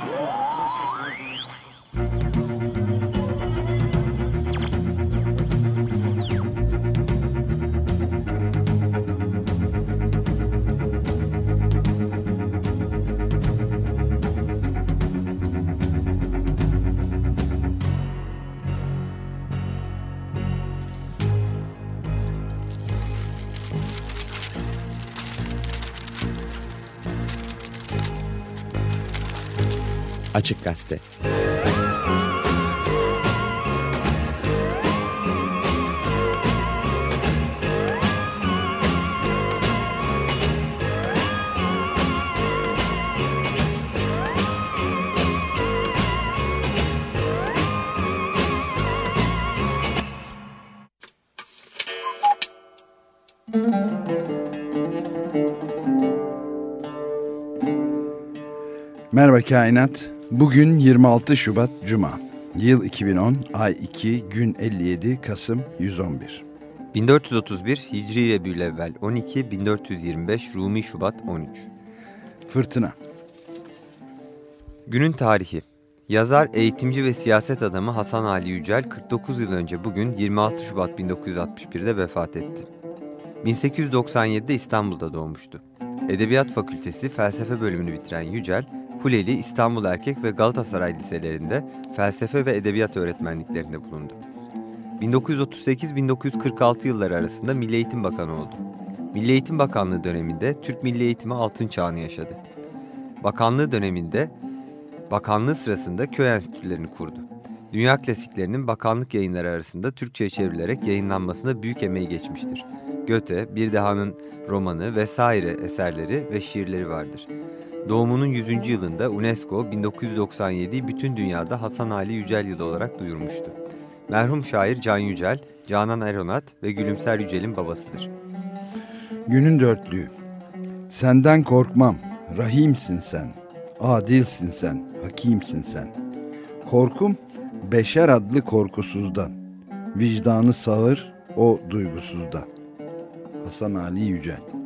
Oh! Açık Gazete. Merhaba Kainat. Bugün 26 Şubat Cuma. Yıl 2010, ay 2, gün 57, Kasım 111. 1431 Hicri Rebülevvel 12, 1425 Rumi Şubat 13. Fırtına. Günün tarihi. Yazar, eğitimci ve siyaset adamı Hasan Ali Yücel 49 yıl önce bugün 26 Şubat 1961'de vefat etti. 1897'de İstanbul'da doğmuştu. Edebiyat Fakültesi felsefe bölümünü bitiren Yücel, Kuleli, İstanbul Erkek ve Galatasaray liselerinde felsefe ve edebiyat öğretmenliklerinde bulundu. 1938-1946 yılları arasında Milli Eğitim Bakanı oldu. Milli Eğitim Bakanlığı döneminde Türk Milli Eğitimi altın çağını yaşadı. Bakanlığı döneminde, bakanlığı sırasında köy enstitülerini kurdu. Dünya klasiklerinin bakanlık yayınları arasında Türkçe'ye çevrilerek yayınlanmasında büyük emeği geçmiştir. Göte, Bir Deha'nın romanı vesaire eserleri ve şiirleri vardır. Doğumunun 100. yılında UNESCO 1997'yi bütün dünyada Hasan Ali Yücel Yılı olarak duyurmuştu. Merhum şair Can Yücel, Canan Eronat ve Gülümser Yücel'in babasıdır. Günün dörtlüğü. Senden korkmam, rahimsin sen, adilsin sen, hakimsin sen. Korkum, beşer adlı korkusuzdan, vicdanı sağır o duygusuzda. Hasan Ali Yücel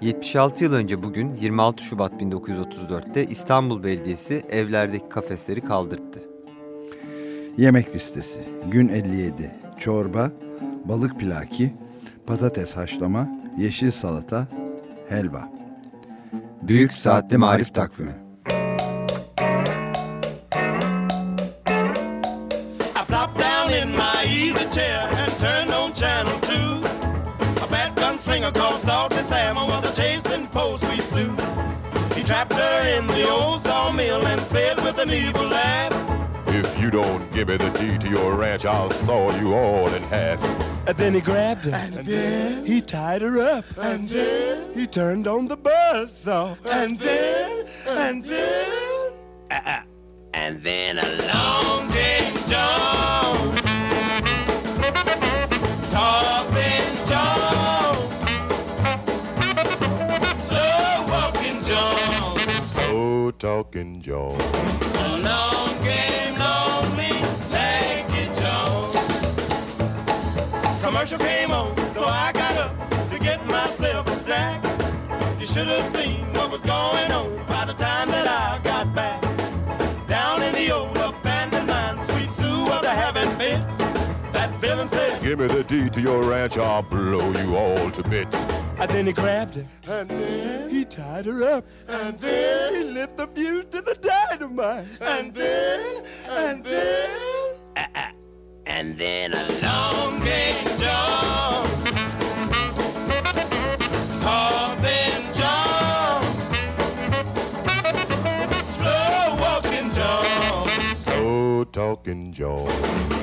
76 yıl önce bugün 26 Şubat 1934'te İstanbul Belediyesi evlerdeki kafesleri kaldırttı. Yemek listesi. Gün 57. Çorba, balık pilaki, patates haşlama, yeşil salata, helva. Büyük Saatli Marif Takvimi evil laugh, If you don't give me the deed to your ranch, I'll saw you all in half. And then he grabbed her. And, then he tied her up. And then he turned on the buzzsaw. And then and then uh, and then along came John. Talking Joe. Along came lonely Lanky John. Commercial came on, so I got up to get myself a snack. You should have seen what was going on by the time that I got back. Down in the old abandoned mine, Sweet Sue was having fits. That villain said, Give me the deed to your ranch, I'll blow you all to bits. and then he grabbed her. And then he tied her up. And then he lit the fuse to the dynamite. And then, and then. Uh-uh. And then along came John. Talking John. Slow walking John. Slow talking Joe.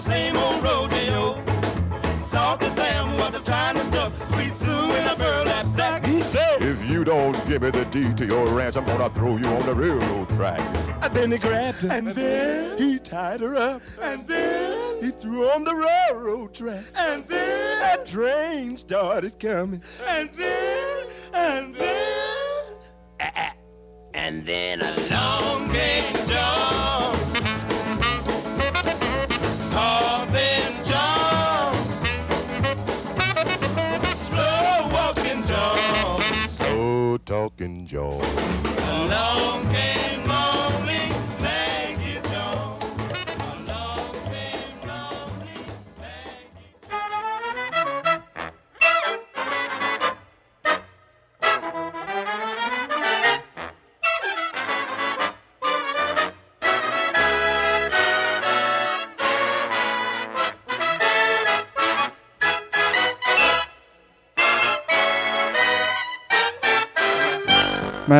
The same old rodeo. Salty Sam was a trying to stuff Sweet Sue in a burlap sack. He said, If you don't give me the D to your ranch, I'm gonna throw you on the railroad track. And then he grabbed her. And then he tied her up. And then he threw her on the railroad track. And then that train started coming. And then, and then, and then along came John. talking jaw. Hello.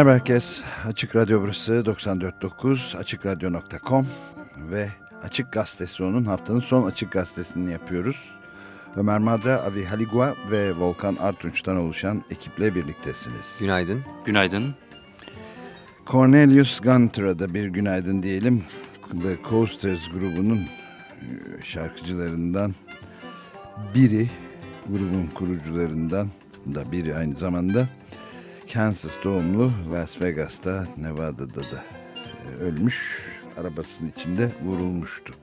Merhaba herkes. Açık Radyo burası 94.9 AçıkRadyo.com ve Açık Gazetesi onun haftanın son Açık Gazetesini yapıyoruz. Ömer Madra, Avi Haligua ve Volkan Artunç'tan oluşan ekiple birliktesiniz. Günaydın. Günaydın. Cornelius Gunter'a da bir günaydın diyelim. The Coasters grubunun e, şarkıcılarından biri, grubun kurucularından da biri aynı zamanda Kansas doğumlu Las Vegas'ta, Nevada'da da e, ölmüş. Arabasının içinde vurulmuştu.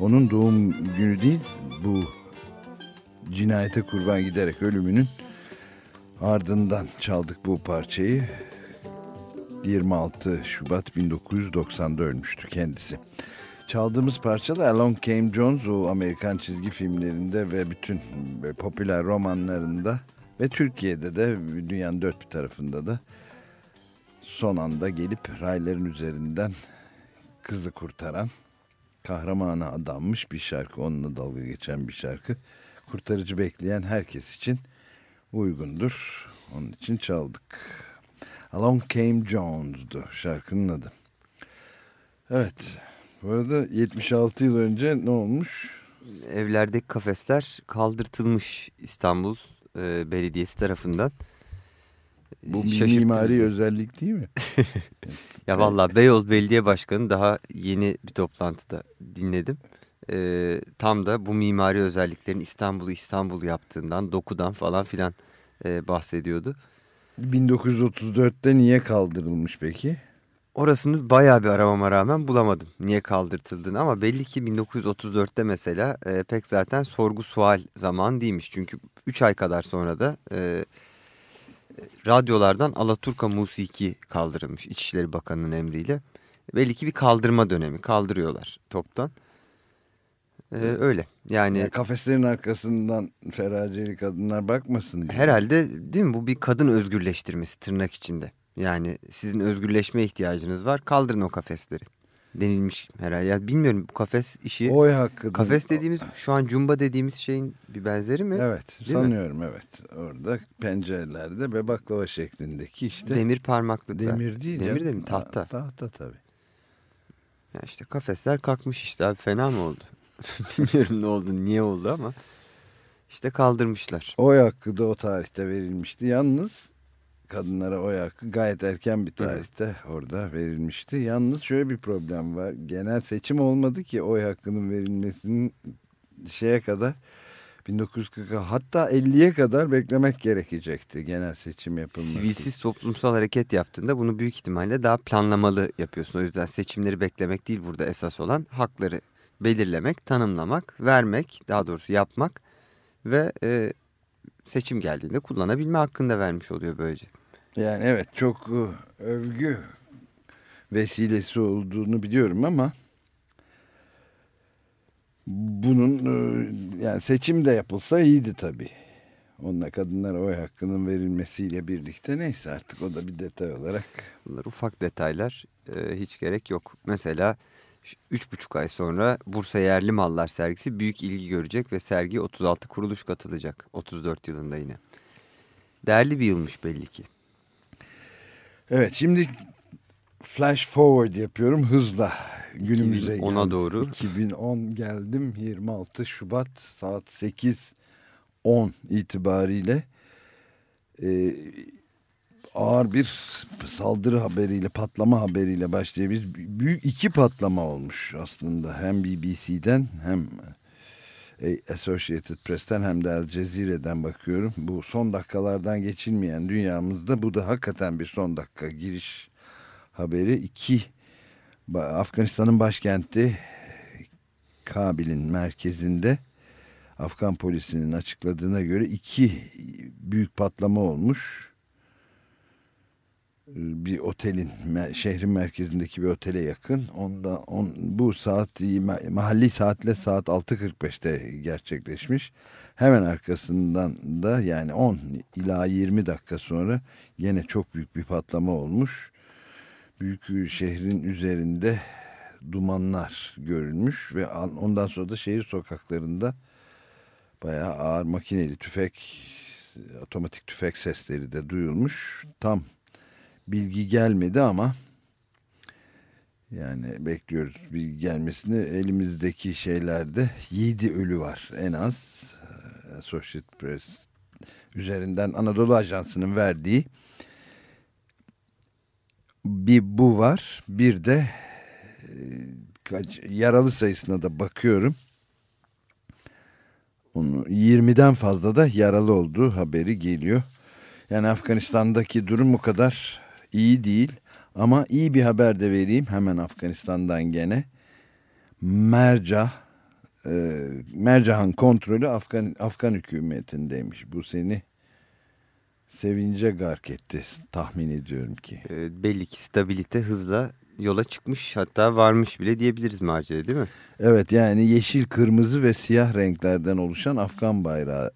Onun doğum günü değil, bu cinayete kurban giderek ölümünün ardından çaldık bu parçayı. 26 Şubat 1990'da ölmüştü kendisi. Çaldığımız parça da Along Came Jones o Amerikan çizgi filmlerinde ve bütün böyle popüler romanlarında ve Türkiye'de de dünyanın dört bir tarafında da son anda gelip rayların üzerinden kızı kurtaran kahramana adanmış bir şarkı. Onunla dalga geçen bir şarkı. Kurtarıcı bekleyen herkes için uygundur. Onun için çaldık. Along Came Jones'du şarkının adı. Evet. Bu arada 76 yıl önce ne olmuş? Evlerdeki kafesler kaldırtılmış İstanbul e, Belediyesi tarafından. Bu mimari bizi. özellik değil mi? Ya valla Beyoğlu Belediye Başkanı daha yeni bir toplantıda dinledim. Ee, tam da bu mimari özelliklerin İstanbul'u İstanbul yaptığından, dokudan falan filan e, bahsediyordu. 1934'te niye kaldırılmış peki? Orasını bayağı bir aramama rağmen bulamadım niye kaldırtıldığını ama belli ki 1934'te mesela e, pek zaten sorgu sual zaman değilmiş. Çünkü 3 ay kadar sonra da e, radyolardan Alaturka musiki kaldırılmış İçişleri Bakanı'nın emriyle. Belli ki bir kaldırma dönemi kaldırıyorlar toptan. E, öyle yani Ya kafeslerin arkasından feraceli kadınlar bakmasın diye. herhalde değil mi bu bir kadın özgürleştirmesi tırnak içinde. Yani sizin özgürleşme ihtiyacınız var kaldırın o kafesleri denilmiş herhalde. Ya bilmiyorum bu kafes işi Oy hakkı. kafes dediğimiz şu an cumba dediğimiz şeyin bir benzeri mi? Evet Değil mi? sanıyorum evet. Orada pencerelerde ve baklava şeklindeki işte. Demir parmaklıklar. Demir değil Demir ya. de mi? Tahta. Tahta tabii. Ya işte kafesler kalkmış işte abi fena mı oldu? Bilmiyorum ne oldu niye oldu ama işte kaldırmışlar. Oy hakkı da o tarihte verilmişti. Yalnız kadınlara oy hakkı gayet erken bir tarihte orada verilmişti. Yalnız şöyle bir problem var. Genel seçim olmadı ki oy hakkının verilmesinin şeye kadar 1940 hatta 50'ye kadar beklemek gerekecekti genel seçim yapılması. Sivilsiz toplumsal hareket yaptığında bunu büyük ihtimalle daha planlamalı yapıyorsun. O yüzden seçimleri beklemek değil burada esas olan hakları belirlemek, tanımlamak, vermek daha doğrusu yapmak ve e, seçim geldiğinde kullanabilme hakkını da vermiş oluyor böylece. Yani evet çok e, övgü vesilesi olduğunu biliyorum ama bunun e, yani seçim de yapılsa iyiydi tabii. Onunla kadınlara oy hakkının verilmesiyle birlikte neyse artık o da bir detay olarak. Bunlar ufak detaylar e, hiç gerek yok. Mesela ş- üç buçuk ay sonra Bursa Yerli Mallar sergisi büyük ilgi görecek ve sergi 36 kuruluş katılacak 34 yılında yine. Değerli bir yılmış belli ki. Evet şimdi flash forward yapıyorum hızla günümüze 2010'a geldim. doğru. 2010 geldim 26 Şubat saat 8.10 itibariyle e, ağır bir saldırı haberiyle, patlama haberiyle başlayabiliriz. Büyük iki patlama olmuş aslında. Hem BBC'den hem Associated Press'ten hem de Al Cezire'den bakıyorum. Bu son dakikalardan geçilmeyen dünyamızda bu da hakikaten bir son dakika giriş haberi. İki Afganistan'ın başkenti Kabil'in merkezinde Afgan polisinin açıkladığına göre iki büyük patlama olmuş. Bir otelin, şehrin merkezindeki bir otele yakın. Onda, on, bu saat mahalli saatle saat 6.45'te gerçekleşmiş. Hemen arkasından da yani 10 ila 20 dakika sonra yine çok büyük bir patlama olmuş. Büyük şehrin üzerinde dumanlar görülmüş ve ondan sonra da şehir sokaklarında bayağı ağır makineli tüfek, otomatik tüfek sesleri de duyulmuş. Tam bilgi gelmedi ama yani bekliyoruz bilgi gelmesini. Elimizdeki şeylerde 7 ölü var en az. Associated Press üzerinden Anadolu Ajansı'nın verdiği bir bu var. Bir de kaç, yaralı sayısına da bakıyorum. Onu 20'den fazla da yaralı olduğu haberi geliyor. Yani Afganistan'daki durum bu kadar iyi değil. Ama iyi bir haber de vereyim hemen Afganistan'dan gene. Merca, e, Mercah'ın kontrolü Afgan, Afgan hükümetindeymiş. Bu seni sevince gark etti tahmin ediyorum ki. E, belli ki stabilite hızla yola çıkmış hatta varmış bile diyebiliriz Marca'ya değil mi? Evet yani yeşil, kırmızı ve siyah renklerden oluşan Afgan bayrağı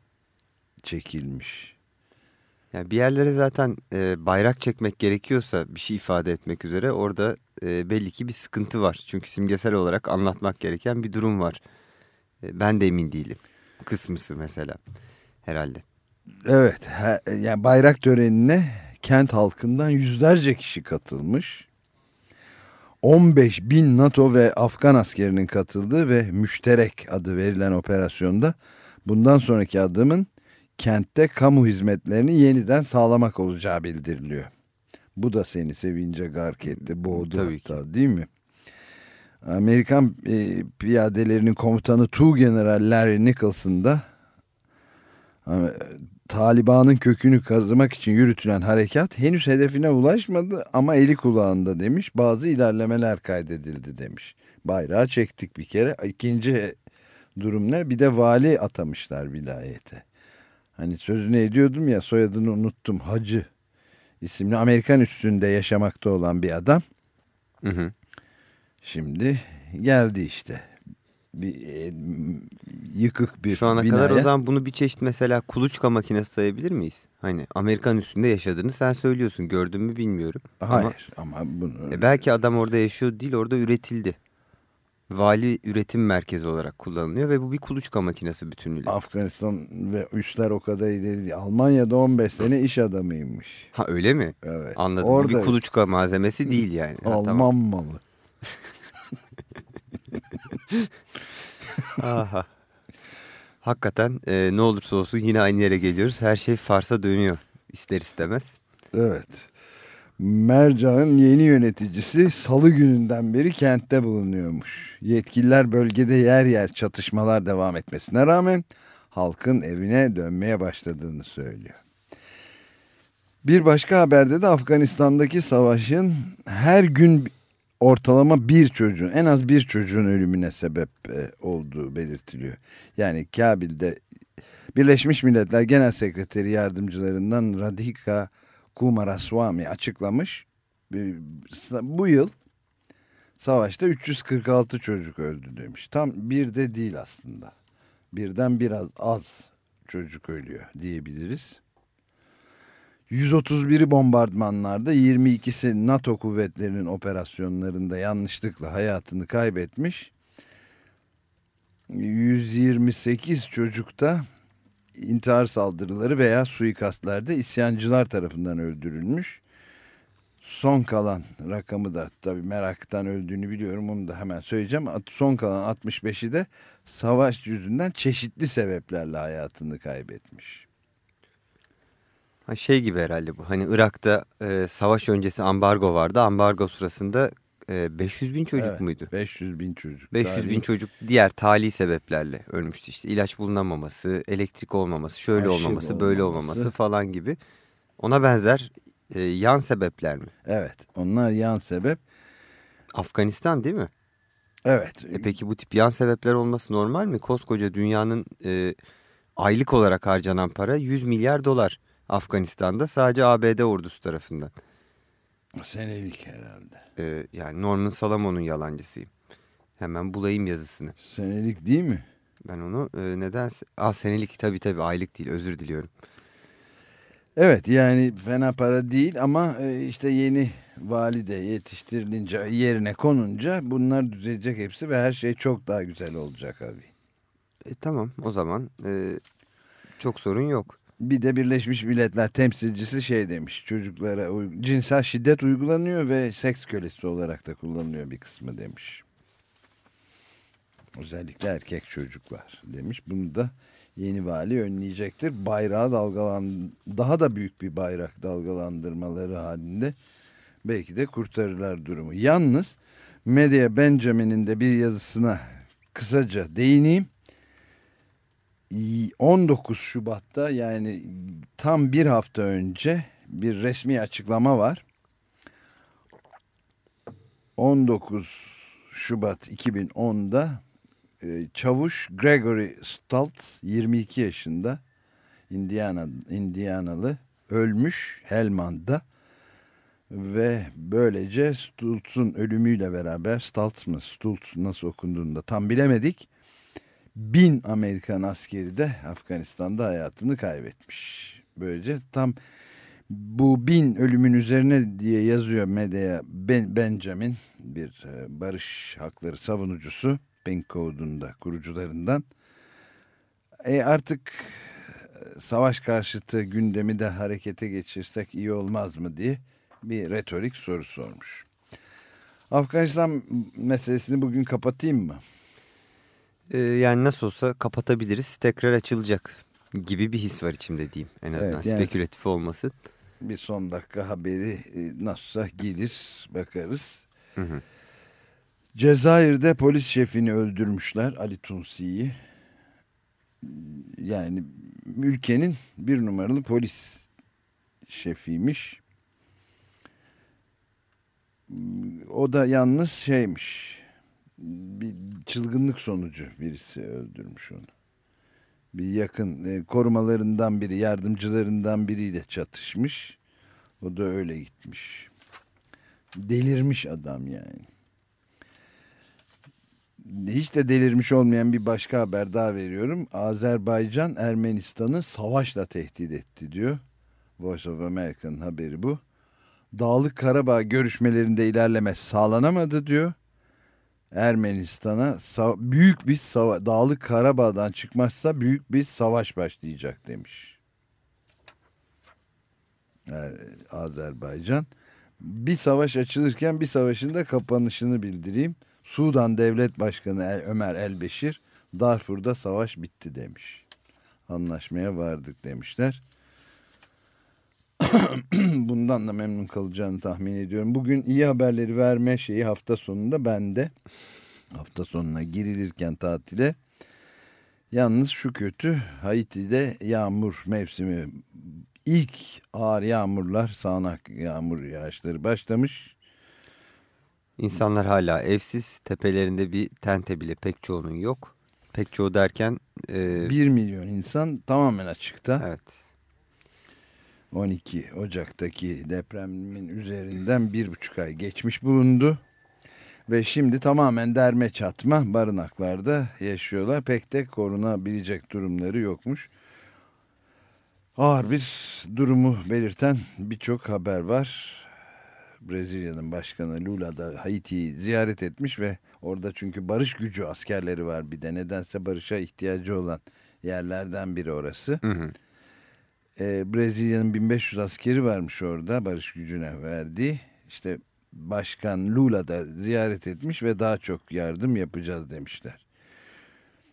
çekilmiş. Yani bir yerlere zaten e, bayrak çekmek gerekiyorsa bir şey ifade etmek üzere orada e, belli ki bir sıkıntı var. Çünkü simgesel olarak anlatmak gereken bir durum var. E, ben de emin değilim. Kısmısı mesela herhalde. Evet he, yani bayrak törenine kent halkından yüzlerce kişi katılmış. 15 bin NATO ve Afgan askerinin katıldığı ve müşterek adı verilen operasyonda bundan sonraki adımın kentte kamu hizmetlerini yeniden sağlamak olacağı bildiriliyor. Bu da seni sevince gark etti, boğdu Tabii hatta ki. değil mi? Amerikan e, piyadelerinin komutanı Tu General Larry Nicholson da Taliban'ın kökünü kazımak için yürütülen harekat henüz hedefine ulaşmadı ama eli kulağında demiş. Bazı ilerlemeler kaydedildi demiş. Bayrağı çektik bir kere. İkinci durum ne? Bir de vali atamışlar vilayete. Hani sözünü ediyordum ya soyadını unuttum. Hacı isimli Amerikan üstünde yaşamakta olan bir adam. Hı hı. Şimdi geldi işte bir e, yıkık bir Şu ana binaya. kadar o zaman bunu bir çeşit mesela kuluçka makinesi sayabilir miyiz? Hani Amerikan üstünde yaşadığını sen söylüyorsun. Gördün mü bilmiyorum. Hayır ama, ama bunu... E belki adam orada yaşıyor değil orada üretildi. Vali üretim merkezi olarak kullanılıyor ve bu bir kuluçka makinesi bütünüyle. Afganistan ve üsler o kadar ileri değil. Almanya'da 15 sene iş adamıymış. Ha öyle mi? Evet. Anladım. Orada... Bu bir kuluçka malzemesi değil yani. Alman ha, tamam. malı. Aha. Hakikaten e, ne olursa olsun yine aynı yere geliyoruz. Her şey farsa dönüyor ister istemez. Evet. Mercan'ın yeni yöneticisi salı gününden beri kentte bulunuyormuş. Yetkililer bölgede yer yer çatışmalar devam etmesine rağmen halkın evine dönmeye başladığını söylüyor. Bir başka haberde de Afganistan'daki savaşın her gün ortalama bir çocuğun en az bir çocuğun ölümüne sebep e, olduğu belirtiliyor. Yani Kabil'de Birleşmiş Milletler Genel Sekreteri yardımcılarından Radhika Kumaraswamy açıklamış. Bu yıl savaşta 346 çocuk öldü demiş. Tam bir de değil aslında. Birden biraz az çocuk ölüyor diyebiliriz. 131'i bombardmanlarda 22'si NATO kuvvetlerinin operasyonlarında yanlışlıkla hayatını kaybetmiş. 128 çocukta intihar saldırıları veya suikastlarda isyancılar tarafından öldürülmüş. Son kalan rakamı da tabii meraktan öldüğünü biliyorum onu da hemen söyleyeceğim. Son kalan 65'i de savaş yüzünden çeşitli sebeplerle hayatını kaybetmiş. Şey gibi herhalde bu. Hani Irak'ta e, savaş öncesi ambargo vardı. Ambargo sırasında e, 500 bin çocuk Evet, muydu? 500 bin çocuk. 500 bin Tarihi- çocuk diğer tali sebeplerle ölmüştü işte. İlaç bulunamaması, elektrik olmaması, şöyle Aşı olmaması, böyle olmaması. olmaması falan gibi. Ona benzer e, yan sebepler mi? Evet onlar yan sebep. Afganistan değil mi? Evet. E peki bu tip yan sebepler olması normal mi? Koskoca dünyanın e, aylık olarak harcanan para 100 milyar dolar Afganistan'da sadece ABD ordusu tarafından. Senelik herhalde. E, yani Norman Salomon'un yalancısıyım. Hemen bulayım yazısını. Senelik değil mi? Ben onu e, nedense... Aa senelik tabii tabii aylık değil özür diliyorum. Evet yani fena para değil ama e, işte yeni valide yetiştirilince yerine konunca bunlar düzelecek hepsi ve her şey çok daha güzel olacak abi. E, tamam o zaman e, çok sorun yok. Bir de Birleşmiş Milletler temsilcisi şey demiş çocuklara cinsel şiddet uygulanıyor ve seks kölesi olarak da kullanılıyor bir kısmı demiş. Özellikle erkek çocuklar demiş. Bunu da yeni vali önleyecektir. Bayrağı dalgalan daha da büyük bir bayrak dalgalandırmaları halinde belki de kurtarırlar durumu. Yalnız Medya Benjamin'in de bir yazısına kısaca değineyim. 19 Şubat'ta yani tam bir hafta önce bir resmi açıklama var. 19 Şubat 2010'da e, çavuş Gregory Stalt 22 yaşında Indiana Indianalı ölmüş Helmand'da ve böylece Stultz'un ölümüyle beraber Stalt mı Stultz nasıl okunduğunu da tam bilemedik. Bin Amerikan askeri de Afganistan'da hayatını kaybetmiş. Böylece tam bu bin ölümün üzerine diye yazıyor Medya ben, Benjamin bir e, barış hakları savunucusu Pink Code'un da kurucularından. E artık e, savaş karşıtı gündemi de harekete geçirsek iyi olmaz mı diye bir retorik soru sormuş. Afganistan meselesini bugün kapatayım mı? E, yani nasıl olsa kapatabiliriz tekrar açılacak gibi bir his var içimde diyeyim. En azından Evet, yani- spekülatif olması. Bir son dakika haberi e, nasılsa gelir bakarız. Hı hı. Cezayir'de polis şefini öldürmüşler Ali Tunsi'yi. Yani ülkenin bir numaralı polis şefiymiş. O da yalnız şeymiş. Bir çılgınlık sonucu birisi öldürmüş onu. Bir yakın e, korumalarından biri, yardımcılarından biriyle çatışmış. O da öyle gitmiş. Delirmiş adam yani. Hiç de delirmiş olmayan bir başka haber daha veriyorum. Azerbaycan Ermenistan'ı savaşla tehdit etti diyor. Voice of America'nın haberi bu. Dağlık Karabağ görüşmelerinde ilerleme sağlanamadı diyor. Ermenistan'a büyük bir sava- Dağlık Karabağ'dan çıkmazsa büyük bir savaş başlayacak demiş. Er- Azerbaycan. Bir savaş açılırken bir savaşın da kapanışını bildireyim. Sudan Devlet Başkanı Ömer Elbeşir Darfur'da savaş bitti demiş. Anlaşmaya vardık demişler. Bundan da memnun kalacağını tahmin ediyorum. Bugün iyi haberleri verme şeyi hafta sonunda bende. Hafta sonuna girilirken tatile. Yalnız şu kötü Haiti'de yağmur mevsimi ilk ağır yağmurlar sağanak yağmur yağışları başlamış. İnsanlar hala evsiz. Tepelerinde bir tente bile pek çoğunun yok. Pek çoğu derken... e, 1 milyon insan tamamen açıkta. Evet. 12 Ocak'taki depremin üzerinden bir buçuk ay geçmiş bulundu. Ve şimdi tamamen derme çatma barınaklarda yaşıyorlar. Pek de korunabilecek durumları yokmuş. Ağır bir durumu belirten birçok haber var. Brezilya'nın başkanı Lula da Haiti'yi ziyaret etmiş ve orada çünkü barış gücü askerleri var bir de nedense barışa ihtiyacı olan yerlerden biri orası. Hı hı. E, Brezilya'nın 1500 askeri varmış orada barış gücüne verdiği. İşte Başkan Lula da ziyaret etmiş ve daha çok yardım yapacağız demişler.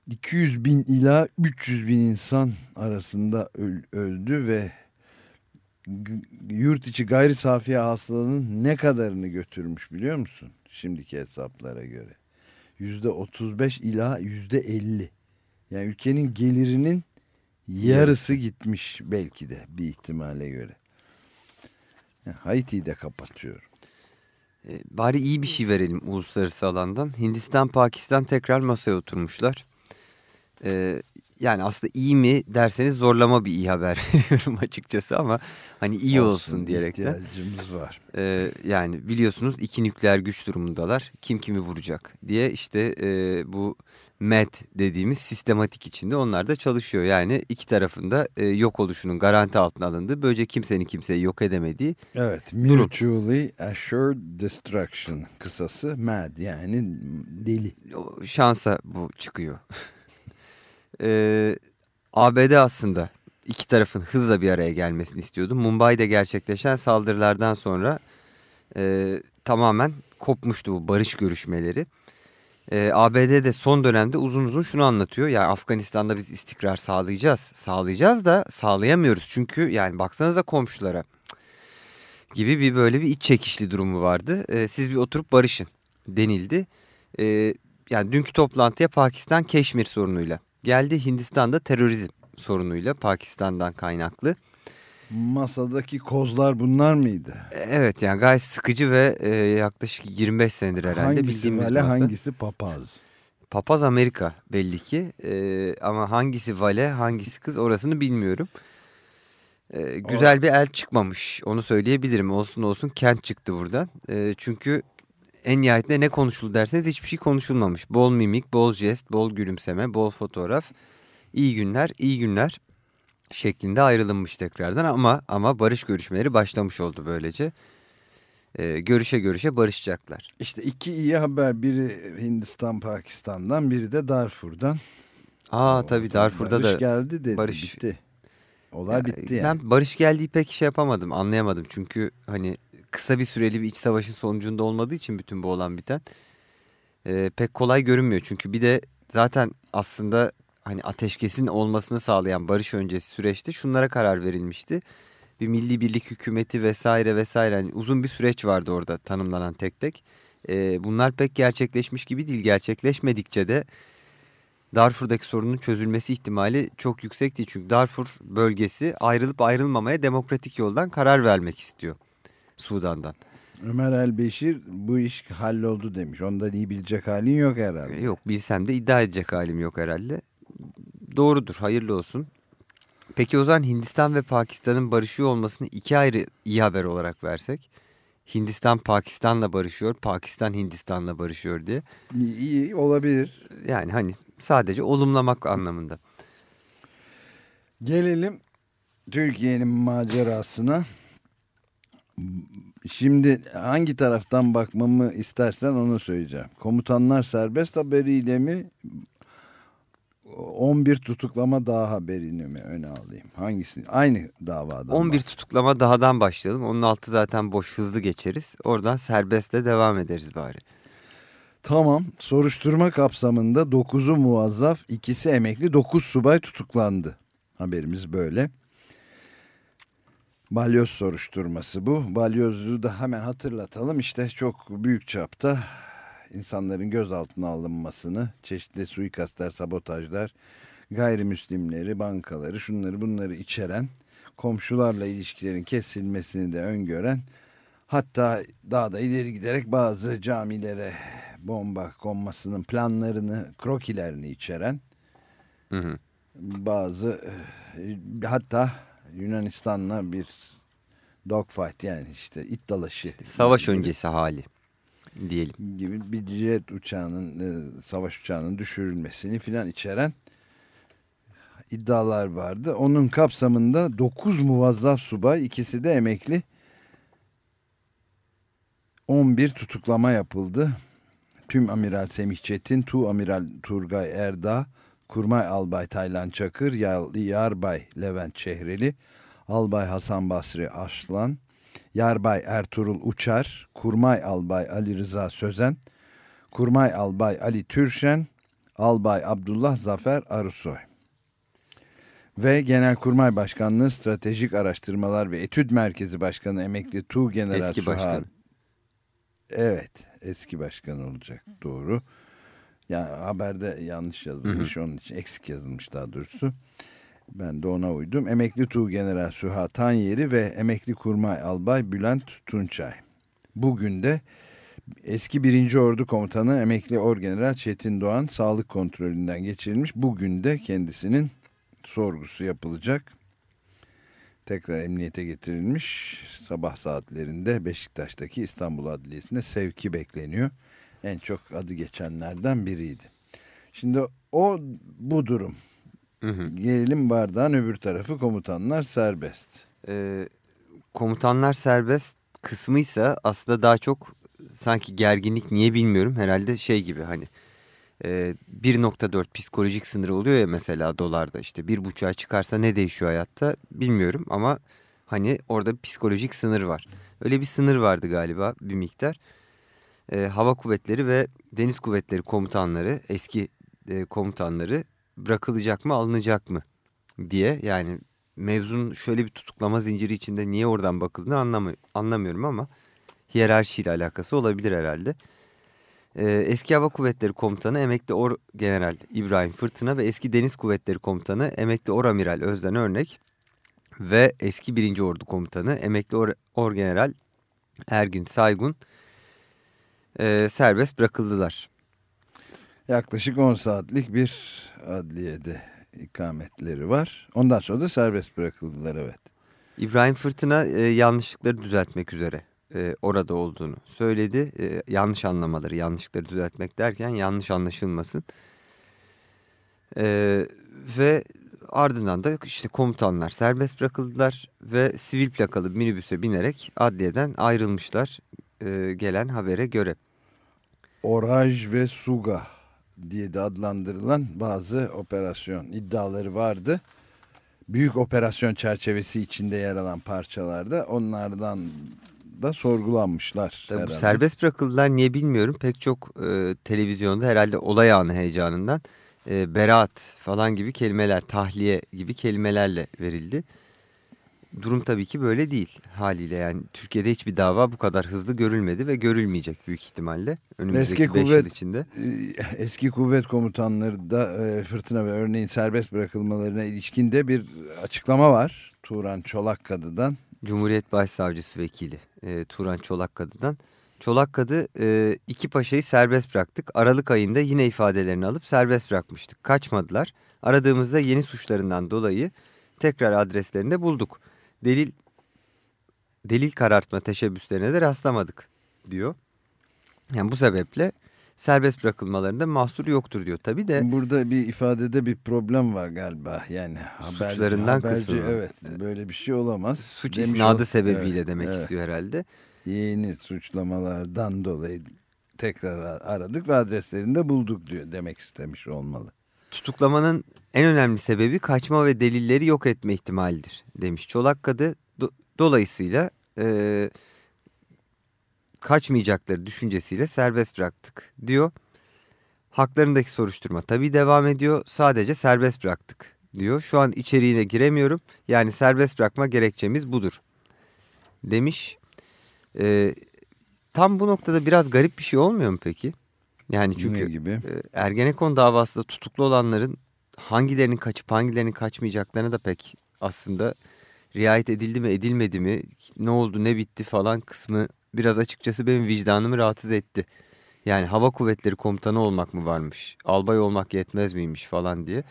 200 bin ila 300 bin insan arasında öl- öldü ve yurt içi gayri safiye hasılanın ne kadarını götürmüş biliyor musun? Şimdiki hesaplara göre. Yüzde 35 ila yüzde 50. Yani ülkenin gelirinin yarısı gitmiş belki de bir ihtimale göre. Haiti'yi de kapatıyorum. E, bari iyi bir şey verelim uluslararası alandan. Hindistan, Pakistan tekrar masaya oturmuşlar. E, yani aslında iyi mi derseniz zorlama bir iyi haber veriyorum açıkçası ama hani iyi olsun, diyerekten. ihtiyacımız var. E, yani biliyorsunuz iki nükleer güç durumundalar. Kim kimi vuracak diye işte e, bu MET dediğimiz sistematik içinde onlar da çalışıyor. Yani iki tarafında e, yok oluşunun garanti altına alındığı böylece kimsenin kimseyi yok edemediği Evet, mutually assured destruction kısası MAD yani deli. şansa bu çıkıyor. Ee, ABD aslında iki tarafın hızla bir araya gelmesini istiyordu. Mumbai'de gerçekleşen saldırılardan sonra e, tamamen kopmuştu bu barış görüşmeleri. Ee, ABD de son dönemde uzun uzun şunu anlatıyor. Yani Afganistan'da biz istikrar sağlayacağız. Sağlayacağız da sağlayamıyoruz. Çünkü yani baksanıza komşulara gibi bir böyle bir iç çekişli durumu vardı. Ee, siz bir oturup barışın denildi. Ee, yani dünkü toplantıya Pakistan Keşmir sorunuyla geldi. Hindistan'da terörizm sorunuyla Pakistan'dan kaynaklı. Masadaki kozlar bunlar mıydı? Evet yani gayet sıkıcı ve e, yaklaşık 25 senedir herhalde hangisi bildiğimiz vale masa. hangisi papaz? Papaz Amerika belli ki Ee, ama hangisi vale hangisi kız orasını bilmiyorum. Ee, güzel bir el çıkmamış onu söyleyebilirim olsun olsun Kent çıktı buradan. Ee, çünkü en nihayetinde ne konuşuldu derseniz hiçbir şey konuşulmamış. Bol mimik, bol jest, bol gülümseme, bol fotoğraf. İyi günler, iyi günler şeklinde ayrılınmış tekrardan ama ama barış görüşmeleri başlamış oldu böylece. Ee, görüşe görüşe barışacaklar. İşte iki iyi haber biri Hindistan Pakistan'dan biri de Darfur'dan. Aa O- tabii Darfur'da barış da geldi dedi barış- bitti. Olay Ya, bitti yani. Ben barış geldiği pek şey yapamadım, anlayamadım. Çünkü hani kısa bir süreli bir iç savaşın sonucunda olmadığı için bütün bu olan biten e, pek kolay görünmüyor. Çünkü bir de zaten aslında hani ateşkesin olmasını sağlayan barış öncesi süreçte şunlara karar verilmişti. Bir milli birlik hükümeti vesaire vesaire hani uzun bir süreç vardı orada tanımlanan tek tek. E, bunlar pek gerçekleşmiş gibi değil. Gerçekleşmedikçe de Darfur'daki sorunun çözülmesi ihtimali çok yüksek değil. Çünkü Darfur bölgesi ayrılıp ayrılmamaya demokratik yoldan karar vermek istiyor Sudan'dan. Ömer El-Beşir bu iş halloldu demiş. Ondan iyi bilecek halin yok herhalde. Yok bilsem de iddia edecek halim yok herhalde. Doğrudur hayırlı olsun. Peki o zaman Hindistan ve Pakistan'ın barışıyor olmasını iki ayrı iyi haber olarak versek. Hindistan Pakistan'la barışıyor, Pakistan Hindistan'la barışıyor diye. İyi, iyi olabilir. Yani hani sadece olumlamak anlamında. Gelelim Türkiye'nin macerasına. Şimdi hangi taraftan bakmamı istersen onu söyleyeceğim. Komutanlar serbest haberiyle mi 11 tutuklama daha haberini mi öne alayım? Hangisini? Aynı davadan. 11 bak. tutuklama dahadan başlayalım. Onun altı zaten boş hızlı geçeriz. Oradan serbestle devam ederiz bari. Tamam. Soruşturma kapsamında 9'u muvazzaf, ikisi emekli, 9 subay tutuklandı. Haberimiz böyle. Balyoz soruşturması bu. Balyozu da hemen hatırlatalım. İşte çok büyük çapta insanların gözaltına alınmasını, çeşitli suikastler, sabotajlar, gayrimüslimleri, bankaları, şunları bunları içeren, komşularla ilişkilerin kesilmesini de öngören, hatta daha da ileri giderek bazı camilere bomba konmasının planlarını, krokilerini içeren, Hı hı. bazı e, hatta Yunanistan'la bir dogfight yani işte it dalaşı Savaş gibi- öncesi hali diyelim. gibi bir jet uçağının e, savaş uçağının düşürülmesini filan içeren iddialar vardı. Onun kapsamında 9 muvazzaf subay ikisi de emekli 11 tutuklama yapıldı. Tüm Amiral Semih Çetin, Tu Amiral Turgay Erdağ, Kurmay Albay Taylan Çakır, Yar- Yarbay Levent Çehreli, Albay Hasan Basri Arslan, Yarbay Ertuğrul Uçar, Kurmay Albay Ali Rıza Sözen, Kurmay Albay Ali Türşen, Albay Abdullah Zafer Arısoy. Ve Genelkurmay Başkanlığı Stratejik Araştırmalar ve Etüt Merkezi Başkanı emekli Tu General Eski Suha- başkanı. Evet eski başkan olacak doğru. Yani haberde yanlış yazılmış onun için eksik yazılmış daha doğrusu. Ben de ona uydum. Emekli Tuğ General Suha Tanyeri ve emekli kurmay albay Bülent Tunçay. Bugün de eski 1. Ordu Komutanı emekli Orgeneral Çetin Doğan sağlık kontrolünden geçirilmiş. Bugün de kendisinin sorgusu yapılacak. Tekrar emniyete getirilmiş. Sabah saatlerinde Beşiktaş'taki İstanbul Adliyesi'ne sevki bekleniyor. En çok adı geçenlerden biriydi. Şimdi o bu durum. Hı hı. Gelelim bardağın öbür tarafı komutanlar serbest. Ee, komutanlar serbest kısmıysa aslında daha çok sanki gerginlik niye bilmiyorum. Herhalde şey gibi hani e, 1.4 psikolojik sınırı oluyor ya mesela dolarda işte 1.5'a çıkarsa ne değişiyor hayatta bilmiyorum ama hani orada bir psikolojik sınır var. Öyle bir sınır vardı galiba bir miktar. E, hava kuvvetleri ve deniz kuvvetleri komutanları eski e, komutanları bırakılacak mı alınacak mı diye yani mevzunun şöyle bir tutuklama zinciri içinde niye oradan bakıldığını anlamı anlamıyorum ama hiyerarşiyle alakası olabilir herhalde. Ee, eski Hava Kuvvetleri Komutanı Emekli Or General İbrahim Fırtına ve eski Deniz Kuvvetleri Komutanı Emekli Oramiral Özden Örnek ve eski 1. Ordu Komutanı Emekli Or Orgeneral Ergün Saygun e, serbest bırakıldılar. Yaklaşık 10 saatlik bir adliyede ikametleri var. Ondan sonra da serbest bırakıldılar evet. İbrahim Fırtına e, yanlışlıkları düzeltmek üzere e, orada olduğunu söyledi. E, yanlış anlamaları, yanlışlıkları düzeltmek derken yanlış anlaşılmasın. E, ve ardından da işte komutanlar serbest bırakıldılar ve sivil plakalı minibüse binerek adliyeden ayrılmışlar e, gelen habere göre. Oraj ve Suga diye de adlandırılan bazı operasyon iddiaları vardı. Büyük operasyon çerçevesi içinde yer alan parçalarda onlardan da sorgulanmışlar. Tabii serbest bırakıldılar niye bilmiyorum. Pek çok e, televizyonda herhalde olay anı heyecanından e, beraat falan gibi kelimeler, tahliye gibi kelimelerle verildi. Durum tabii ki böyle değil haliyle. Yani Türkiye'de hiçbir dava bu kadar hızlı görülmedi ve görülmeyecek büyük ihtimalle. Önümüzdeki Eski 5 yıl içinde. Ee, Eski kuvvet komutanları da e, fırtına ve örneğin serbest bırakılmalarına ilişkinde bir açıklama var. Turan Çolakkadı'dan. Cumhuriyet Başsavcısı Vekili e, Turan Çolakkadı'dan. Çolakkadı e, iki paşayı serbest bıraktık. Aralık ayında yine ifadelerini alıp serbest bırakmıştık. Kaçmadılar. Aradığımızda yeni suçlarından dolayı tekrar adreslerinde bulduk. Delil delil karartma teşebbüslerine de rastlamadık diyor. Yani bu sebeple serbest bırakılmalarında mahsur yoktur diyor. Tabii de Burada bir ifadede bir problem var galiba. Yani haberci, Suçlarından kısmı mı? Evet böyle bir şey olamaz. suç Demiş isnadı ol- sebebiyle Evet, demek evet. istiyor herhalde. Yeni suçlamalardan dolayı tekrar aradık ve adreslerini de bulduk diyor demek istemiş olmalı. Tutuklamanın en önemli sebebi kaçma ve delilleri yok etme ihtimalidir demiş Çolakkadı. Do- dolayısıyla e, kaçmayacakları düşüncesiyle serbest bıraktık diyor. Haklarındaki soruşturma tabii devam ediyor. Sadece serbest bıraktık diyor. Şu an içeriğine giremiyorum. Yani serbest bırakma gerekçemiz budur demiş. E, tam bu noktada biraz garip bir şey olmuyor mu peki? Yani çünkü Ne gibi? e, Ergenekon davasında tutuklu olanların hangilerinin kaçıp hangilerinin kaçmayacaklarına da pek aslında riayet edildi mi edilmedi mi ne oldu ne bitti falan kısmı biraz açıkçası benim vicdanımı rahatsız etti. Yani hava kuvvetleri komutanı olmak mı varmış albay olmak yetmez miymiş falan diye.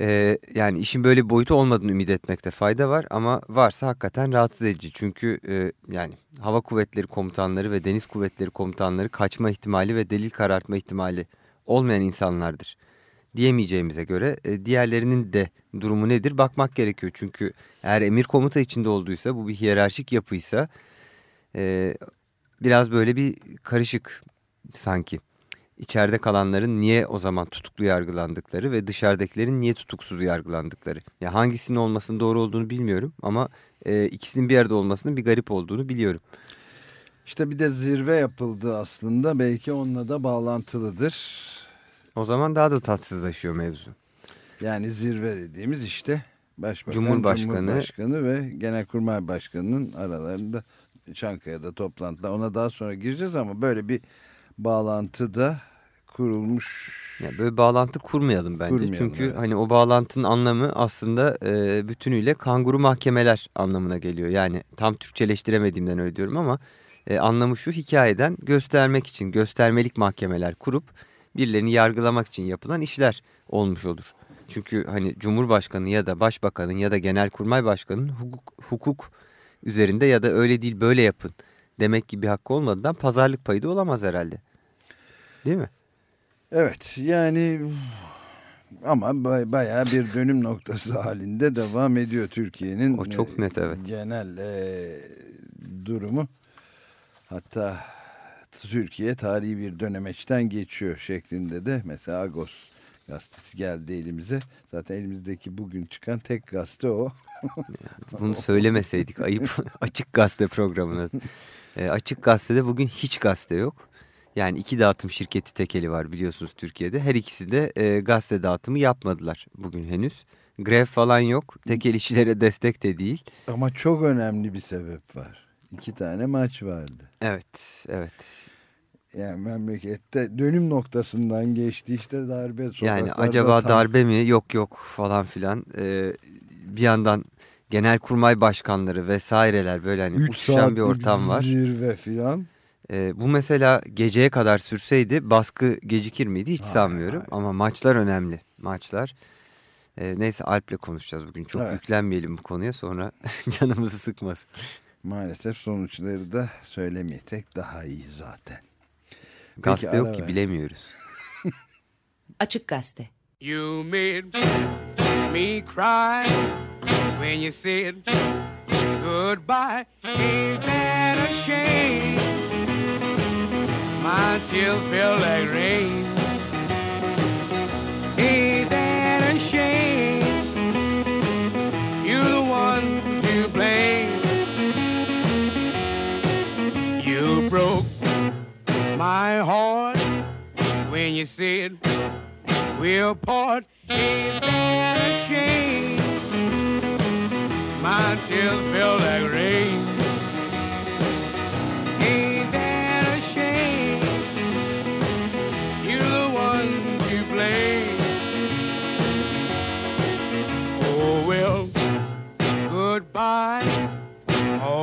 Ee, yani işin böyle bir boyutu olmadığını ümit etmekte fayda var ama varsa hakikaten rahatsız edici. Çünkü e, yani hava kuvvetleri komutanları ve deniz kuvvetleri komutanları kaçma ihtimali ve delil karartma ihtimali olmayan insanlardır. Diyemeyeceğimize göre e, diğerlerinin de durumu nedir bakmak gerekiyor. Çünkü eğer emir komuta içinde olduysa bu bir hiyerarşik yapıysa e, biraz böyle bir karışık sanki. İçeride kalanların niye o zaman tutuklu yargılandıkları ve dışarıdakilerin niye tutuksuz yargılandıkları. Ya hangisinin olmasının doğru olduğunu bilmiyorum ama e, ikisinin bir arada olmasının bir garip olduğunu biliyorum. İşte bir de zirve yapıldı aslında belki onunla da bağlantılıdır. O zaman daha da tatsızlaşıyor mevzu. Yani zirve dediğimiz işte Başbakan, Cumhurbaşkanı- Cumhurbaşkanı ve Genelkurmay Başkanı'nın aralarında Çankaya'da toplantıda ona daha sonra gireceğiz ama böyle bir bağlantı da kurulmuş. Yani böyle bağlantı kurmayalım bence. Kurmayalım, Çünkü evet. hani o bağlantının anlamı aslında e, bütünüyle kanguru mahkemeler anlamına geliyor. Yani tam Türkçeleştiremediğimden öyle diyorum ama e, anlamı şu hikayeden göstermek için göstermelik mahkemeler kurup birilerini yargılamak için yapılan işler olmuş olur. Çünkü hani Cumhurbaşkanı ya da Başbakanın ya da Genelkurmay Başkanı'nın hukuk, hukuk üzerinde ya da öyle değil böyle yapın demek gibi bir hakkı olmadığından pazarlık payı da olamaz herhalde. Değil mi? Evet yani ama bay- bayağı bir dönüm noktası halinde devam ediyor Türkiye'nin. O çok e, net, evet. Genel e, durumu. Hatta Türkiye tarihi bir dönemeçten geçiyor şeklinde de mesela Agos gazetesi geldi elimize. Zaten elimizdeki bugün çıkan tek gazete o. Bunu söylemeseydik ayıp açık gazete programına. E, açık gazetede bugün hiç gazete yok. Yani iki dağıtım şirketi tekeli var biliyorsunuz Türkiye'de. Her ikisi de e, gazete dağıtımı yapmadılar bugün henüz. Grev falan yok. Tekel işçilere destek de değil. Ama çok önemli bir sebep var. İki tane maç vardı. Evet, evet. Yani memlekette dönüm noktasından geçti işte darbe Yani acaba tam- darbe mi yok yok falan filan. E, bir yandan genelkurmay başkanları vesaireler böyle hani uçuşan bir ortam var. Zirve filan. E, bu mesela geceye kadar sürseydi baskı gecikir miydi hiç Hayır, sanmıyorum. hayır. Ama maçlar önemli. Maçlar. E, neyse Alp'le konuşacağız bugün. Çok Evet. yüklenmeyelim bu konuya sonra canımızı sıkmasın. Maalesef sonuçları da söylemeyecek daha iyi zaten. Gazete ara yok ki ver. bilemiyoruz. Açık Gazete. You made me cry when you said goodbye. Ain't that a shame? My tears feel like rain. Ain't that a shame? You're the one to blame. You broke my heart when you said we'll part. Ain't that a shame? My tears feel like rain.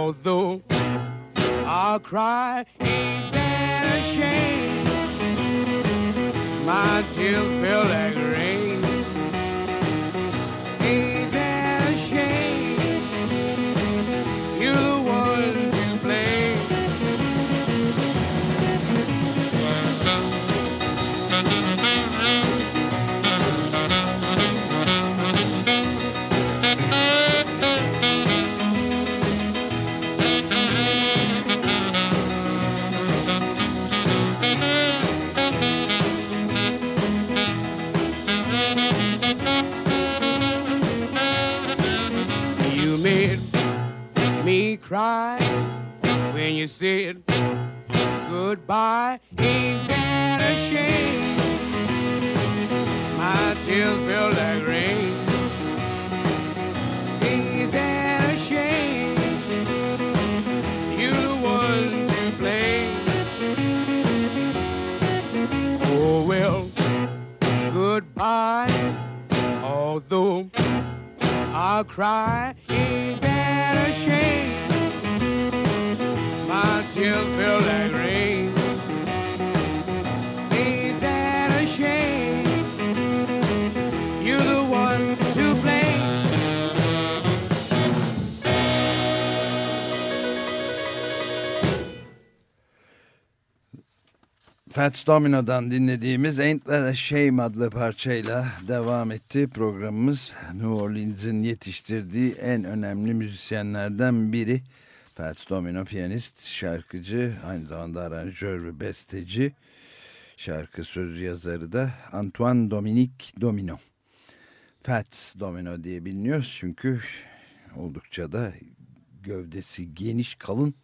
Although I'll cry, ain't that a shame? My tears feel like rain. Cry when you said goodbye. Ain't that a shame? My tears feel like rain. Ain't that a shame? You're the one to blame. Oh well, goodbye. Although I'll cry, ain't that a shame? Fats Domino'dan dinlediğimiz Ain't That a Shame adlı parçayla devam etti programımız. New Orleans'in yetiştirdiği en önemli müzisyenlerden biri. Fats Domino piyanist, şarkıcı, aynı zamanda aranjör ve besteci. Şarkı sözü yazarı da Antoine Dominique Domino. Fats Domino diye biliniyor çünkü oldukça da gövdesi geniş, kalın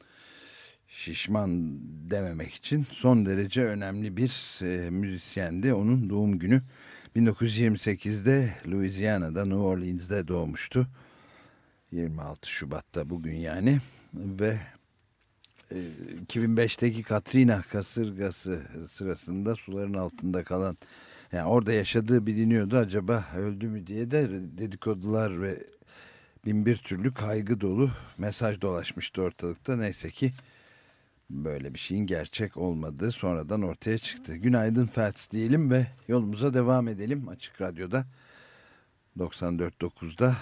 şişman dememek için son derece önemli bir e, müzisyendi. Onun doğum günü 1928'de Louisiana'da New Orleans'de doğmuştu. 26 Şubat'ta bugün yani ve e, 2005'teki Katrina kasırgası sırasında suların altında kalan yani orada yaşadığı biliniyordu acaba öldü mü diye de dedikodular ve bin bir türlü kaygı dolu mesaj dolaşmıştı ortalıkta. Neyse ki böyle bir şeyin gerçek olmadığı sonradan ortaya çıktı. Günaydın Fats diyelim ve yolumuza devam edelim Açık Radyo'da 94.9'da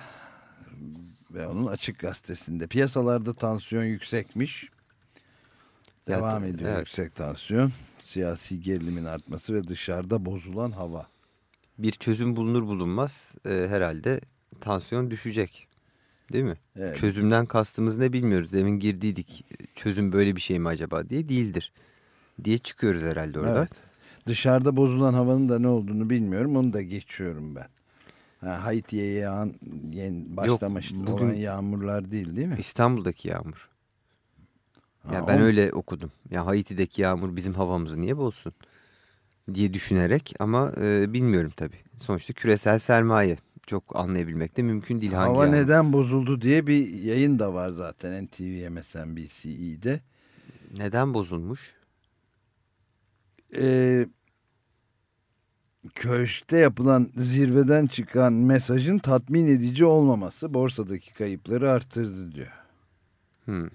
ve onun Açık Gazetesi'nde. Piyasalarda tansiyon yüksekmiş. Devam Evet, ediyor evet. yüksek tansiyon. Siyasi gerilimin artması ve dışarıda bozulan hava. Bir çözüm bulunur bulunmaz e, herhalde tansiyon düşecek. Değil mi? Evet. Çözümden kastımız ne bilmiyoruz. Demin girdiydik. Çözüm böyle bir şey mi acaba diye değildir. Diye çıkıyoruz herhalde orada. Evet. Dışarıda bozulan havanın da ne olduğunu bilmiyorum. Onu da geçiyorum ben. Ha, Haiti'ye yağan yeni başlamış bugün- olan yağmurlar değil değil mi? İstanbul'daki yağmur. Ya Ha, ben o- öyle okudum. Ya Haiti'deki yağmur bizim havamızı niye bozsun diye düşünerek ama e, bilmiyorum tabii. Sonuçta küresel sermaye çok anlayabilmek de mümkün değil. Hangi Hava yağmur? neden bozuldu diye bir yayın da var zaten NTV, MSNBC'de. Neden bozulmuş? Ee, köşkte yapılan zirveden çıkan mesajın tatmin edici olmaması borsadaki kayıpları arttırdı diyor. Hmm.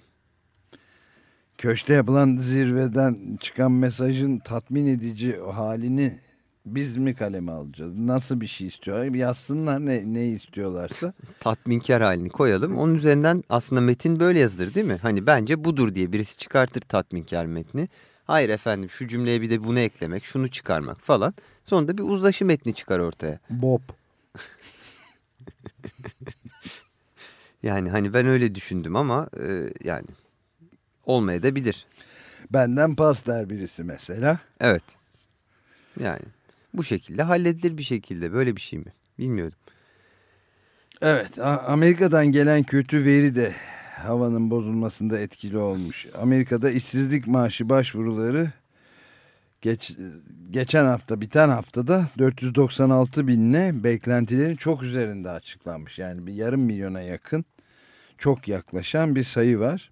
Köşte yapılan zirveden çıkan mesajın tatmin edici halini biz mi kaleme alacağız? Nasıl bir şey istiyorlar? Yazsınlar ne, ne istiyorlarsa. Tatminkar halini koyalım. Onun üzerinden aslında metin böyle yazılır değil mi? Hani bence budur diye birisi çıkartır tatminkar metni. Hayır efendim şu cümleye bir de bunu eklemek, şunu çıkarmak falan. Sonunda bir uzlaşı metni çıkar ortaya. Bob. Yani hani ben öyle düşündüm ama e, yani olmaya da bilir. Benden pas der birisi mesela. Evet. Yani bu şekilde halledilir bir şekilde böyle bir şey mi? Bilmiyorum. Evet Amerika'dan gelen kötü veri de havanın bozulmasında etkili olmuş. Amerika'da işsizlik maaşı başvuruları geç, geçen hafta biten haftada 496 binle beklentilerin çok üzerinde açıklanmış. Yani bir yarım milyona yakın çok yaklaşan bir sayı var.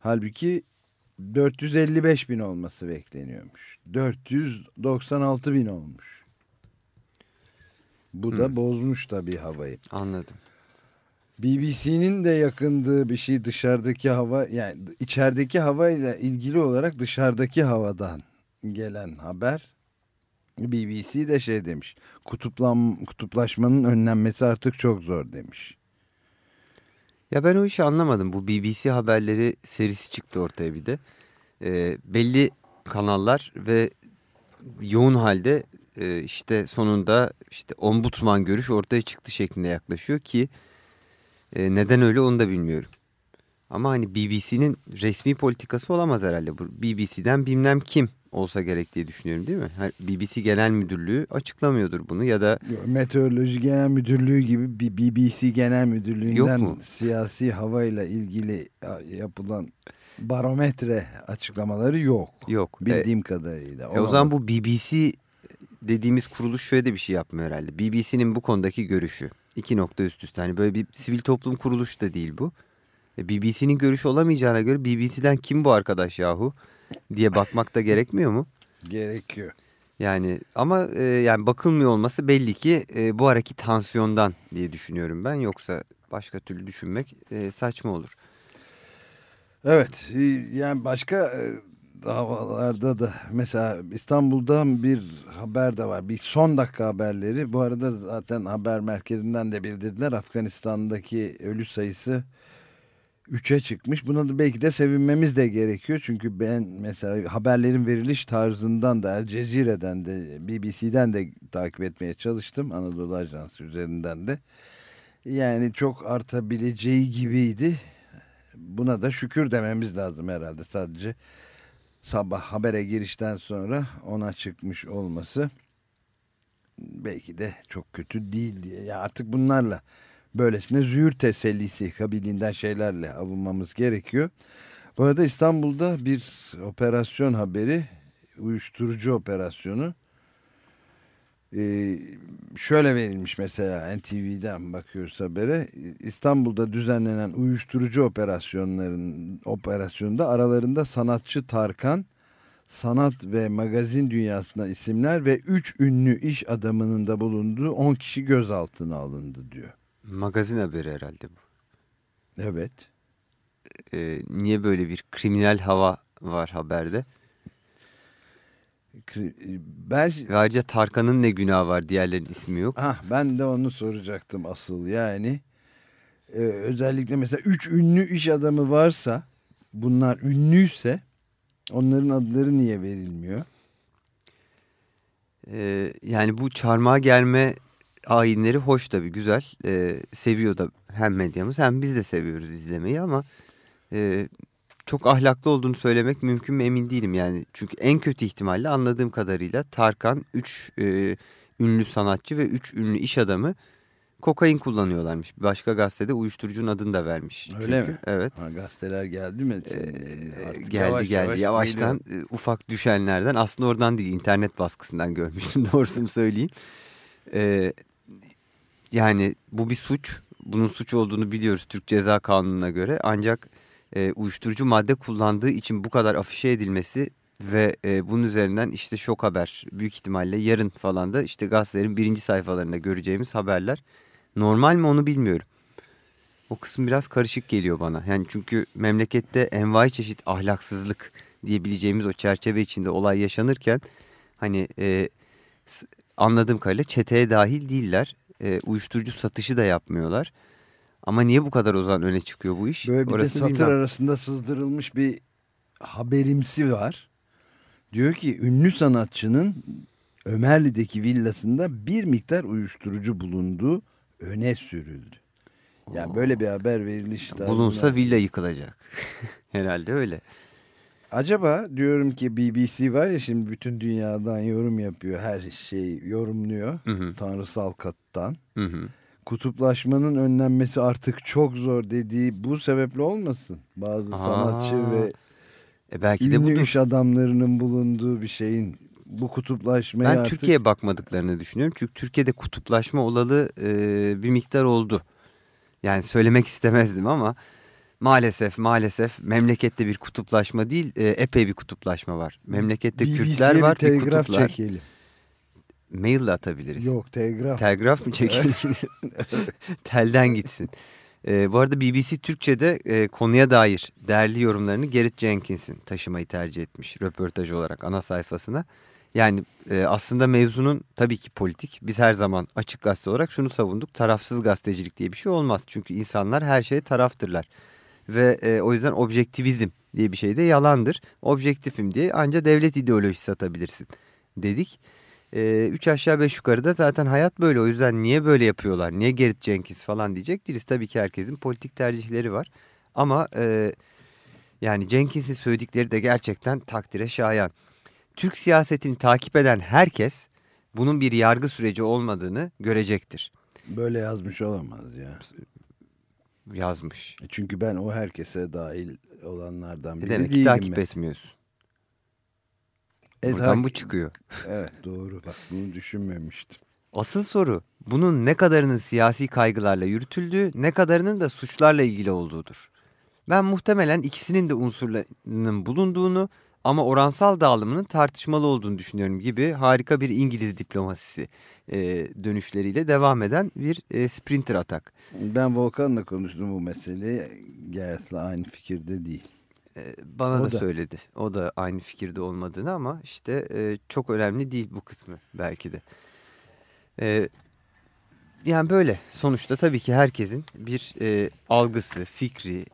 Halbuki 455 bin olması bekleniyormuş. 496 bin olmuş. Bu da Hmm. bozmuş tabii havayı. Anladım. BBC'nin de yakındığı bir şey dışarıdaki hava yani içerideki havayla ilgili olarak dışarıdaki havadan gelen haber. BBC de şey demiş. Kutuplan, kutuplaşmanın önlenmesi artık çok zor demiş. Ya ben o işi anlamadım. Bu BBC haberleri serisi çıktı ortaya bir de. Ee, belli kanallar ve yoğun halde e, işte sonunda işte ombudsman görüş ortaya çıktı şeklinde yaklaşıyor ki e, neden öyle onu da bilmiyorum. Ama hani BBC'nin resmi politikası olamaz herhalde. BBC'den bilmem kim olsa gerek diye düşünüyorum değil mi? BBC Genel Müdürlüğü açıklamıyordur bunu ya da Meteoroloji Genel Müdürlüğü gibi bir BBC Genel Müdürlüğü'nden siyasi havayla ilgili yapılan barometre açıklamaları yok. yok. E, Bildiğim kadarıyla. E o zaman bu BBC dediğimiz kuruluş şöyle de bir şey yapmıyor herhalde. BBC'nin bu konudaki görüşü. İki nokta üst üste. Hani böyle bir sivil toplum kuruluşu da değil bu. E BBC'nin görüşü olamayacağına göre BBC'den kim bu arkadaş yahu diye bakmak da gerekmiyor mu? gerekiyor. Yani ama e, yani bakılmıyor olması belli ki e, bu araki tansiyondan diye düşünüyorum ben. Yoksa başka türlü düşünmek e, saçma olur. Evet e, yani başka e, davalarda da mesela İstanbul'dan bir haber de var. Bir son dakika haberleri. Bu arada zaten haber merkezinden de bildirdiler. Afganistan'daki ölü sayısı 3'e çıkmış. Buna da belki de sevinmemiz de gerekiyor. Çünkü ben mesela haberlerin veriliş tarzından da Cezire'den de BBC'den de takip etmeye çalıştım. Anadolu Ajansı üzerinden de. Yani çok artabileceği gibiydi. Buna da şükür dememiz lazım herhalde sadece sabah habere girişten sonra ona çıkmış olması belki de çok kötü değil diye. Ya artık bunlarla böylesine züğür tesellisi kabiliğinden şeylerle avunmamız gerekiyor. Bu arada İstanbul'da bir operasyon haberi uyuşturucu operasyonu Ee, şöyle verilmiş mesela NTV'den bakıyoruz habere. İstanbul'da düzenlenen uyuşturucu operasyonların operasyonunda aralarında sanatçı Tarkan, sanat ve magazin dünyasında isimler ve 3 ünlü iş adamının da bulunduğu 10 kişi gözaltına alındı diyor. Magazin haberi herhalde bu. Evet. Ee, niye böyle bir kriminal hava var haberde? Kri- Ben ayrıca Tarkan'ın ne günahı var diğerlerinin ismi yok. Ah ben de onu soracaktım asıl yani. Ee, özellikle mesela üç ünlü iş adamı varsa bunlar ünlüyse onların adları niye verilmiyor? Ee, yani bu çarmıha germe ayinleri hoş tabii güzel. Ee, seviyor da hem medyamız hem biz de seviyoruz izlemeyi ama e, çok ahlaklı olduğunu söylemek mümkün mü emin değilim yani. Çünkü en kötü ihtimalle anladığım kadarıyla Tarkan 3 e, ünlü sanatçı ve 3 ünlü iş adamı kokain kullanıyorlarmış. Bir başka gazetede uyuşturucunun adını da vermiş. Öyle çünkü. mi? Evet. Ha, gazeteler geldi mi? Ee, geldi yavaş geldi yavaş yavaştan geliyor. e, ufak düşenlerden aslında oradan değil internet baskısından görmüştüm doğrusunu söyleyeyim. Ee, yani bu bir suç bunun suç olduğunu biliyoruz Türk Ceza Kanunu'na göre ancak e, uyuşturucu madde kullandığı için bu kadar afişe edilmesi ve e, bunun üzerinden işte şok haber büyük ihtimalle yarın falan da işte gazetelerin birinci sayfalarında göreceğimiz haberler normal mi onu bilmiyorum. O kısım biraz karışık geliyor bana. Yani çünkü memlekette envai çeşit ahlaksızlık diyebileceğimiz o çerçeve içinde olay yaşanırken hani e, anladığım kadarıyla çeteye dahil değiller. E, uyuşturucu satışı da yapmıyorlar. Ama niye bu kadar o zaman öne çıkıyor bu iş? Böyle bir de Orasını satır bilmem. arasında sızdırılmış bir haberimsi var. Diyor ki ünlü sanatçının Ömerli'deki villasında bir miktar uyuşturucu bulunduğu öne sürüldü. Yani böyle bir haber veriliş. Bulunsa villa yıkılacak. Herhalde öyle. Acaba diyorum ki BBC var ya şimdi bütün dünyadan yorum yapıyor. Her şeyi yorumluyor. Hı hı. Tanrısal kattan. Hı hı. Kutuplaşmanın önlenmesi artık çok zor dediği bu sebeple olmasın. Bazı Aa, sanatçı ve E belki de ünlü budur. iş adamlarının bulunduğu bir şeyin bu kutuplaşmayı Ben artık Türkiye'ye bakmadıklarını düşünüyorum. Çünkü Türkiye'de kutuplaşma olalı e, bir miktar oldu. Yani söylemek istemezdim ama maalesef maalesef memlekette bir kutuplaşma değil e, epey bir kutuplaşma var. Memlekette BBC'ye Kürtler bir var bir telgraf kutuplar. çekelim. Mail de atabiliriz. Yok telgraf. Telgraf mı çekelim? Telden gitsin. E, bu arada BBC Türkçe'de e, konuya dair değerli yorumlarını Gerrit Jenkins'in taşımayı tercih etmiş röportaj olarak ana sayfasına. Yani e, aslında mevzunun tabii ki politik. Biz her zaman açık gazete olarak şunu savunduk. Tarafsız gazetecilik diye bir şey olmaz. Çünkü insanlar her şeye taraftırlar. Ve e, o yüzden objektivizm diye bir şey de yalandır. Objektifim diye anca devlet ideolojisi satabilirsin dedik. E, üç aşağı beş yukarıda zaten hayat böyle. O yüzden niye böyle yapıyorlar? Niye Gerrit Jenkins falan diyecek değiliz. Tabii ki herkesin politik tercihleri var. Ama e, yani Jenkins'in söyledikleri de gerçekten takdire şayan. Türk siyasetini takip eden herkes bunun bir yargı süreci olmadığını görecektir. Böyle yazmış olamaz ya. Yazmış. Çünkü ben o herkese dahil olanlardan biri demek ki değilim. takip mesela. etmiyorsun. E, Buradan tak- bu çıkıyor. Evet doğru bak bunu düşünmemiştim. Asıl soru bunun ne kadarının siyasi kaygılarla yürütüldüğü ne kadarının da suçlarla ilgili olduğudur. Ben muhtemelen ikisinin de unsurlarının bulunduğunu ama oransal dağılımının tartışmalı olduğunu düşünüyorum gibi harika bir İngiliz diplomasisi e, dönüşleriyle devam eden bir e, sprinter atak. Ben Volkan'la konuştum bu meseleyi. Gereth'le aynı fikirde değil. Bana O da, da. söyledi. O da aynı fikirde olmadığını ama işte e, çok önemli değil bu kısmı belki de. E, yani böyle sonuçta tabii ki herkesin bir e, algısı, fikri,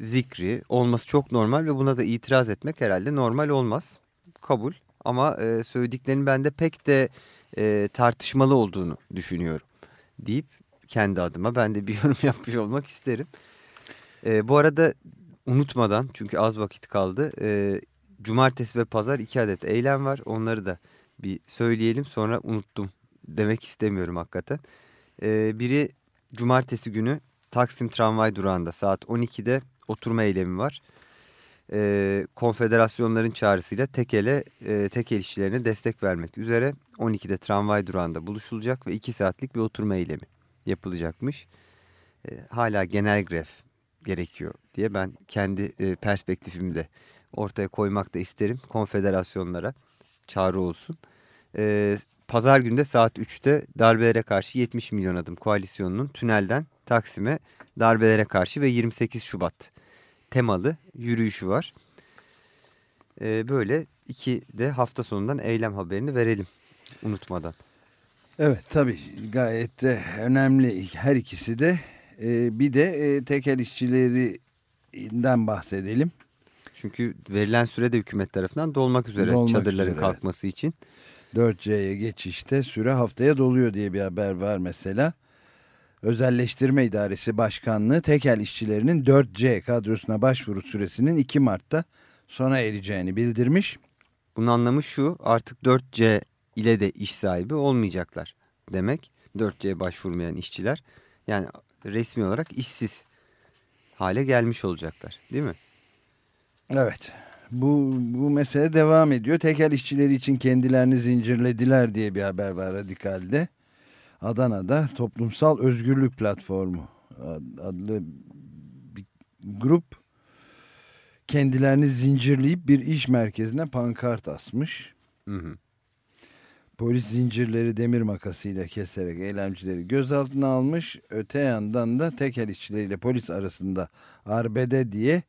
zikri olması çok normal ve buna da itiraz etmek herhalde normal olmaz. Kabul ama e, söylediklerinin bende pek de e, tartışmalı olduğunu düşünüyorum deyip kendi adıma ben de bir yorum yapmış olmak isterim. E, bu arada unutmadan çünkü az vakit kaldı. E, cumartesi ve pazar iki adet eylem var. Onları da bir söyleyelim sonra unuttum demek istemiyorum hakikaten. E, biri cumartesi günü Taksim tramvay durağında saat 12'de oturma eylemi var. e, konfederasyonların çağrısıyla tekele, e, tekel işçilerine destek vermek üzere 12'de tramvay durağında buluşulacak ve 2 saatlik bir oturma eylemi yapılacakmış. E, hala genel grev gerekiyor diye ben kendi e, perspektifimde ortaya koymak da isterim. Konfederasyonlara çağrı olsun. E, Pazar günde saat 3'te darbelere karşı 70 milyon adım koalisyonunun tünelden Taksim'e darbelere karşı ve 28 Şubat temalı yürüyüşü var. E, böyle iki de hafta sonundan eylem haberini verelim unutmadan. Evet tabii gayet de önemli her ikisi de. Ee, bir de e, tekel işçilerinden bahsedelim. Çünkü verilen sürede hükümet tarafından dolmak üzere Dolmak çadırların üzere. kalkması için. 4C'ye geçişte süre haftaya doluyor diye bir haber var mesela. Özelleştirme İdaresi Başkanlığı tekel işçilerinin 4C kadrosuna başvuru süresinin 2 Mart'ta sona ereceğini bildirmiş. Bunun anlamı şu artık 4C ile de iş sahibi olmayacaklar demek. 4C'ye başvurmayan işçiler yani resmi olarak işsiz hale gelmiş olacaklar değil mi? Evet. Bu, bu mesele devam ediyor. Tekel işçileri için kendilerini zincirlediler diye bir haber var Radikal'de. Adana'da Toplumsal Özgürlük Platformu adlı bir grup kendilerini zincirleyip bir iş merkezine pankart asmış. Hı hı. Polis zincirleri demir makasıyla keserek eylemcileri gözaltına almış. Öte yandan da tekel işçileriyle polis arasında arbede diye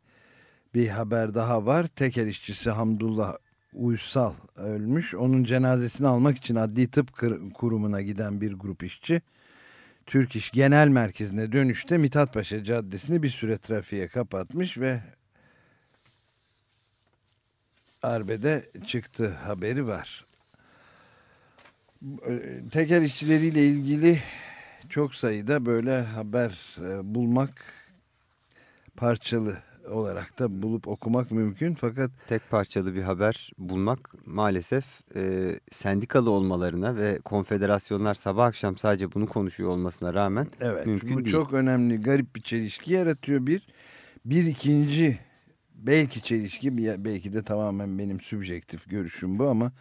bir haber daha var. Tekel işçisi Hamdullah Uysal ölmüş. Onun cenazesini almak için Adli Tıp Kurumu'na giden bir grup işçi Türk İş Genel Merkezi'ne dönüşte Mithatpaşa Caddesi'ni bir süre trafiğe kapatmış ve arbede çıktı haberi var. Tekel işçileriyle ilgili çok sayıda böyle haber e, bulmak parçalı olarak da bulup okumak mümkün fakat Tek parçalı bir haber bulmak maalesef e, sendikalı olmalarına ve konfederasyonlar sabah akşam sadece bunu konuşuyor olmasına rağmen evet mümkün bu değil. çok önemli garip bir çelişki yaratıyor bir bir ikinci belki çelişki belki de tamamen benim sübjektif görüşüm bu ama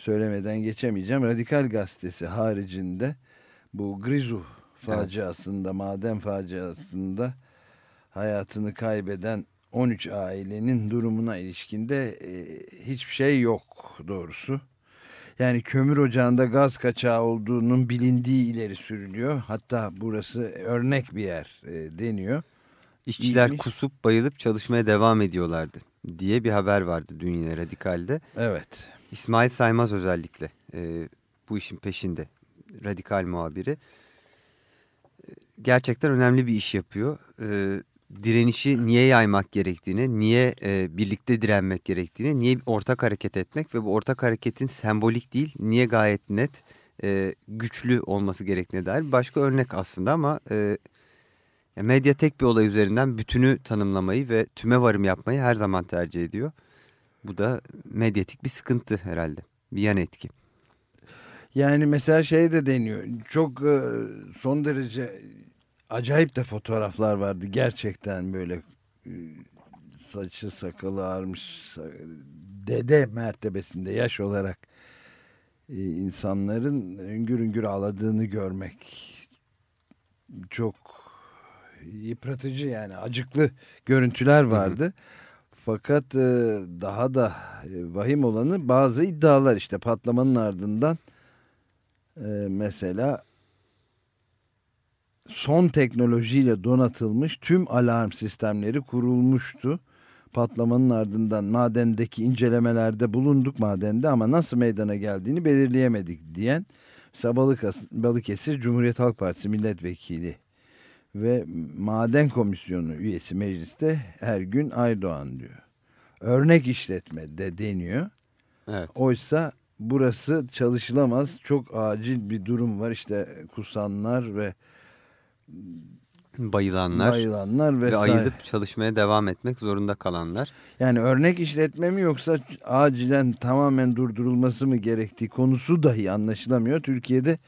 söylemeden geçemeyeceğim Radikal Gazetesi haricinde bu Grizu faciasında maden faciasında hayatını kaybeden 13 ailenin durumuna ilişkinde e, hiçbir şey yok doğrusu. Yani kömür ocağında gaz kaçağı olduğunun bilindiği ileri sürülüyor. Hatta burası örnek bir yer e, deniyor. İşçiler İlginç. kusup bayılıp çalışmaya devam ediyorlardı diye bir haber vardı dün yine Radikal'de. Evet. İsmail Saymaz özellikle e, bu işin peşinde radikal muhabiri. E, Gerçekten önemli bir iş yapıyor. E, direnişi niye yaymak gerektiğini, niye e, birlikte direnmek gerektiğini, niye ortak hareket etmek ve bu ortak hareketin sembolik değil, niye gayet net, e, güçlü olması gerektiğine dair başka örnek aslında ama... E, ya medya tek bir olay üzerinden bütünü tanımlamayı ve tüme varım yapmayı her zaman tercih ediyor. Bu da medyatik bir sıkıntı herhalde. Bir yan etki. Yani mesela şey de deniyor. Çok e, son derece acayip de fotoğraflar vardı. Gerçekten böyle e, saçı sakalı ağarmış dede mertebesinde yaş olarak e, insanların üngür üngür ağladığını görmek çok yıpratıcı yani acıklı görüntüler vardı. Fakat e, daha da e, vahim olanı bazı iddialar işte patlamanın ardından e, mesela son teknolojiyle donatılmış tüm alarm sistemleri kurulmuştu. Patlamanın ardından madendeki incelemelerde bulunduk madende ama nasıl meydana geldiğini belirleyemedik diyen mesela Balıkas- Balıkesir Cumhuriyet Halk Partisi milletvekili ve maden komisyonu üyesi mecliste her gün Aydoğan diyor. Örnek işletme de deniyor. Evet. Oysa burası çalışılamaz. Çok acil bir durum var. İşte kusanlar ve Bayılanlar bayılanlar ve ayılıp çalışmaya devam etmek zorunda kalanlar. Yani örnek işletme mi yoksa acilen tamamen durdurulması mı gerektiği konusu dahi anlaşılamıyor. Türkiye'de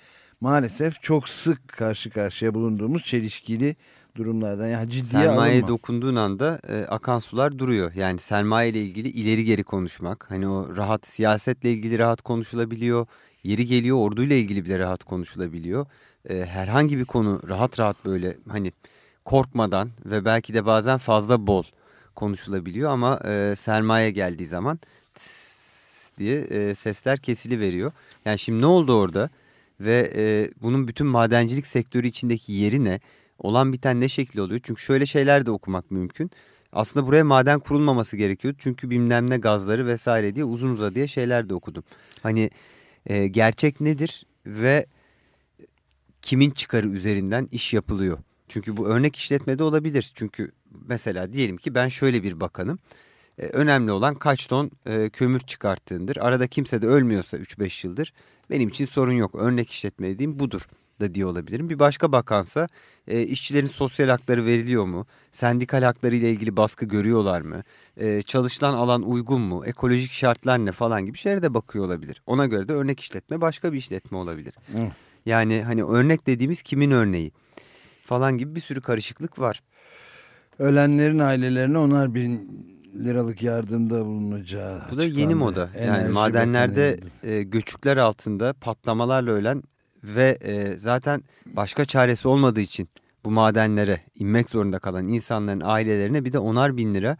maalesef çok sık karşı karşıya bulunduğumuz çelişkili durumlardan. Yani ciddiye Sermaye alınma. dokunduğun anda e, akan sular duruyor. Yani sermaye ile ilgili ileri geri konuşmak. Hani o rahat siyasetle ilgili rahat konuşulabiliyor. Yeri geliyor orduyla ilgili bile rahat konuşulabiliyor. E, herhangi bir konu rahat rahat böyle hani korkmadan ve belki de bazen fazla bol konuşulabiliyor. Ama e, sermaye geldiği zaman diye e, sesler kesili veriyor. Yani şimdi ne oldu orada? Ve e, bunun bütün madencilik sektörü içindeki yeri ne? Olan biten ne şekli oluyor? Çünkü şöyle şeyler de okumak mümkün. Aslında buraya maden kurulmaması gerekiyor. Çünkü bilmem ne gazları vesaire diye uzun uzadıya şeyler de okudum. Hani e, gerçek nedir ve kimin çıkarı üzerinden iş yapılıyor? Çünkü bu örnek işletmede olabilir. Çünkü mesela diyelim ki ben şöyle bir bakanım. E, önemli olan kaç ton e, kömür çıkarttığındır. Arada kimse de ölmüyorsa 3-5 yıldır benim için sorun yok. Örnek işletme dediğim budur da diye olabilirim. Bir başka bakansa e, işçilerin sosyal hakları veriliyor mu? Sendikal hakları ile ilgili baskı görüyorlar mı? E, çalışılan alan uygun mu? Ekolojik şartlar ne falan gibi şeylere de bakıyor olabilir. Ona göre de örnek işletme başka bir işletme olabilir. Hı. Yani hani örnek dediğimiz kimin örneği falan gibi bir sürü karışıklık var. Ölenlerin ailelerine onar bin liralık yardımda bulunacağı Bu da yeni moda. Yani madenlerde e, göçükler altında patlamalarla ölen ve e, zaten başka çaresi olmadığı için bu madenlere inmek zorunda kalan insanların ailelerine bir de onar bin lira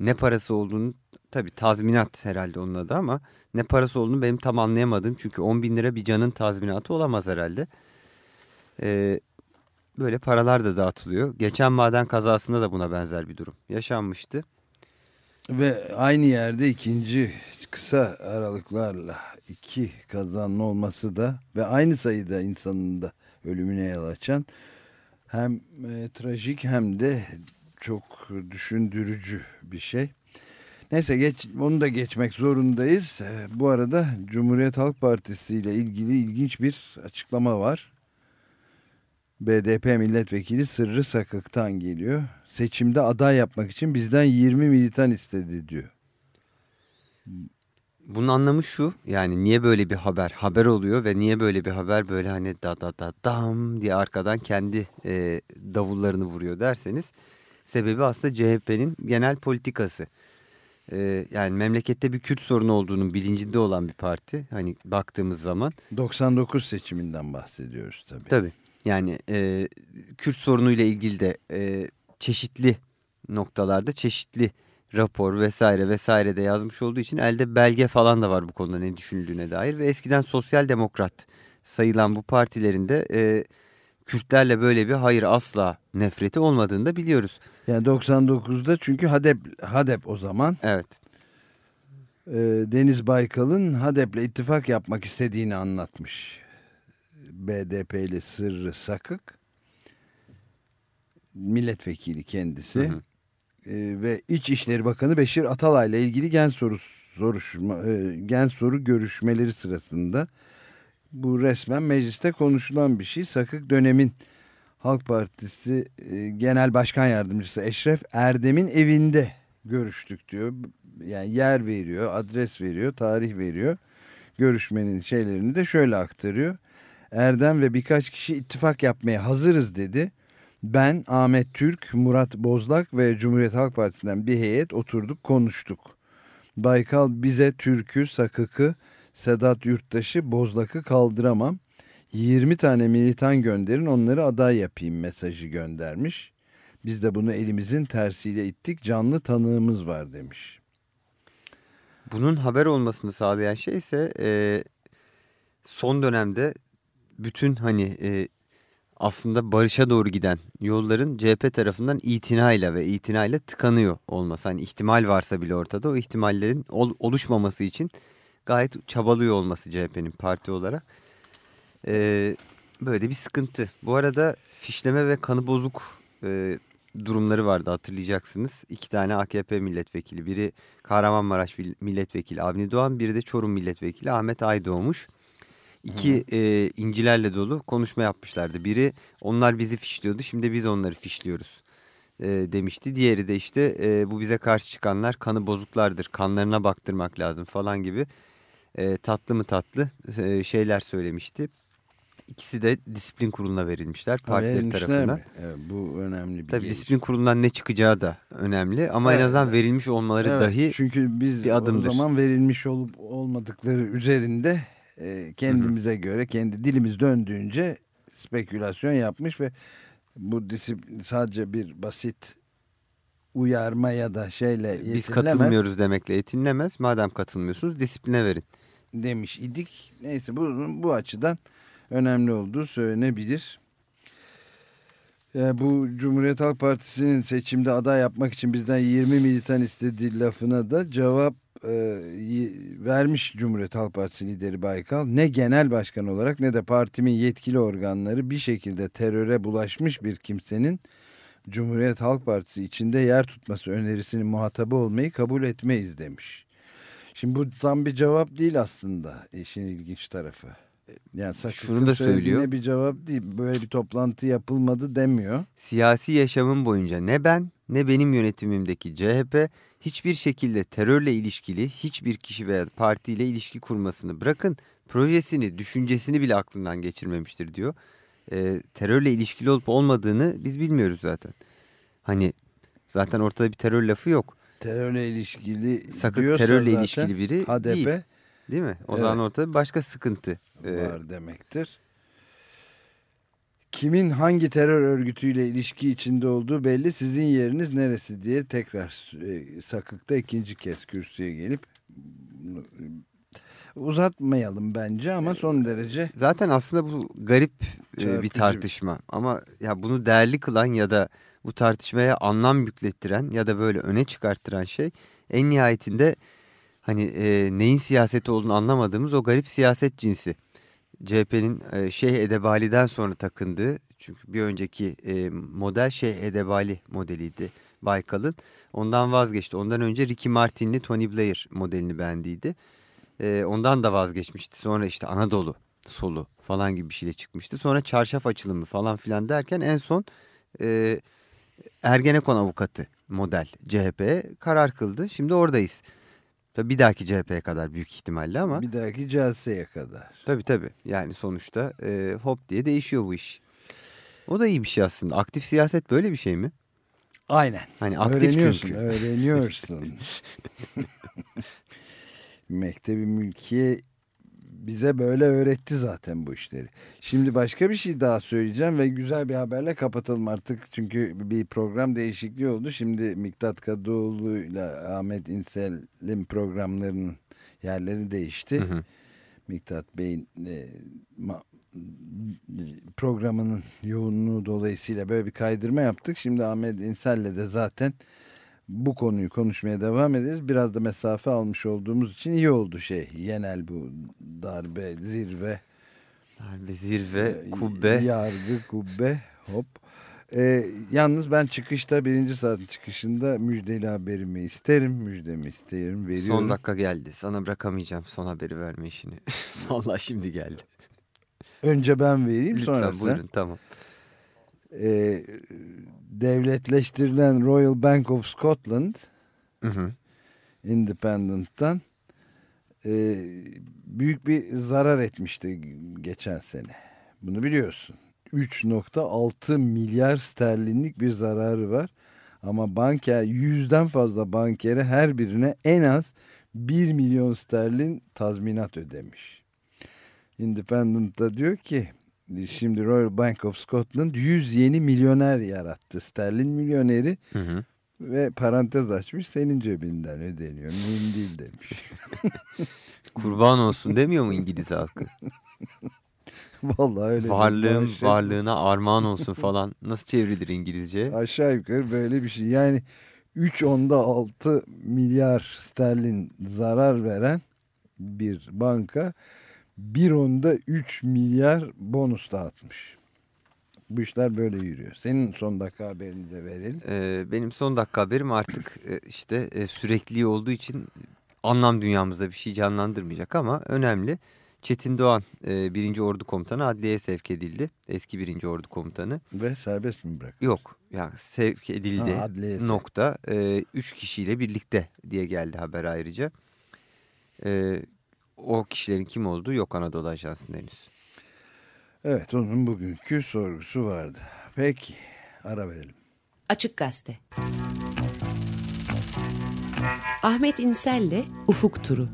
ne parası olduğunu tabii tazminat herhalde onun adı ama ne parası olduğunu benim tam anlayamadım. Çünkü 10 bin lira bir canın tazminatı olamaz herhalde. E, böyle paralar da dağıtılıyor. Geçen maden kazasında da buna benzer bir durum yaşanmıştı. Ve aynı yerde ikinci kısa aralıklarla iki kazanın olması da ve aynı sayıda insanın da ölümüne yol açan hem e, trajik hem de çok düşündürücü bir şey. Neyse geç, onu da geçmek zorundayız. E, bu arada Cumhuriyet Halk Partisi ile ilgili ilginç bir açıklama var. BDP milletvekili Sırrı Sakık'tan geliyor. Seçimde aday yapmak için bizden 20 militan istedi diyor. Bunun anlamı şu yani niye böyle bir haber haber oluyor ve niye böyle bir haber böyle hani da da da dam diye arkadan kendi e, davullarını vuruyor derseniz sebebi aslında CHP'nin genel politikası. E, yani memlekette bir Kürt sorunu olduğunun bilincinde olan bir parti hani baktığımız zaman. 99 seçiminden bahsediyoruz tabii. Tabii yani e, Kürt sorunuyla ilgili de e, çeşitli noktalarda çeşitli rapor vesaire vesaire de yazmış olduğu için elde belge falan da var bu konuda ne düşünüldüğüne dair. Ve eskiden sosyal demokrat sayılan bu partilerin de e, Kürtlerle böyle bir hayır asla nefreti olmadığını da biliyoruz. Yani 99'da çünkü HADEP, HADEP o zaman Evet. e, Deniz Baykal'ın HADEP'le ittifak yapmak istediğini anlatmış. BDP'li Sırrı Sakık milletvekili kendisi. Hı hı. E, ve İçişleri Bakanı Beşir Atalay'la ilgili gen soru soruşma e, gen soru görüşmeleri sırasında bu resmen mecliste konuşulan bir şey. Sakık dönemin Halk Partisi e, Genel Başkan Yardımcısı Eşref Erdem'in evinde görüştük diyor. Yani yer veriyor, adres veriyor, tarih veriyor. Görüşmenin şeylerini de şöyle aktarıyor. Erdem ve birkaç kişi ittifak yapmaya hazırız dedi. Ben, Ahmet Türk, Murat Bozlak ve Cumhuriyet Halk Partisi'nden bir heyet oturduk konuştuk. Baykal bize Türk'ü, Sakık'ı, Sedat Yurttaş'ı, Bozlak'ı kaldıramam. 20 tane militan gönderin onları aday yapayım mesajı göndermiş. Biz de bunu elimizin tersiyle ittik canlı tanığımız var demiş. Bunun haber olmasını sağlayan şey ise e, son dönemde bütün hani e, aslında barışa doğru giden yolların CHP tarafından itinayla ve itinayla tıkanıyor olması. Hani ihtimal varsa bile ortada o ihtimallerin ol, oluşmaması için gayet çabalıyor olması CHP'nin parti olarak. E, böyle bir sıkıntı. Bu arada fişleme ve kanı bozuk e, durumları vardı hatırlayacaksınız. İki tane AKP milletvekili. Biri Kahramanmaraş milletvekili Avni Doğan, biri de Çorum milletvekili Ahmet Aydoğmuş. İki e, incilerle dolu konuşma yapmışlardı. Biri onlar bizi fişliyordu şimdi biz onları fişliyoruz e, demişti. Diğeri de işte e, bu bize karşı çıkanlar kanı bozuklardır kanlarına baktırmak lazım falan gibi e, tatlı mı tatlı e, şeyler söylemişti. İkisi de disiplin kuruluna verilmişler partileri Verilmişler tarafından. mi? Evet, bu önemli bir Tabii gelişme. disiplin kurulundan ne çıkacağı da önemli ama en Evet. azından verilmiş olmaları Evet, dahi çünkü biz bir adımdır. o zaman verilmiş olup olmadıkları üzerinde e, kendimize göre kendi dilimiz döndüğünce spekülasyon yapmış ve bu disiplin sadece bir basit uyarma ya da şeyle biz yetinilemez katılmıyoruz demekle yetinlemez. Madem katılmıyorsunuz disipline verin. demiş idik. Neyse bu, bu açıdan önemli olduğu söylenebilir. Ya bu Cumhuriyet Halk Partisi'nin seçimde aday yapmak için bizden 20 militan istediği lafına da cevap e, vermiş Cumhuriyet Halk Partisi lideri Baykal. Ne genel başkan olarak ne de partimin yetkili organları bir şekilde teröre bulaşmış bir kimsenin Cumhuriyet Halk Partisi içinde yer tutması önerisinin muhatabı olmayı kabul etmeyiz demiş. Şimdi bu tam bir cevap değil aslında işin ilginç tarafı. Yani Şunu da söylüyor. bir cevap değil. Böyle bir toplantı yapılmadı demiyor. Siyasi yaşamım boyunca ne ben ne benim yönetimimdeki CHP hiçbir şekilde terörle ilişkili hiçbir kişi veya partiyle ilişki kurmasını bırakın projesini, düşüncesini bile aklından geçirmemiştir diyor. Ee, terörle ilişkili olup olmadığını biz bilmiyoruz zaten. Hani zaten ortada bir terör lafı yok. Terörle ilişkili Sakın terörle zaten ilişkili biri HDP değil. Değil mi? O Evet. zaman ortada başka sıkıntı. Ee, var demektir. Kimin hangi terör örgütüyle ilişki içinde olduğu belli. Sizin yeriniz neresi diye tekrar e, Sakık'ta ikinci kez kürsüye gelip uzatmayalım bence ama son derece Zaten aslında bu garip e, bir- tartışma. Ama ya bunu değerli kılan ya da bu tartışmaya anlam yüklettiren ya da böyle öne çıkarttıran şey en nihayetinde hani e, neyin siyaseti olduğunu anlamadığımız o garip siyaset cinsi. CHP'nin e, Şeyh Edebali'den sonra takındığı çünkü bir önceki e, model Şeyh Edebali modeliydi Baykal'ın. Ondan vazgeçti. Ondan önce Ricky Martin'li Tony Blair modelini beğendiydi. E, ondan da vazgeçmişti. Sonra işte Anadolu solu falan gibi bir şeyle çıkmıştı. Sonra çarşaf açılımı falan filan derken en son e, Ergenekon avukatı model CHP'ye karar kıldı. Şimdi oradayız. Tabii bir dahaki CHP'ye kadar büyük ihtimalle ama bir dahaki celseye kadar. tabii tabii yani sonuçta e, hop diye değişiyor bu iş. O da iyi bir şey aslında. Aktif siyaset böyle bir şey mi? Aynen. Hani aktif öğreniyorsun, çünkü. öğreniyorsun. Mektebi mülkiye bize böyle öğretti zaten bu işleri. Şimdi başka bir şey daha söyleyeceğim ve güzel bir haberle kapatalım artık. Çünkü bir program değişikliği oldu. Şimdi Miktat Kadıoğlu ile Ahmet İnsel'in programlarının yerleri değişti. Hı hı. Miktat Bey'in e, ma- programının yoğunluğu dolayısıyla böyle bir kaydırma yaptık. Şimdi Ahmet İnsel'le de zaten bu konuyu konuşmaya devam ederiz. Biraz da mesafe almış olduğumuz için iyi oldu şey. Yenel bu darbe, zirve, Darbe, zirve, e, kubbe. yargı, kubbe, hop. E, yalnız ben çıkışta birinci saat çıkışında müjdeli haberimi isterim. Müjdemi isterim, veriyorum. Son dakika geldi. Sana bırakamayacağım son haberi verme işini. Vallahi şimdi geldi. Önce ben vereyim sonra Lütfen buyurun tamam. E, devletleştirilen Royal Bank of Scotland Hı hı. Independent'tan e, büyük bir zarar etmişti geçen sene. Bunu biliyorsun. 3.6 milyar sterlinlik bir zararı var. Ama banker yüzden fazla bankere her birine en az 1 milyon sterlin tazminat ödemiş. Independent da diyor ki şimdi Royal Bank of Scotland 100 yeni milyoner yarattı. Sterlin milyoneri Hı hı. ve parantez açmış senin cebinden ödeniyor. Mühim değil demiş. Kurban olsun demiyor mu İngiliz halkı? Vallahi öyle. Varlığım maaşı- varlığına armağan olsun falan. Nasıl çevrilir İngilizce? Aşağı yukarı böyle bir şey. Yani 3 onda 6 milyar sterlin zarar veren bir banka bir onda 3 milyar bonus dağıtmış. Bu işler böyle yürüyor. Senin son dakika haberini de verelim. Ee, benim son dakika haberim artık e, işte e, sürekli olduğu için anlam dünyamızda bir şey canlandırmayacak ama önemli. Çetin Doğan e, 1. Ordu Komutanı adliyeye sevk edildi. Eski 1. Ordu Komutanı. Ve serbest mi bırak? Yok yani sevk edildi Ha, adliyeye nokta. E, üç kişiyle birlikte diye geldi haber ayrıca. E, o kişilerin kim olduğu yok Anadolu Ajansı'nda henüz. Evet onun bugünkü sorgusu vardı. Peki ara verelim. Açık Gazete. Ahmet İnsel'le Ufuk Turu.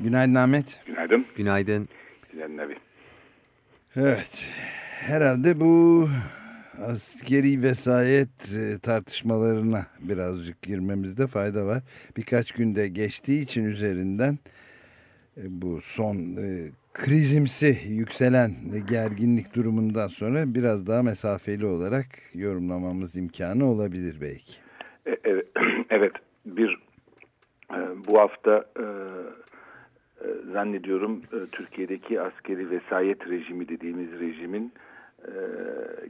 Günaydın Ahmet. Günaydın. Günaydın. Günaydın abi. Evet herhalde bu askeri vesayet e, tartışmalarına birazcık girmemizde fayda var. Birkaç günde geçtiği için üzerinden e, bu son e, krizimsi yükselen gerginlik durumundan sonra biraz daha mesafeli olarak yorumlamamız imkanı olabilir belki. Evet, evet bir bu hafta zannediyorum Türkiye'deki askeri vesayet rejimi dediğimiz rejimin e,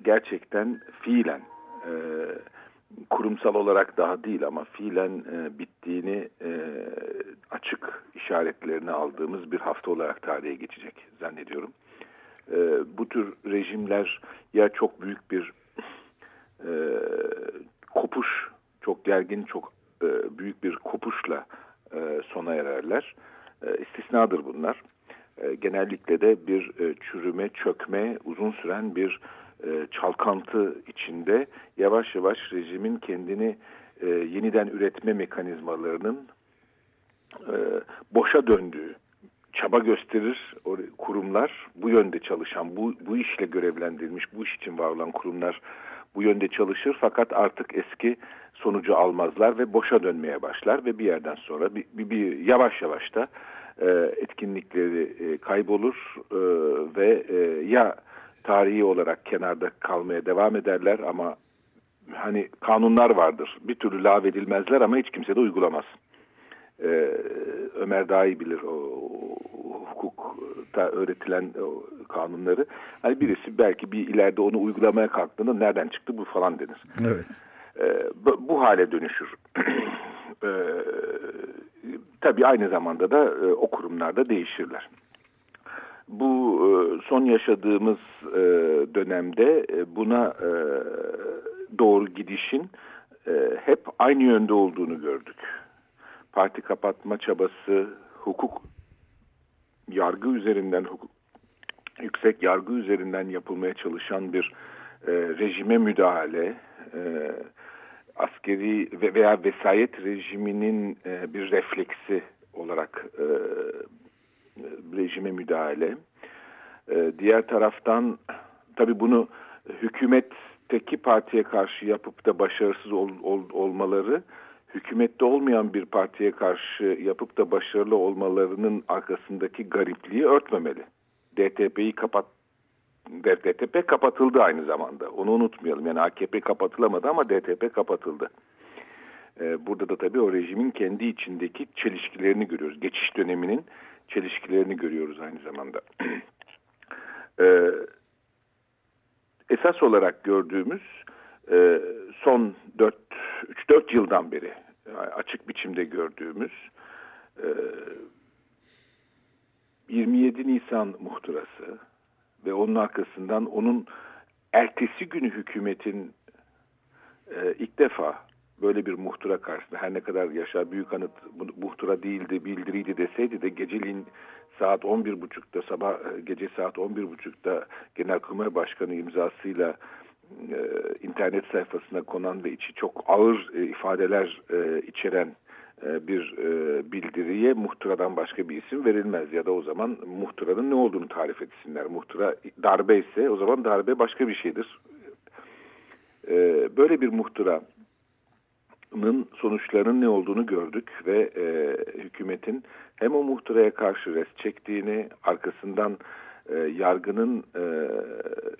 gerçekten fiilen e, kurumsal olarak daha değil ama fiilen e, bittiğini açık işaretlerini aldığımız bir hafta olarak tarihe geçecek zannediyorum. Bu tür rejimler ya çok büyük bir kopuş, çok gergin, çok büyük bir kopuşla sona ererler. E, istisnadır bunlar. E, genellikle de bir e, çürüme, çökme, uzun süren bir e, çalkantı içinde yavaş yavaş rejimin kendini yeniden üretme mekanizmalarının boşa döndüğü, çaba gösterir kurumlar bu yönde çalışan, bu, bu işle görevlendirilmiş, bu iş için var olan kurumlar bu yönde çalışır fakat artık eski sonucu almazlar ve boşa dönmeye başlar ve bir yerden sonra bir, bir, bir yavaş yavaş da etkinlikleri e, kaybolur e, ve e, ya tarihi olarak kenarda kalmaya devam ederler ama hani kanunlar vardır bir türlü lağvedilmezler ama hiç kimse de uygulamaz. Ee, Ömer daha iyi bilir o, o hukukta öğretilen o kanunları. Hani birisi belki bir ileride onu uygulamaya kalktığında nereden çıktı bu falan denir. Evet. Ee, bu, bu hale dönüşür. ee, tabii aynı zamanda da e, o kurumlarda değişirler. Bu e, son yaşadığımız e, dönemde e, buna e, doğru gidişin e, hep aynı yönde olduğunu gördük. Parti kapatma çabası, hukuk yargı üzerinden hukuk, yüksek yargı üzerinden yapılmaya çalışan bir e, rejime müdahale, e, askeri ve veya vesayet rejiminin e, bir refleksi olarak e, rejime müdahale. E, diğer taraftan tabii bunu hükümetteki partiye karşı yapıp da başarısız ol, ol, olmaları hükümette olmayan bir partiye karşı yapıp da başarılı olmalarının arkasındaki garipliği örtmemeli. DTP'yi kapat DTP kapatıldı aynı zamanda. Onu unutmayalım. Yani AKP kapatılamadı ama DTP kapatıldı. Ee, burada da tabii o rejimin kendi içindeki çelişkilerini görüyoruz. Geçiş döneminin çelişkilerini görüyoruz aynı zamanda. ee, esas olarak gördüğümüz e, son 3-4 yıldan beri açık biçimde gördüğümüz e, 27 Nisan muhtırası ve onun arkasından onun ertesi günü hükümetin e, ilk defa böyle bir muhtıra karşısında her ne kadar Yaşar Büyükanıt muhtıra değildi bildiriydi deseydi de geceliğin saat 11.30'da sabah gece saat 11.30'da Genelkurmay Başkanı imzasıyla e, internet sayfasına konan ve içi çok ağır e, ifadeler e, içeren e, bir e, bildiriye muhtıradan başka bir isim verilmez ya da o zaman muhtıranın ne olduğunu tarif etsinler. Muhtıra darbe ise o zaman darbe başka bir şeydir. E, böyle bir muhtıranın sonuçlarının ne olduğunu gördük ve e, hükümetin hem o muhtıraya karşı res çektiğini arkasından e, yargının e,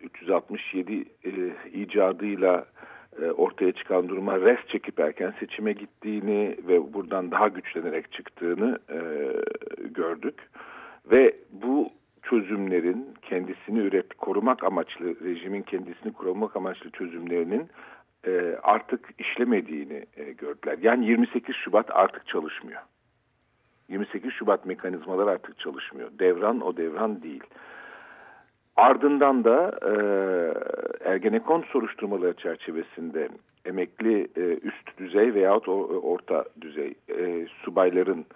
367 e, icadıyla e, ortaya çıkan duruma res çekip erken seçime gittiğini ve buradan daha güçlenerek çıktığını e, gördük. Ve bu çözümlerin kendisini üret korumak amaçlı rejimin kendisini korumak amaçlı çözümlerinin e, artık işlemediğini e, gördüler. Yani 28 Şubat artık çalışmıyor. 28 Şubat mekanizmaları artık çalışmıyor. Devran o devran değil. Ardından da e, Ergenekon soruşturmaları çerçevesinde emekli e, üst düzey veyahut o, orta düzey e, subayların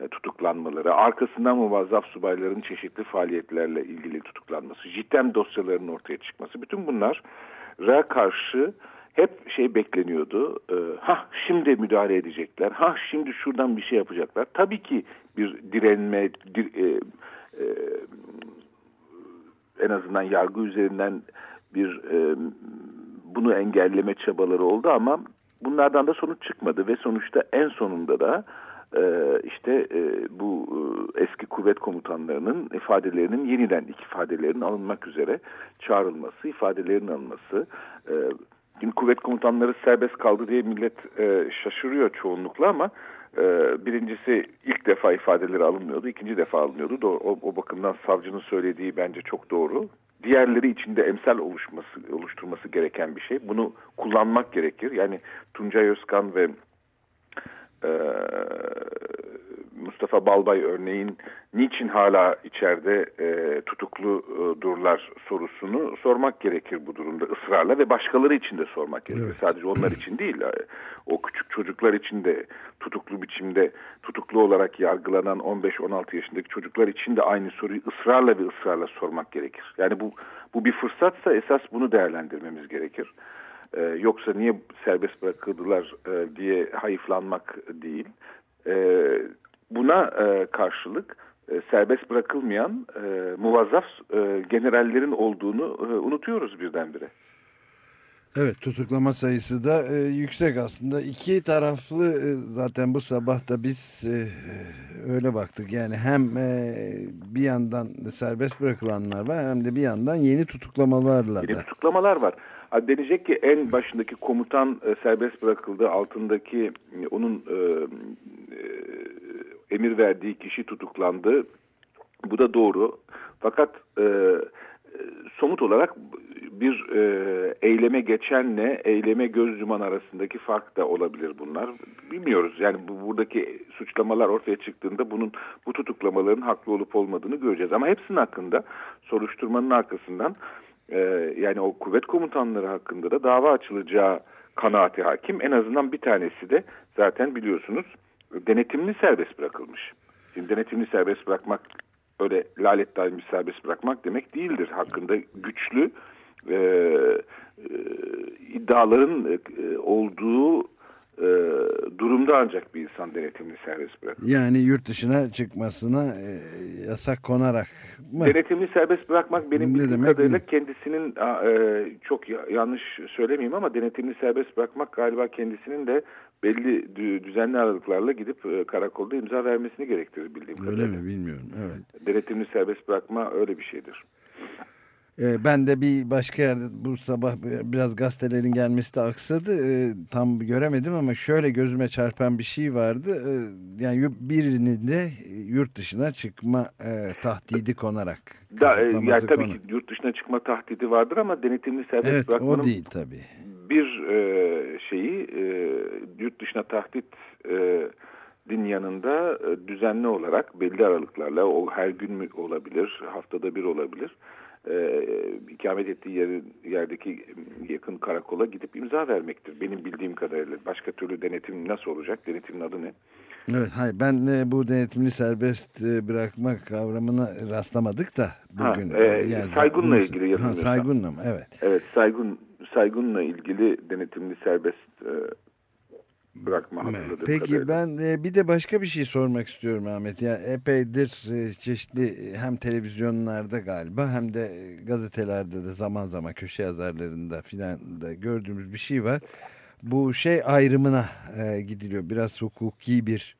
e, tutuklanmaları, arkasından muvazzaf subayların çeşitli faaliyetlerle ilgili tutuklanması, JITEM dosyalarının ortaya çıkması, bütün bunlara karşı hep şey bekleniyordu. E, ha şimdi müdahale edecekler. Ha şimdi şuradan bir şey yapacaklar. Tabii ki bir direnme, dir, e, e, en azından yargı üzerinden bir e, bunu engelleme çabaları oldu ama bunlardan da sonuç çıkmadı ve sonuçta en sonunda da e, işte e, bu e, eski kuvvet komutanlarının ifadelerinin yeniden ilk ifadelerinin alınmak üzere çağrılması, ifadelerin alınması. E, Şimdi kuvvet komutanları serbest kaldı diye millet e, şaşırıyor çoğunlukla ama birincisi ilk defa ifadeleri alınmıyordu, ikinci defa alınıyordu. O, o bakımdan savcının söylediği bence çok doğru. Diğerleri içinde emsal oluşması, oluşturması gereken bir şey. Bunu kullanmak gerekir. Yani Tuncay Özkan ve e, Mustafa Balbay örneğin niçin hala içeride e, tutuklu e, durlar sorusunu sormak gerekir bu durumda ısrarla ve başkaları için de sormak gerekir. Evet. Sadece onlar için değil. e, O küçük çocuklar için de tutuklu biçimde tutuklu olarak yargılanan 15-16 yaşındaki çocuklar için de aynı soruyu ısrarla ve ısrarla sormak gerekir. Yani bu bu bir fırsatsa esas bunu değerlendirmemiz gerekir. Ee, yoksa niye serbest bırakıldılar e, diye hayıflanmak değil. Ee, buna e, karşılık e, serbest bırakılmayan e, muvazzaf e, generallerin olduğunu e, unutuyoruz birdenbire. Evet tutuklama sayısı da e, yüksek aslında. İki taraflı e, zaten bu sabah da biz e, öyle baktık. Yani hem e, bir yandan serbest bırakılanlar var hem de bir yandan yeni tutuklamalarla Yeni da. tutuklamalar var. Denecek ki en başındaki komutan e, serbest bırakıldı. Altındaki e, onun e, e, emir verdiği kişi tutuklandı. Bu da doğru. Fakat e, e, somut olarak bir e, eyleme geçenle eyleme göz yuman arasındaki fark da olabilir bunlar. Bilmiyoruz. Yani bu buradaki suçlamalar ortaya çıktığında bunun bu tutuklamaların haklı olup olmadığını göreceğiz. Ama hepsinin hakkında soruşturmanın arkasından e, yani o kuvvet komutanları hakkında da dava açılacağı kanaati hakim. En azından bir tanesi de zaten biliyorsunuz denetimli serbest bırakılmış. Şimdi denetimli serbest bırakmak öyle lalet daimi serbest bırakmak demek değildir. Hakkında güçlü e, e, iddiaların e, olduğu e, durumda ancak bir insan denetimli serbest bırakılır. Yani yurt dışına çıkmasına e, yasak konarak mı? Denetimli serbest bırakmak benim bildiğim kadarıyla bu? kendisinin e, çok ya- yanlış söylemeyeyim ama denetimli serbest bırakmak galiba kendisinin de belli dü- düzenli aralıklarla gidip e, karakolda imza vermesini gerektirir bildiğim Öyle kadarıyla. mi bilmiyorum. Evet. Denetimli serbest bırakma öyle bir şeydir. E, ben de bir başka yerde bu sabah biraz gazetelerin gelmesi de aksadı. E, tam göremedim ama şöyle gözüme çarpan bir şey vardı. E, yani birinin de yurt dışına çıkma e, tahdidi konarak. Da, e, yani tabii konu. ki yurt dışına çıkma tahdidi vardır ama denetimli serbest Evet bırakmanın o değil tabii. bir e, şeyi e, yurt dışına tahdit e, din yanında e, düzenli olarak belli aralıklarla o her gün mü olabilir, haftada bir olabilir. E, ikamet ettiği yerin, yerdeki yakın karakola gidip imza vermektir. Benim bildiğim kadarıyla. Başka türlü denetim nasıl olacak? Denetimin adı ne? Evet hayır ben e, bu denetimli serbest e, bırakma kavramına rastlamadık da Ha, bugün. e, Saygun'la bunu- ilgili Ha, yanılmıyorsam. Saygun'la mı? Evet. Evet, Saygun Saygun'la ilgili denetimli serbest e, bırakma hatırladığım Peki kadarıyla. ben e, bir de başka bir şey sormak istiyorum Ahmet. Yani epeydir e, çeşitli hem televizyonlarda galiba hem de e, gazetelerde de zaman zaman köşe yazarlarında filan da gördüğümüz bir şey var. Bu şey ayrımına e, gidiliyor. Biraz hukuki bir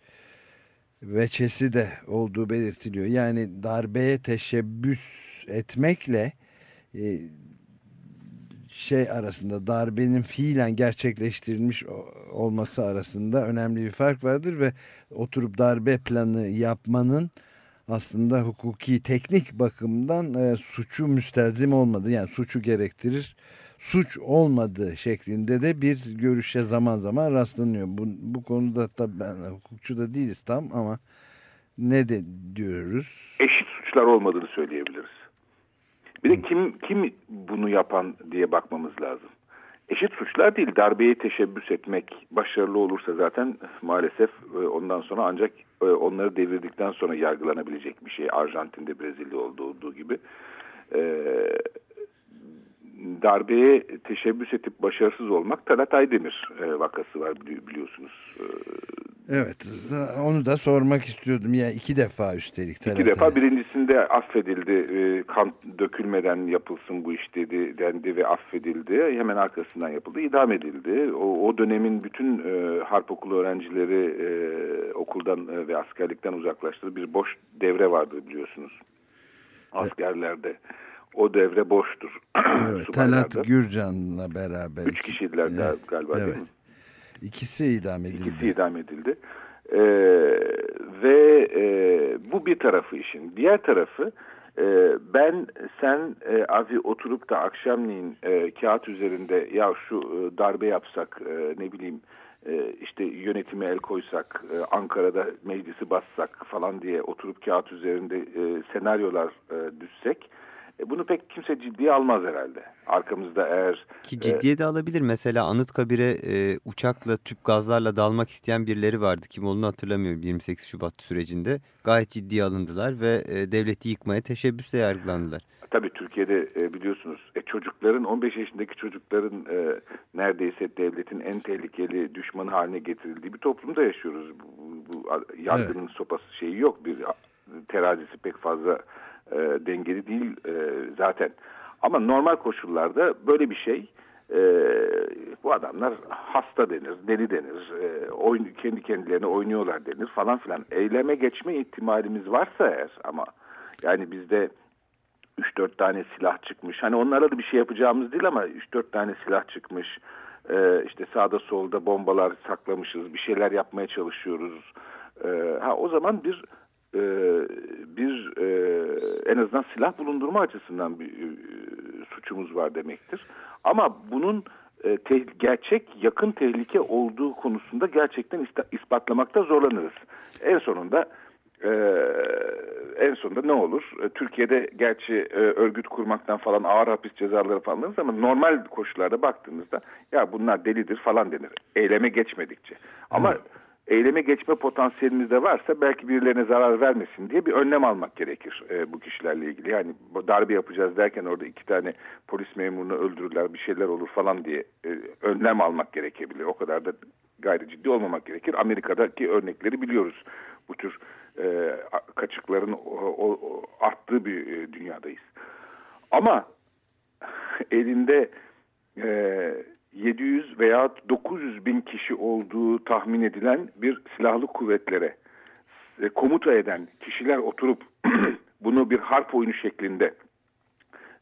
veçesi de olduğu belirtiliyor. Yani darbeye teşebbüs etmekle e, şey arasında darbenin fiilen gerçekleştirilmiş olması arasında önemli bir fark vardır ve oturup darbe planı yapmanın aslında hukuki teknik bakımdan e, suçu müstelzim olmadığı yani suçu gerektirir suç olmadığı şeklinde de bir görüşe zaman zaman rastlanıyor. Bu, bu konuda da ben hukukçu da değiliz tam ama ne de diyoruz? eşit suçlar olmadığını söyleyebiliriz. Bir de kim kim bunu yapan diye bakmamız lazım. Eşit suçlar değil. Darbeye teşebbüs etmek başarılı olursa zaten maalesef e, ondan sonra ancak e, onları devirdikten sonra yargılanabilecek bir şey. Arjantin'de Brezilya olduğu, olduğu gibi. E, darbeye teşebbüs edip başarısız olmak Talat Aydemir e, vakası var bili- biliyorsunuz. E, Evet onu da sormak istiyordum. Yani iki defa üstelik. İki Talat defa Aydemir. birincisinde affedildi. E, kan dökülmeden yapılsın bu iş dedi, dendi ve affedildi. Hemen arkasından yapıldı. idam edildi. O, o dönemin bütün e, harp okulu öğrencileri e, okuldan e, ve askerlikten uzaklaştırdı. Bir boş devre vardı biliyorsunuz. Askerlerde. O devre boştur. Evet. Talat Gürcan'la beraber. Üç kişiydiler Evet, galiba değil evet. mi? İkisi idam edildi. İkisi idam edildi. Ee, ve e, bu bir tarafı işin. Diğer tarafı e, ben sen e, Avi oturup da akşamleyin e, kağıt üzerinde ya şu e, darbe yapsak e, ne bileyim e, işte yönetime el koysak e, Ankara'da meclisi bassak falan diye oturup kağıt üzerinde e, senaryolar e, düşsek e, bunu pek kimse ciddiye almaz herhalde. Arkamızda eğer Ki e, ciddiye de alabilir. Mesela Anıtkabir'e e, uçakla tüp gazlarla dalmak isteyen birileri vardı. Kim olduğunu hatırlamıyorum 28 Şubat sürecinde. Gayet ciddiye alındılar ve e, devleti yıkmaya teşebbüsle yargılandılar. Tabii Türkiye'de e, biliyorsunuz e, çocukların 15 yaşındaki çocukların e, neredeyse devletin en tehlikeli düşmanı haline getirildiği bir toplumda yaşıyoruz. Bu, bu, bu yargının sopası şeyi yok. Bir terazisi pek fazla e, dengeli değil e, zaten. Ama normal koşullarda böyle bir şey e, bu adamlar hasta denir, deli denir, e, oyun, kendi kendilerine oynuyorlar denir falan filan. Eyleme geçme ihtimalimiz varsa eğer ama yani bizde 3-4 tane silah çıkmış. Hani onlara da bir şey yapacağımız değil ama 3-4 tane silah çıkmış. Ee, işte sağda solda bombalar saklamışız. Bir şeyler yapmaya çalışıyoruz. Ee, ha o zaman bir e, bir e, en azından silah bulundurma açısından bir e, suçumuz var demektir. Ama bunun e, te- gerçek yakın tehlike olduğu konusunda gerçekten ista- ispatlamakta zorlanırız. En sonunda e, en sonunda ne olur? E, Türkiye'de gerçi e, örgüt kurmaktan falan ağır hapis cezaları falan alırız ama normal koşullarda baktığımızda ya bunlar delidir falan denir. Eyleme geçmedikçe. Ama eyleme geçme potansiyelimiz de varsa belki birilerine zarar vermesin diye bir önlem almak gerekir e, bu kişilerle ilgili. Yani darbe yapacağız derken orada iki tane polis memurunu öldürürler bir şeyler olur falan diye e, önlem almak gerekebilir. O kadar da gayri ciddi olmamak gerekir. Amerika'daki örnekleri biliyoruz. Bu tür e, kaçıkların o, o arttığı bir e, dünyadayız. Ama elinde e, 700 veya 900 bin kişi olduğu tahmin edilen bir silahlı kuvvetlere e, komuta eden kişiler oturup bunu bir harp oyunu şeklinde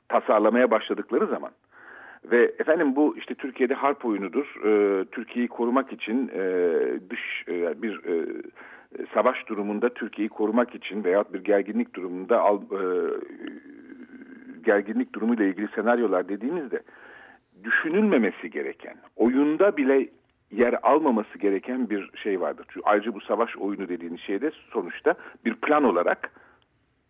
tasarlamaya başladıkları zaman ve efendim bu işte Türkiye'de harp oyunudur. E, Türkiye'yi korumak için e, dış e, bir e, savaş durumunda Türkiye'yi korumak için veya bir gerginlik durumunda al, e, gerginlik durumuyla ilgili senaryolar dediğimizde düşünülmemesi gereken, oyunda bile yer almaması gereken bir şey vardır. Çünkü ayrıca bu savaş oyunu dediğiniz şeyde sonuçta bir plan olarak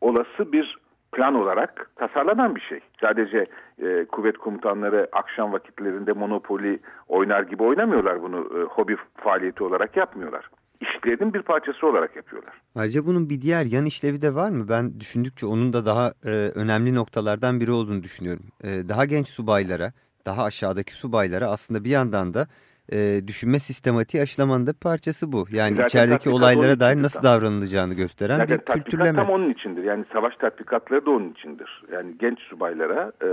olası bir plan olarak tasarlanan bir şey. Sadece e, kuvvet komutanları akşam vakitlerinde monopoli oynar gibi oynamıyorlar bunu. E, hobi faaliyeti olarak yapmıyorlar. İşlerinin bir parçası olarak yapıyorlar. Ayrıca bunun bir diğer yan işlevi de var mı? Ben düşündükçe onun da daha e, önemli noktalardan biri olduğunu düşünüyorum. E, daha genç subaylara, daha aşağıdaki subaylara aslında bir yandan da e, düşünme sistematiği aşılamanın da bir parçası bu. Yani Zaten içerideki olaylara dair nasıl tam. davranılacağını gösteren Zaten bir kültürleme. tam onun içindir. Yani savaş tatbikatları da onun içindir. Yani genç subaylara e,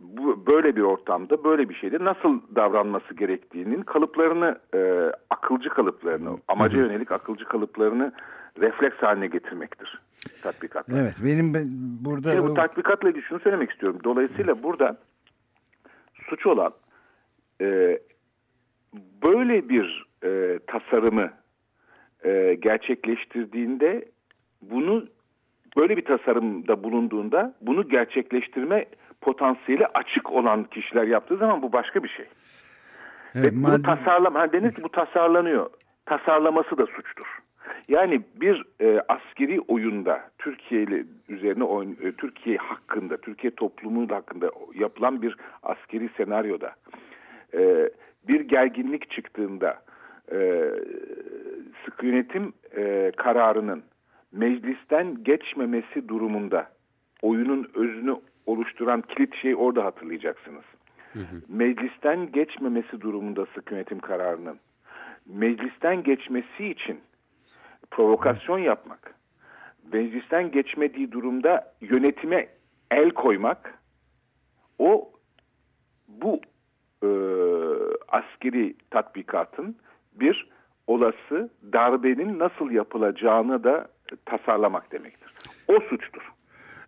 bu, böyle bir ortamda böyle bir şeyde nasıl davranması gerektiğinin kalıplarını, e, akılcı kalıplarını, amaca yönelik akılcı kalıplarını refleks haline getirmektir tatbikatlar. Evet benim ben burada Şimdi bu tatbikatla ilgili şunu söylemek istiyorum. Dolayısıyla burada suç olan e, böyle bir e, tasarımı e, gerçekleştirdiğinde bunu böyle bir tasarımda bulunduğunda bunu gerçekleştirme potansiyeli açık olan kişiler yaptığı zaman bu başka bir şey. evet, Ve bunu madde- tasarlama, ha denir ki bu tasarlanıyor. Tasarlaması da suçtur. Yani bir e, askeri oyunda Türkiye ile üzerine oyun, e, Türkiye hakkında, Türkiye toplumu hakkında yapılan bir askeri senaryoda e, bir gerginlik çıktığında e, sıkı yönetim e, kararının meclisten geçmemesi durumunda oyunun özünü oluşturan kilit şey orada hatırlayacaksınız. Meclisten geçmemesi durumunda sık yönetim kararının meclisten geçmesi için provokasyon yapmak, meclisten geçmediği durumda yönetime el koymak, o bu e, askeri tatbikatın bir olası darbenin nasıl yapılacağını da tasarlamak demektir. O suçtur.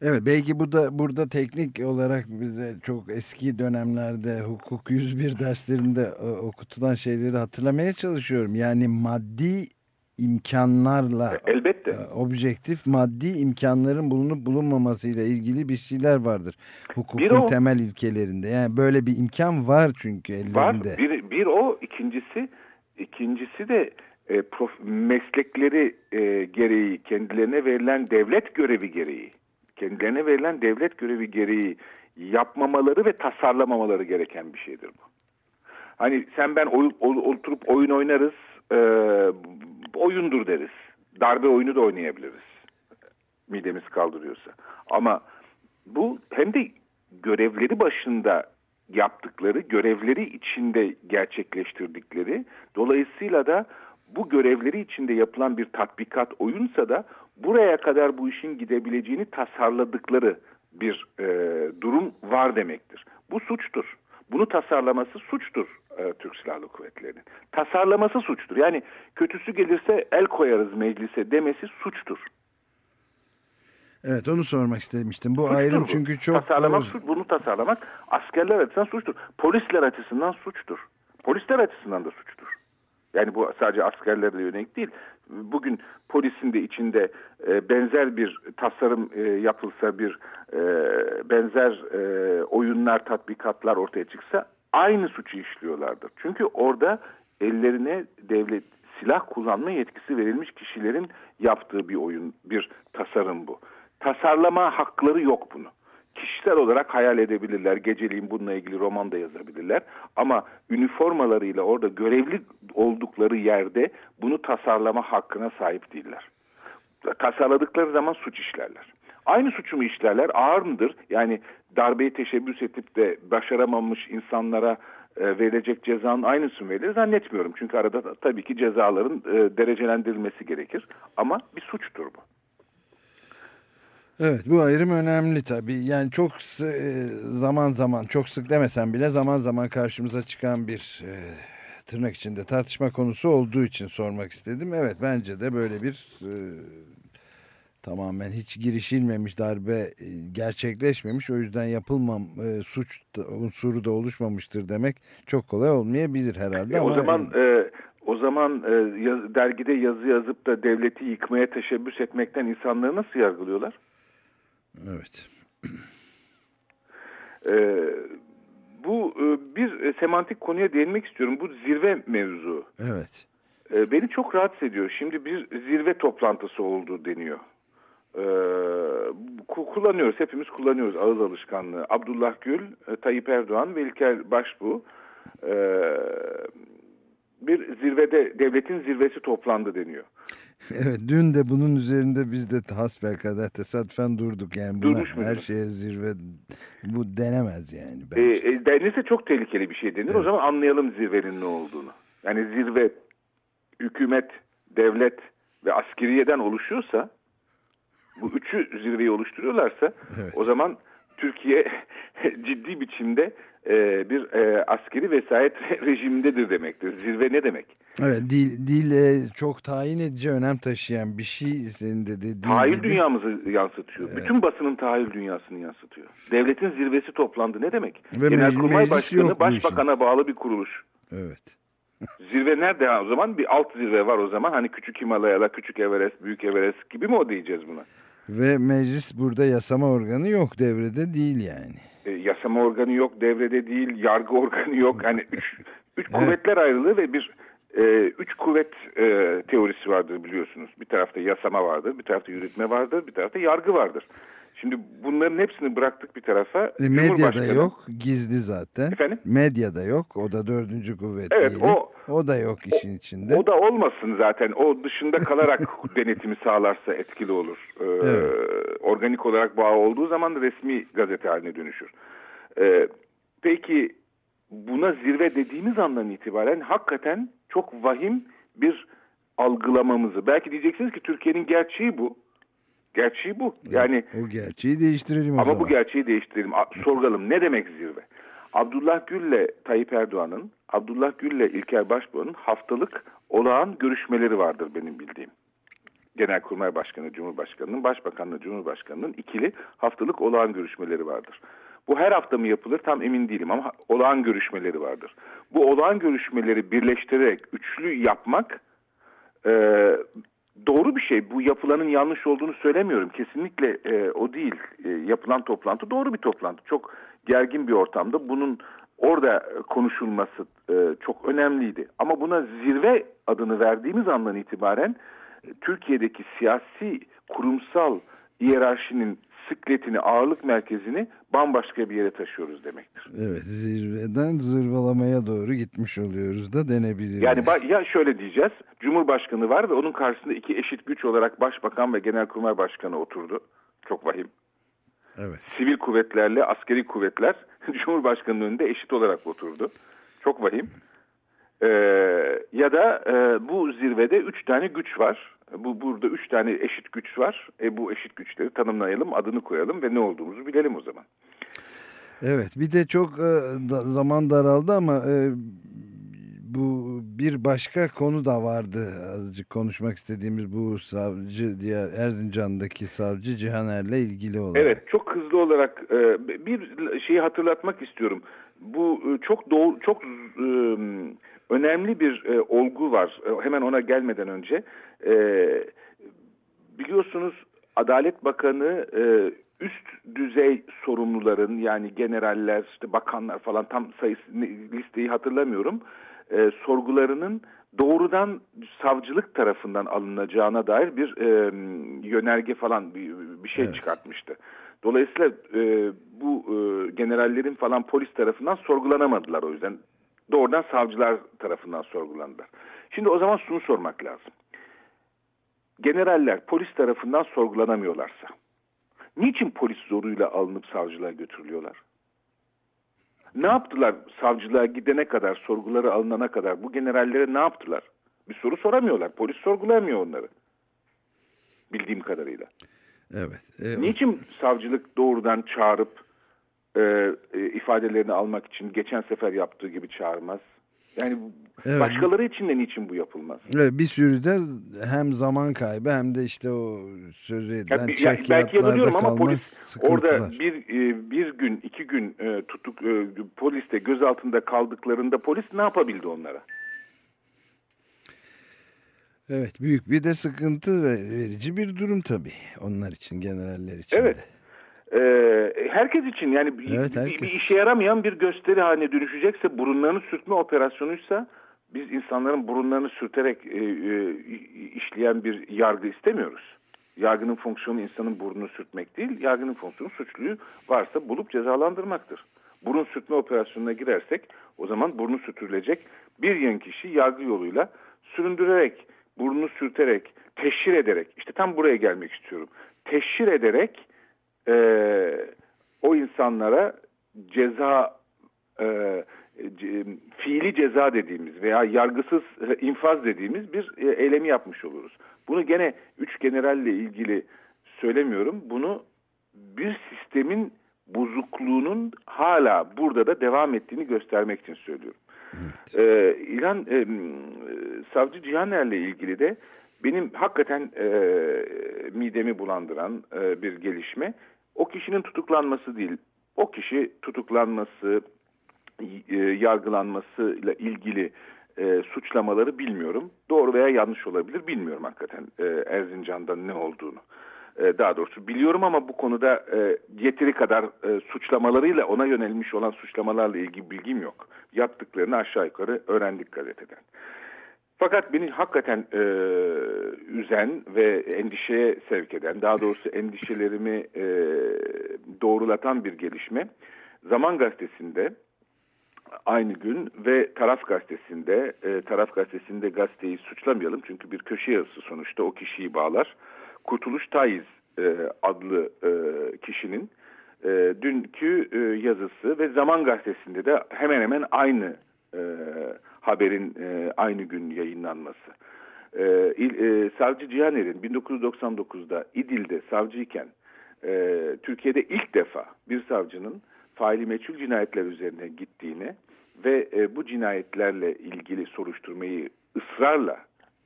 Evet belki bu da burada teknik olarak bize çok eski dönemlerde hukuk 101 derslerinde e, okutulan şeyleri hatırlamaya çalışıyorum. Yani maddi imkanlarla Elbette. e, objektif maddi imkanların bulunup bulunmamasıyla ilgili bir şeyler vardır. Hukukun Bir o- temel ilkelerinde. Yani böyle bir imkan var çünkü Var. ellerinde. Bir, bir o, ikincisi ikincisi de e, prof- meslekleri e, gereği, kendilerine verilen devlet görevi gereği, kendilerine verilen devlet görevi gereği yapmamaları ve tasarlamamaları gereken bir şeydir bu. Hani sen ben oy- oturup oyun oynarız, e, oyundur deriz. Darbe oyunu da oynayabiliriz. Midemiz kaldırıyorsa. Ama bu hem de görevleri başında yaptıkları, görevleri içinde gerçekleştirdikleri, dolayısıyla da bu görevleri içinde yapılan bir tatbikat oyunsa da buraya kadar bu işin gidebileceğini tasarladıkları bir e, durum var demektir. Bu suçtur. Bunu tasarlaması suçtur e, Türk Silahlı Kuvvetleri'nin. Tasarlaması suçtur. Yani kötüsü gelirse el koyarız meclise demesi suçtur. Evet onu sormak istemiştim. Bu Suçtur ayrım bu. çünkü çok tasarlamak suç, bunu tasarlamak askerler açısından suçtur. Polisler açısından suçtur. Polisler açısından da suçtur. Yani bu sadece askerlerle yönelik değil. Bugün polisin de içinde e, benzer bir tasarım e, yapılsa, bir e, benzer e, oyunlar, tatbikatlar ortaya çıksa aynı suçu işliyorlardır. Çünkü orada ellerine devlet silah kullanma yetkisi verilmiş kişilerin yaptığı bir oyun, bir tasarım bu. Tasarlama hakları yok bunu. Kişisel olarak hayal edebilirler. Geceliğin bununla ilgili roman da yazabilirler. Ama üniformalarıyla orada görevli oldukları yerde bunu tasarlama hakkına sahip değiller. Tasarladıkları zaman suç işlerler. Aynı suçu mu işlerler? Ağır mıdır? Yani darbeyi teşebbüs edip de başaramamış insanlara e, verilecek cezanın aynısı mı verilir? Zannetmiyorum. Çünkü arada da tabii ki cezaların e, derecelendirilmesi gerekir. Ama bir suçtur bu. Evet bu ayrım önemli tabii. Yani çok e, zaman zaman çok sık demesem bile zaman zaman karşımıza çıkan bir e, tırnak içinde tartışma konusu olduğu için sormak istedim. Evet bence de böyle bir tamamen hiç girişilmemiş darbe e, gerçekleşmemiş. O yüzden yapılmam e, suç da, unsuru da oluşmamıştır demek çok kolay olmayabilir herhalde. E, ama o zaman e, o zaman e, yaz- dergide yazı yazıp da devleti yıkmaya teşebbüs etmekten insanları nasıl yargılıyorlar? evet. E, bu e, bir e, semantik konuya değinmek istiyorum. Bu zirve mevzu. Evet. E, beni çok rahatsız ediyor. Şimdi bir zirve toplantısı oldu deniyor. E, ku- kullanıyoruz, hepimiz kullanıyoruz ağız alışkanlığı. Abdullah Gül, e, Tayyip Erdoğan ve İlker Başbuğ e, bir zirvede, devletin zirvesi toplandı deniyor. Evet dün de bunun üzerinde biz de hasbelkader tesadüfen durduk yani buna Durmuş her şeye zirve bu denemez yani E, bence. e, denirse çok tehlikeli bir şey denir. O zaman anlayalım zirvenin ne olduğunu. Yani zirve hükümet, devlet ve askeriyeden oluşuyorsa bu üçü zirveyi oluşturuyorlarsa Evet. o zaman Türkiye ciddi biçimde e, bir e, askeri vesayet rejimindedir demektir. Zirve ne demek? Evet dil, dil e, çok tayin edici önem taşıyan bir şey senin de dediğin Tahayyül gibi. dünyamızı yansıtıyor. Bütün basının tahayyül dünyasını yansıtıyor. Devletin zirvesi toplandı ne demek? Ve Genelkurmay Başkanı başbakana bağlı bir kuruluş. Evet. Zirve nerede o zaman? Bir alt zirve var o zaman. Hani küçük Himalayalar, küçük Everest, büyük Everest gibi mi o diyeceğiz buna? Ve meclis burada yasama organı yok devrede değil yani. E, yasama organı yok, devrede değil, yargı organı yok. Hani üç, üç kuvvetler ayrılığı ve bir e, üç kuvvet e, teorisi vardır biliyorsunuz. Bir tarafta yasama vardır, bir tarafta yürütme vardır, bir tarafta yargı vardır. Şimdi bunların hepsini bıraktık bir tarafa. E, Medyada yok, gizli zaten. Efendim? Medyada yok, o da dördüncü kuvvet Evet, diyelim. o- o da yok işin içinde. O da olmasın zaten. O dışında kalarak denetimi sağlarsa etkili olur. Ee, Evet. Organik olarak bağ olduğu zaman da resmi gazete haline dönüşür. Ee, peki buna zirve dediğimiz andan itibaren hakikaten çok vahim bir algılamamızı. Belki diyeceksiniz ki Türkiye'nin gerçeği bu. Gerçeği bu. Yani O gerçeği değiştirelim ama bu gerçeği değiştirelim. Sorgalım ne demek zirve? Abdullah Gül'le Tayyip Erdoğan'ın, Abdullah Gül'le İlker Başbuğ'un haftalık olağan görüşmeleri vardır benim bildiğim. Genelkurmay Başkanı, Cumhurbaşkanı'nın, Başbakanla Cumhurbaşkanı'nın ikili haftalık olağan görüşmeleri vardır. Bu her hafta mı yapılır tam emin değilim ama olağan görüşmeleri vardır. Bu olağan görüşmeleri birleştirerek üçlü yapmak e, doğru bir şey. Bu yapılanın yanlış olduğunu söylemiyorum. Kesinlikle e, o değil. E, yapılan toplantı doğru bir toplantı. Çok gergin bir ortamda bunun orada konuşulması e, çok önemliydi. Ama buna zirve adını verdiğimiz andan itibaren e, Türkiye'deki siyasi kurumsal hiyerarşinin sıkletini, ağırlık merkezini bambaşka bir yere taşıyoruz demektir. Evet, zirveden zırvalamaya doğru gitmiş oluyoruz da denebilir. Yani ya şöyle diyeceğiz. Cumhurbaşkanı var ve onun karşısında iki eşit güç olarak başbakan ve genelkurmay başkanı oturdu. Çok vahim. Evet. Sivil kuvvetlerle askeri kuvvetler Cumhurbaşkanı'nın önünde eşit olarak oturdu. Çok vahim. Ee, ya da e, bu zirvede üç tane güç var. Bu burada üç tane eşit güç var. E, bu eşit güçleri tanımlayalım, adını koyalım ve ne olduğumuzu bilelim o zaman. Evet, bir de çok e, zaman daraldı ama e, bu bir başka konu da vardı. Azıcık konuşmak istediğimiz bu savcı diğer Erzincan'daki savcı Cihaner'le ilgili olarak. Evet, çok hızlı olarak e, bir şeyi hatırlatmak istiyorum. Bu e, çok doğru, çok e, önemli bir olgu var. Hemen ona gelmeden önce biliyorsunuz Adalet Bakanı üst düzey sorumluların yani generaller, işte bakanlar falan tam sayısı listeyi hatırlamıyorum. E, sorgularının doğrudan savcılık tarafından alınacağına dair bir e, yönerge falan bir, bir şey Evet. çıkartmıştı. Dolayısıyla e, bu e, generallerin falan polis tarafından sorgulanamadılar o yüzden. Doğrudan savcılar tarafından sorgulandılar. Şimdi o zaman şunu sormak lazım. Generaller polis tarafından sorgulanamıyorlarsa niçin polis zoruyla alınıp savcılığa götürülüyorlar? Ne yaptılar savcılığa gidene kadar, sorguları alınana kadar bu generallere ne yaptılar? Bir soru soramıyorlar. Polis sorgulamıyor onları. Bildiğim kadarıyla. Evet. E, Niçin savcılık doğrudan çağırıp e, e, ifadelerini almak için geçen sefer yaptığı gibi çağırmaz? Yani Evet. başkaları için de niçin bu yapılmaz? Evet, bir sürü de hem zaman kaybı hem de işte o sözü edilen bir- ya belki çekyatlarda yanılıyorum ama polis sıkıntılar. orada bir e, bir gün iki gün e, tutuk e, poliste gözaltında kaldıklarında polis ne yapabildi onlara? Evet büyük bir de sıkıntı ve- verici bir durum tabii onlar için generaller için Evet. de. Ee, herkes için yani bir, Evet, bir- herkes. bir işe yaramayan bir gösteri haline dönüşecekse burunlarını sürtme operasyonuysa biz insanların burunlarını sürterek e, e, işleyen bir yargı istemiyoruz. Yargının fonksiyonu insanın burnunu sürtmek değil, yargının fonksiyonu suçluyu varsa bulup cezalandırmaktır. Burun sürtme operasyonuna girersek o zaman burnu sürtürülecek bir yan kişi yargı yoluyla süründürerek, burnunu sürterek, teşhir ederek, işte tam buraya gelmek istiyorum. Teşhir ederek e, o insanlara ceza e, ce- fiili ceza dediğimiz veya yargısız e, infaz dediğimiz bir e, eylemi yapmış oluruz. Bunu gene üç generalle ilgili söylemiyorum. Bunu bir sistemin bozukluğunun hala burada da devam ettiğini göstermek için söylüyorum. Ee, İlhan e, Savcı Cihaner'le ilgili de benim hakikaten e, midemi bulandıran e, bir gelişme o kişinin tutuklanması değil. O kişi tutuklanması, e, yargılanmasıyla ilgili e, suçlamaları bilmiyorum. Doğru veya yanlış olabilir bilmiyorum hakikaten e, Erzincan'da ne olduğunu. E, daha doğrusu biliyorum ama bu konuda e, yeteri kadar e, suçlamalarıyla ona yönelmiş olan suçlamalarla ilgili bilgim yok. Yaptıklarını aşağı yukarı öğrendik gazeteden. Fakat beni hakikaten e, üzen ve endişeye sevk eden, daha doğrusu endişelerimi e, doğrulatan bir gelişme. Zaman Gazetesi'nde aynı gün ve Taraf Gazetesi'nde, e, Taraf Gazetesi'nde gazeteyi suçlamayalım çünkü bir köşe yazısı sonuçta o kişiyi bağlar. Kurtuluş Tayiz e, adlı e, kişinin e, dünkü e, yazısı ve Zaman Gazetesi'nde de hemen hemen aynı e, haberin e, aynı gün yayınlanması. E, İl, e, Savcı Cihaner'in 1999'da İdil'de savcıyken e, Türkiye'de ilk defa bir savcının faili meçhul cinayetler üzerine gittiğini ve e, bu cinayetlerle ilgili soruşturmayı ısrarla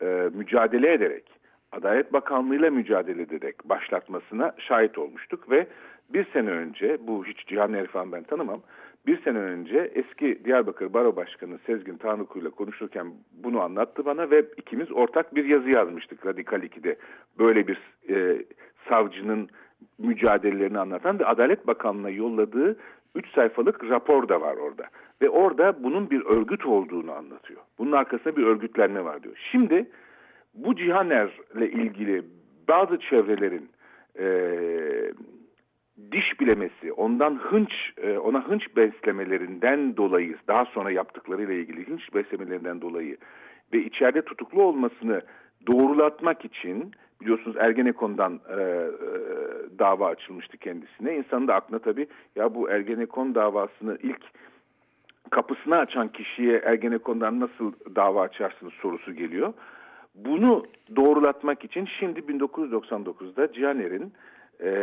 e, mücadele ederek Adalet Bakanlığı'yla mücadele ederek başlatmasına şahit olmuştuk ve bir sene önce bu hiç Cihan Erfan ben tanımam bir sene önce eski Diyarbakır Baro Başkanı Sezgin Tanrıkulu ile konuşurken bunu anlattı bana ve ikimiz ortak bir yazı yazmıştık Radikal 2'de. Böyle bir e, savcının mücadelelerini anlatan ve Adalet Bakanlığı'na yolladığı 3 sayfalık rapor da var orada. Ve orada bunun bir örgüt olduğunu anlatıyor. Bunun arkasında bir örgütlenme var diyor. Şimdi bu Cihaner'le ilgili bazı çevrelerin e, diş bilemesi, ondan hınç, e, ona hınç beslemelerinden dolayı, daha sonra yaptıklarıyla ilgili hınç beslemelerinden dolayı ve içeride tutuklu olmasını doğrulatmak için biliyorsunuz Ergenekon'dan e, e, dava açılmıştı kendisine. İnsanın da aklına tabii ya bu Ergenekon davasını ilk kapısını açan kişiye Ergenekon'dan nasıl dava açarsınız sorusu geliyor. Bunu doğrulatmak için şimdi 1999'da Cihaner'in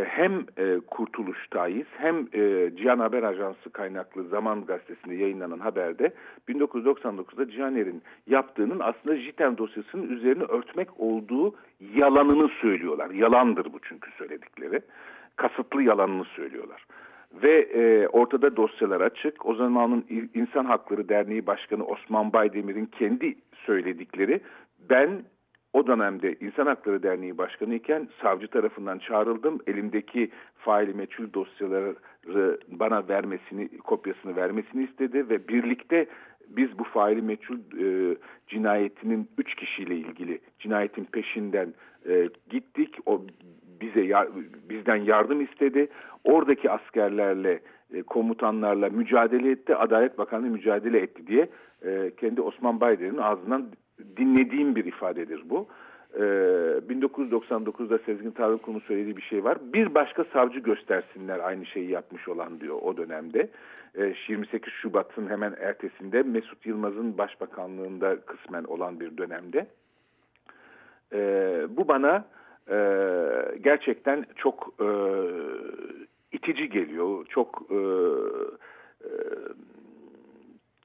hem e, Kurtuluş Tayiz hem e, Cihan Haber Ajansı kaynaklı Zaman Gazetesi'nde yayınlanan haberde 1999'da Cihaner'in yaptığının aslında JITEM dosyasının üzerine örtmek olduğu yalanını söylüyorlar. Yalandır bu çünkü söyledikleri. Kasıtlı yalanını söylüyorlar. Ve e, ortada dosyalar açık. O zamanın İnsan Hakları Derneği Başkanı Osman Baydemir'in kendi söyledikleri ben o dönemde İnsan Hakları Derneği Başkanı iken savcı tarafından çağrıldım. Elimdeki faili meçhul dosyaları bana vermesini, kopyasını vermesini istedi ve birlikte biz bu faili meçhul e, cinayetinin üç kişiyle ilgili cinayetin peşinden e, gittik. O bize yar, bizden yardım istedi. Oradaki askerlerle, e, komutanlarla mücadele etti. Adalet Bakanlığı mücadele etti diye e, kendi Osman Bayder'in ağzından dinlediğim bir ifadedir bu. Ee, 1999'da Sezgin Tarıklı'nın söylediği bir şey var. Bir başka savcı göstersinler aynı şeyi yapmış olan diyor o dönemde. Ee, 28 Şubat'ın hemen ertesinde Mesut Yılmaz'ın başbakanlığında kısmen olan bir dönemde. Ee, bu bana e, gerçekten çok e, itici geliyor. Çok e, e,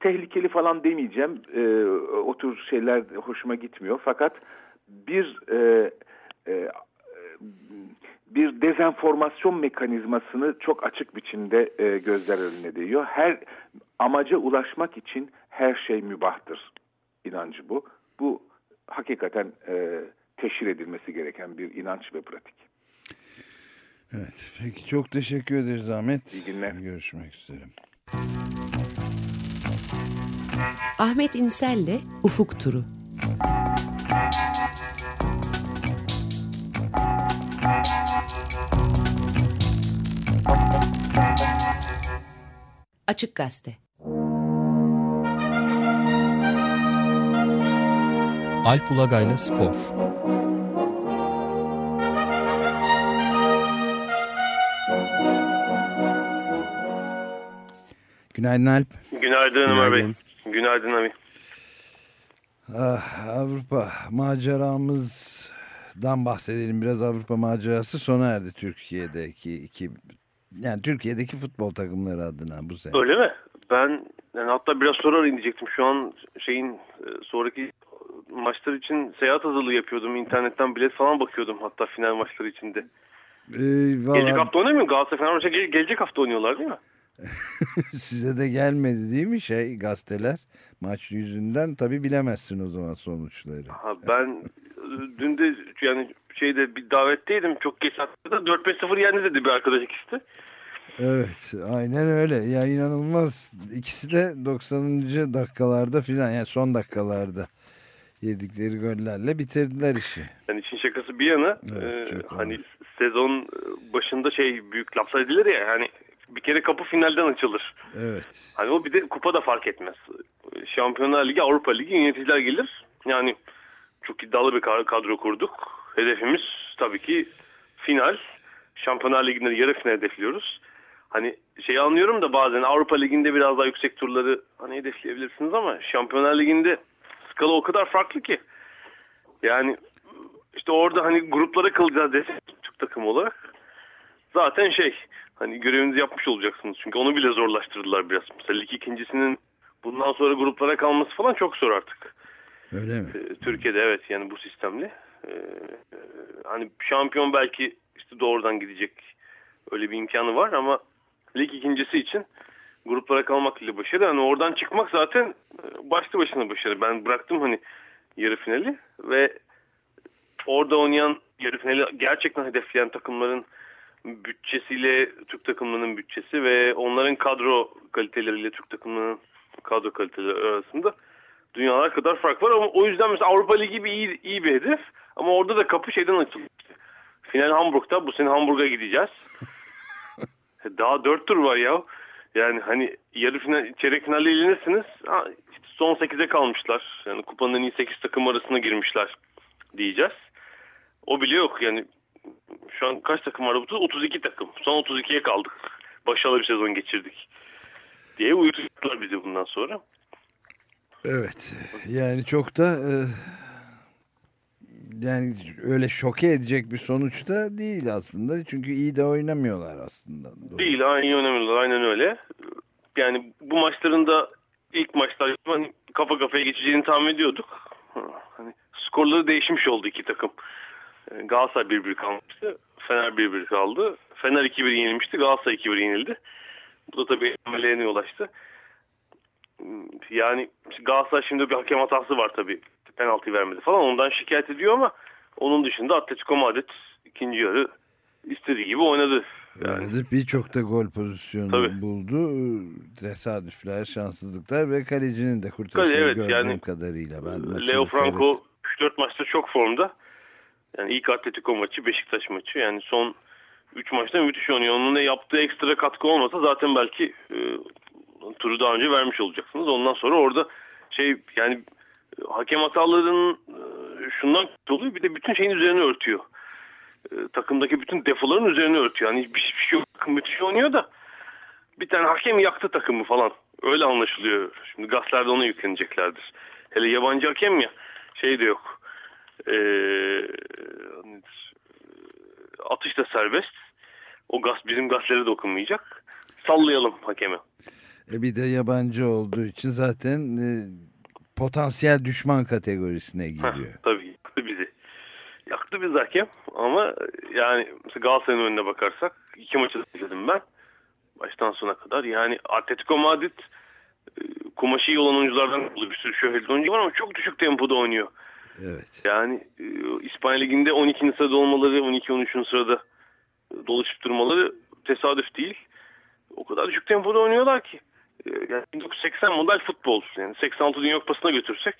tehlikeli falan demeyeceğim. E, o tür şeyler hoşuma gitmiyor. Fakat bir e, e, bir dezenformasyon mekanizmasını çok açık biçimde e, gözler önüne değiyor. Her amaca ulaşmak için her şey mübahtır inancı bu. Bu hakikaten e, teşhir edilmesi gereken bir inanç ve pratik. Evet, peki çok teşekkür ederiz Ahmet. İyi günler. Görüşmek üzere. Ahmet İnsel'le Ufuk Turu. Açık Gazete Alp Ulagay'la Spor Günaydın Alp. Günaydın Ömer Bey. Günaydın Ami. Ah, Avrupa maceramızdan bahsedelim biraz Avrupa macerası sona erdi Türkiye'deki iki yani Türkiye'deki futbol takımları adına bu sene. Öyle mi? Ben yani hatta biraz sonra arayayım diyecektim. Şu an şeyin e, sonraki maçlar için seyahat hazırlığı yapıyordum. İnternetten bilet falan bakıyordum hatta final maçları içinde. Ee, vallahi... Gelecek hafta oynamıyor mu? Galatasaray Fenerbahçe ge gelecek hafta oynuyorlar değil mi? Size de gelmedi değil mi şey gazeteler? Maç yüzünden tabi bilemezsin o zaman sonuçları. Ha, ben dün de yani şeyde bir davetteydim. Çok geç saatte 4-5-0 yendi dedi bir arkadaş ikisi Evet aynen öyle. Ya inanılmaz. İkisi de 90. dakikalarda filan yani son dakikalarda Yedikleri gollerle bitirdiler işi. Yani işin şakası bir yana Evet, e, hani sezon başında şey büyük laflar edilir ya hani bir kere kapı finalden açılır. Evet. Hani o bir de kupa da fark etmez. Şampiyonlar Ligi, Avrupa Ligi yöneticiler gelir. Yani çok iddialı bir kadro kurduk. Hedefimiz tabii ki final. Şampiyonlar Ligi'nde yarı final hedefliyoruz. Hani şey anlıyorum da bazen Avrupa Ligi'nde biraz daha yüksek turları hani hedefleyebilirsiniz ama Şampiyonlar Ligi'nde skala o kadar farklı ki. Yani işte orada hani gruplara kalacağız desek Türk takım olarak zaten şey hani görevinizi yapmış olacaksınız. Çünkü onu bile zorlaştırdılar biraz. Mesela lig ikincisinin bundan sonra gruplara kalması falan çok zor artık. Öyle mi? Ee, Türkiye'de evet yani bu sistemle. Ee, hani şampiyon belki işte doğrudan gidecek öyle bir imkanı var ama lig ikincisi için gruplara kalmak ile başarı. Hani oradan çıkmak zaten e, başlı başına başarı. Ben bıraktım hani yarı finali ve orada oynayan yarı finali gerçekten hedefleyen takımların bütçesiyle Türk takımlarının bütçesi ve onların kadro kaliteleriyle Türk takımlarının kadro kaliteleri arasında dünyalar kadar fark var ama o yüzden mesela Avrupa Ligi bir iyi, iyi bir hedef ama orada da kapı şeyden açıldı. Final Hamburg'da bu sene Hamburg'a gideceğiz. Daha dört tur var ya. Yani hani yarı final, çeyrek finalde elenirsiniz. Ha, işte son 8'e kalmışlar. Yani kupanın en iyi 8 takım arasına girmişler diyeceğiz. O bile yok yani. Şu an kaç takım var bu? 32 takım. Son 32'ye kaldık. Başarılı bir sezon geçirdik. Diye uyutacaklar bizi bundan sonra. Evet. Yani çok da e, yani öyle şoke edecek bir sonuç da değil aslında. Çünkü iyi de oynamıyorlar aslında. Doğru. Değil aynı oynamıyorlar aynen öyle. Yani bu maçların da ilk maçlar hani kafa kafaya geçeceğini tahmin ediyorduk. Hani skorları değişmiş oldu iki takım. Galatasaray 1-1 kalmıştı. Fener 1-1 kaldı. Fener 2-1 yenilmişti. Galatasaray 2-1 yenildi. Bu da tabii emellerine yol açtı. Yani Galatasaray şimdi bir hakem hatası var tabii. Penaltı vermedi falan. Ondan şikayet ediyor ama onun dışında Atletico Madrid ikinci yarı istediği gibi oynadı. Yani. Yani birçok da gol pozisyonu Tabii. buldu. Tesadüfler, şanssızlıklar ve kalecinin de kurtarışını Evet, gördüğüm yani kadarıyla. Ben Leo Franco seyrettim. 3-4 maçta çok formda. Yani ilk Atletico maçı, Beşiktaş maçı. Yani son 3 maçta müthiş oynuyor. Onun da yaptığı ekstra katkı olmasa zaten belki e, turu daha önce vermiş olacaksınız. Ondan sonra orada şey yani e, hakem hatalarının e, şundan oluyor. Bir de bütün şeyin üzerine örtüyor. E, takımdaki bütün defoların üzerine örtüyor. Yani hiçbir hiçbir şey yok. Müthiş oynuyor da bir tane hakem yaktı takımı falan. Öyle anlaşılıyor. Şimdi gazetelerde ona yükleneceklerdir. Hele yabancı hakem ya şey de yok. Nedir? atış da serbest. O gaz bizim gazetelere dokunmayacak. Sallayalım hakeme. E bir de yabancı olduğu için zaten e, potansiyel düşman kategorisine Heh, giriyor. tabii yaktı bizi. Yaktı bizi hakem ama yani mesela Galatasaray'ın önüne bakarsak iki maçı izledim ben. Baştan sona kadar. Yani Atletico Madrid e, kumaşı iyi olan oyunculardan. Bir sürü şöhretli oyuncu var ama çok düşük tempoda oynuyor. Evet. Yani e, İspanya Ligi'nde 12. sırada olmaları, 12-13. sırada dolaşıp durmaları tesadüf değil. O kadar düşük tempoda oynuyorlar ki. E, Yani 1980 model futbol. Yani 86 Dünya Kupası'na götürsek.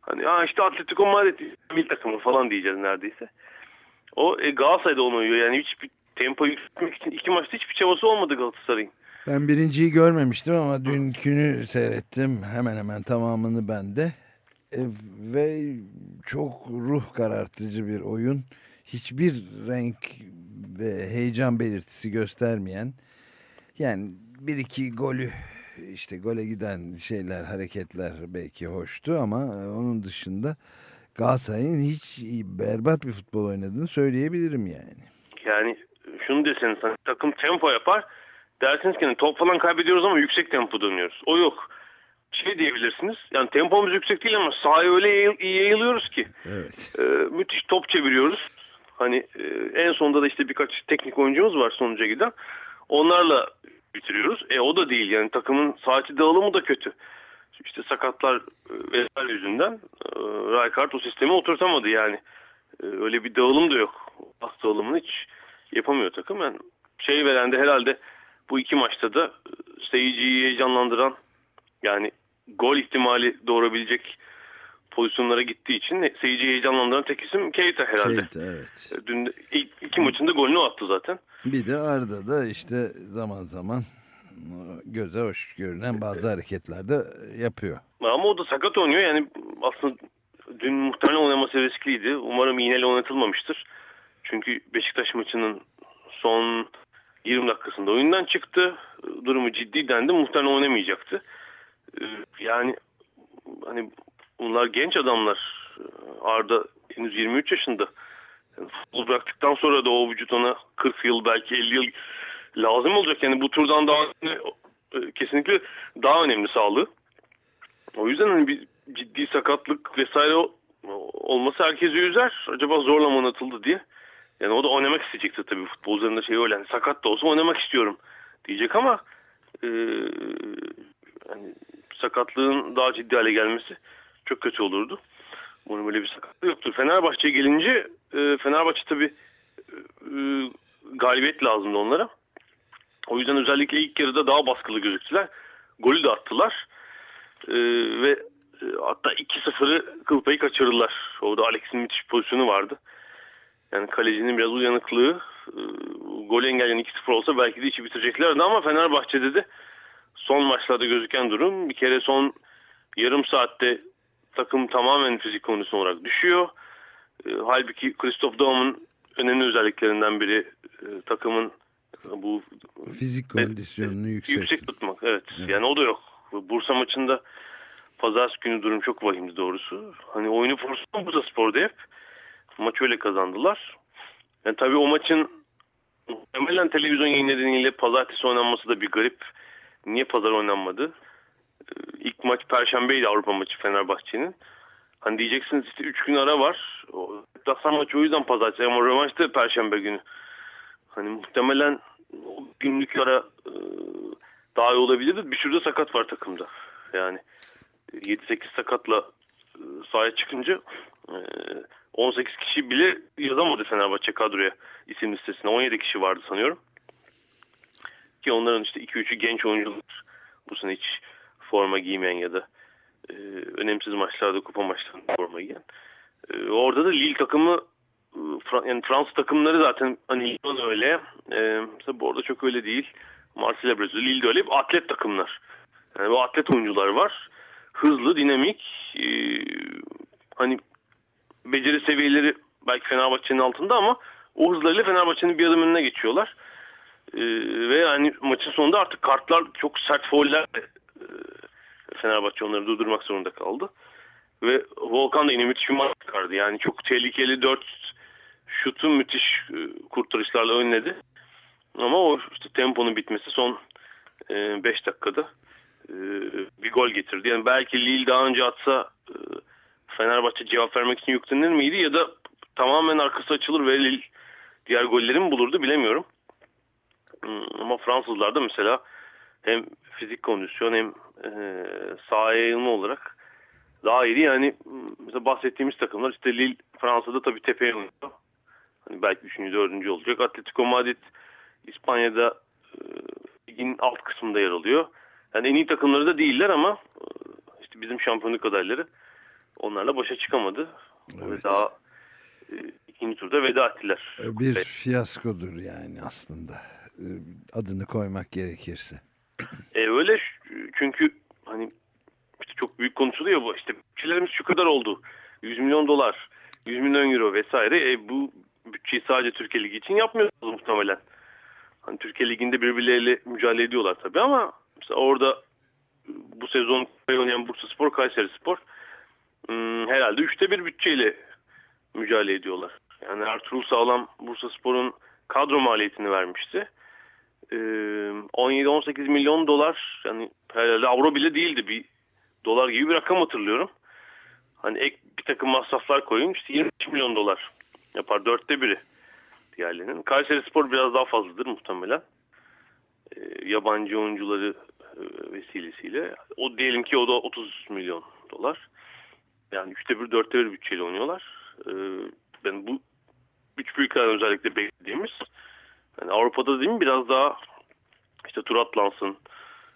Hani ha işte Atletico Madrid milli takımı falan diyeceğiz neredeyse. O e, Galatasaray'da oynuyor. Yani hiçbir tempo yükseltmek için iki maçta hiçbir çabası olmadı Galatasaray'ın. Ben birinciyi görmemiştim ama dünkünü seyrettim. Hemen hemen tamamını bende. E, ve çok ruh karartıcı bir oyun. Hiçbir renk ve heyecan belirtisi göstermeyen. Yani bir iki golü işte gole giden şeyler, hareketler belki hoştu ama e, onun dışında Galatasaray'ın hiç berbat bir futbol oynadığını söyleyebilirim yani. Yani şunu deseniz hani takım tempo yapar. Dersiniz ki hani top falan kaybediyoruz ama yüksek tempo dönüyoruz. O yok. Şey diyebilirsiniz. Yani tempomuz yüksek değil ama sahaya öyle iyi yayılıyoruz ki. Evet. e, müthiş top çeviriyoruz. Hani e, en sonunda da işte birkaç teknik oyuncumuz var sonuca giden. Onlarla bitiriyoruz. E o da değil yani takımın saha içi dağılımı da kötü. İşte sakatlar e, vesaire yüzünden e, Rijkaard o sistemi oturtamadı yani. E, öyle bir dağılım da yok. Pas dağılımını hiç yapamıyor takım. Yani şey veren de herhalde bu iki maçta da e, seyirciyi heyecanlandıran yani gol ihtimali doğurabilecek pozisyonlara gittiği için seyirci heyecanlandıran tek isim Keita herhalde. Keita, evet. Dün ilk iki maçında golünü attı zaten. Bir de Arda da işte zaman zaman göze hoş görünen bazı hareketler de yapıyor. Ama o da sakat oynuyor. Yani aslında dün muhtemelen oynaması riskliydi. Umarım iğneyle oynatılmamıştır. Çünkü Beşiktaş maçının son 20 dakikasında oyundan çıktı. Durumu ciddi dendi. Muhtemelen oynamayacaktı. Ee, Yani hani bunlar genç adamlar. Arda henüz 23 yaşında. Yani futbol bıraktıktan sonra da o vücut ona 40 yıl belki 50 yıl lazım olacak. Yani bu turdan daha e, kesinlikle daha önemli sağlığı. O yüzden hani bir ciddi sakatlık vesaire olması herkesi üzer. Acaba zorla mı oynatıldı diye. Yani o da oynamak isteyecektir tabii futbolcuların şey öyle. Hani sakat da olsa oynamak istiyorum diyecek ama e, hani sakatlığın daha ciddi hale gelmesi çok kötü olurdu. Bunun böyle bir sakatlığı yoktur. Fenerbahçe'ye gelince e, Fenerbahçe tabii e, galibiyet lazımdı onlara. O yüzden özellikle ilk yarıda daha baskılı gözüktüler. Golü de attılar. Ee, ve e, hatta 2-0'ı kıl payı kaçırdılar. Orada Alex'in müthiş pozisyonu vardı. Yani kalecinin biraz uyanıklığı e, gol engelleyen 2-0 olsa belki de içi bitireceklerdi ama Fenerbahçe'de de son maçlarda gözüken durum bir kere son yarım saatte takım tamamen fizik kondisyon olarak düşüyor. E, halbuki Christoph Daum'un önemli özelliklerinden biri e, takımın e, bu Fizik kondisyonunu yüksek. Yüksek tutmak evet. Yani o da yok. Bursa maçında pazartesi günü durum çok vahimdi doğrusu. Hani oyunu forsam Bursa Spor'da hep. Maç öyle kazandılar. Yani tabii o maçın muhtemelen televizyon yayın nedeniyle pazartesi oynanması da bir garip. Niye pazar oynanmadı? Ee, İlk maç Perşembeydi Avrupa maçı Fenerbahçe'nin. Hani diyeceksiniz işte 3 gün ara var. Deplasman maçı o yüzden pazartesi ama rövanş da Perşembe günü. Hani muhtemelen o günlük ara e, daha iyi olabilirdi. Bir sürü de sakat var takımda. Yani e, 7-8 sakatla e, sahaya çıkınca e, 18 kişi bile yazamadı Fenerbahçe kadroya isim listesine. 17 kişi vardı sanıyorum. Ki onların işte 2-3'ü genç oyuncular. Bu sene hiç forma giymeyen ya da e, önemsiz maçlarda kupa maçlarında forma giyen. E, orada da Lille takımı e, yani Fransız takımları zaten hani Lyon öyle. E, bu arada çok öyle değil. Marsilya Brezilya, Lille de öyle. Hep atlet takımlar. Yani bu atlet oyuncular var. Hızlı, dinamik. e, hani beceri seviyeleri belki Fenerbahçe'nin altında ama o hızlarıyla Fenerbahçe'nin bir adım önüne geçiyorlar. E, ve yani maçın sonunda artık kartlar çok sert fauller e, Fenerbahçe onları durdurmak zorunda kaldı. Ve Volkan da yine müthiş bir maç çıkardı. Yani çok tehlikeli 4 şutu müthiş e, kurtarışlarla önledi. Ama o işte temponun bitmesi son 5 dakikada e, bir gol getirdi. Yani belki Lille daha önce atsa e, Fenerbahçe cevap vermek için yüklenir miydi ya da tamamen arkası açılır ve Lille diğer golleri mi bulurdu bilemiyorum. Hmm, Ama Fransızlar da mesela hem fizik kondisyon hem e, sahaya yayılma olarak daha iyi. Yani hmm, mesela bahsettiğimiz takımlar işte Lille Fransa'da tabii tepeye oynuyor. Hani belki 3. 4. olacak. Atletico Madrid İspanya'da e, ligin alt kısmında yer alıyor. Yani en iyi takımları da değiller ama e, işte bizim şampiyonluk adayları onlarla başa çıkamadı. Ve Evet. daha e, ikinci turda veda ettiler. Bir fiyaskodur yani aslında. Ee, Adını koymak gerekirse. E öyle çünkü hani işte çok büyük konuşuluyor bu işte bütçelerimiz şu kadar oldu. 100 milyon dolar, 100 milyon euro vesaire. E, bu bütçeyi sadece Türkiye Ligi için yapmıyoruz muhtemelen. Hani Türkiye Ligi'nde birbirleriyle mücadele ediyorlar tabii ama mesela orada bu sezon oynayan Bursa Spor, Kayseri Spor hmm, herhalde üçte bir bütçeyle mücadele ediyorlar. Yani Ertuğrul Sağlam Bursa Spor'un kadro maliyetini vermişti. Ee, 17-18 milyon dolar yani herhalde avro bile değildi bir dolar gibi bir rakam hatırlıyorum. Hani ek bir takım masraflar koyun işte 23 milyon dolar yapar dörtte biri diğerlerinin. Kayseri Spor biraz daha fazladır muhtemelen. Ee, yabancı oyuncuları e, vesilesiyle. O diyelim ki o da 30 milyon dolar. Yani üçte bir dörtte bir bütçeyle oynuyorlar. Ee, ben bu üç büyüklerden özellikle beklediğimiz yani Avrupa'da değil mi biraz daha işte tur atlansın.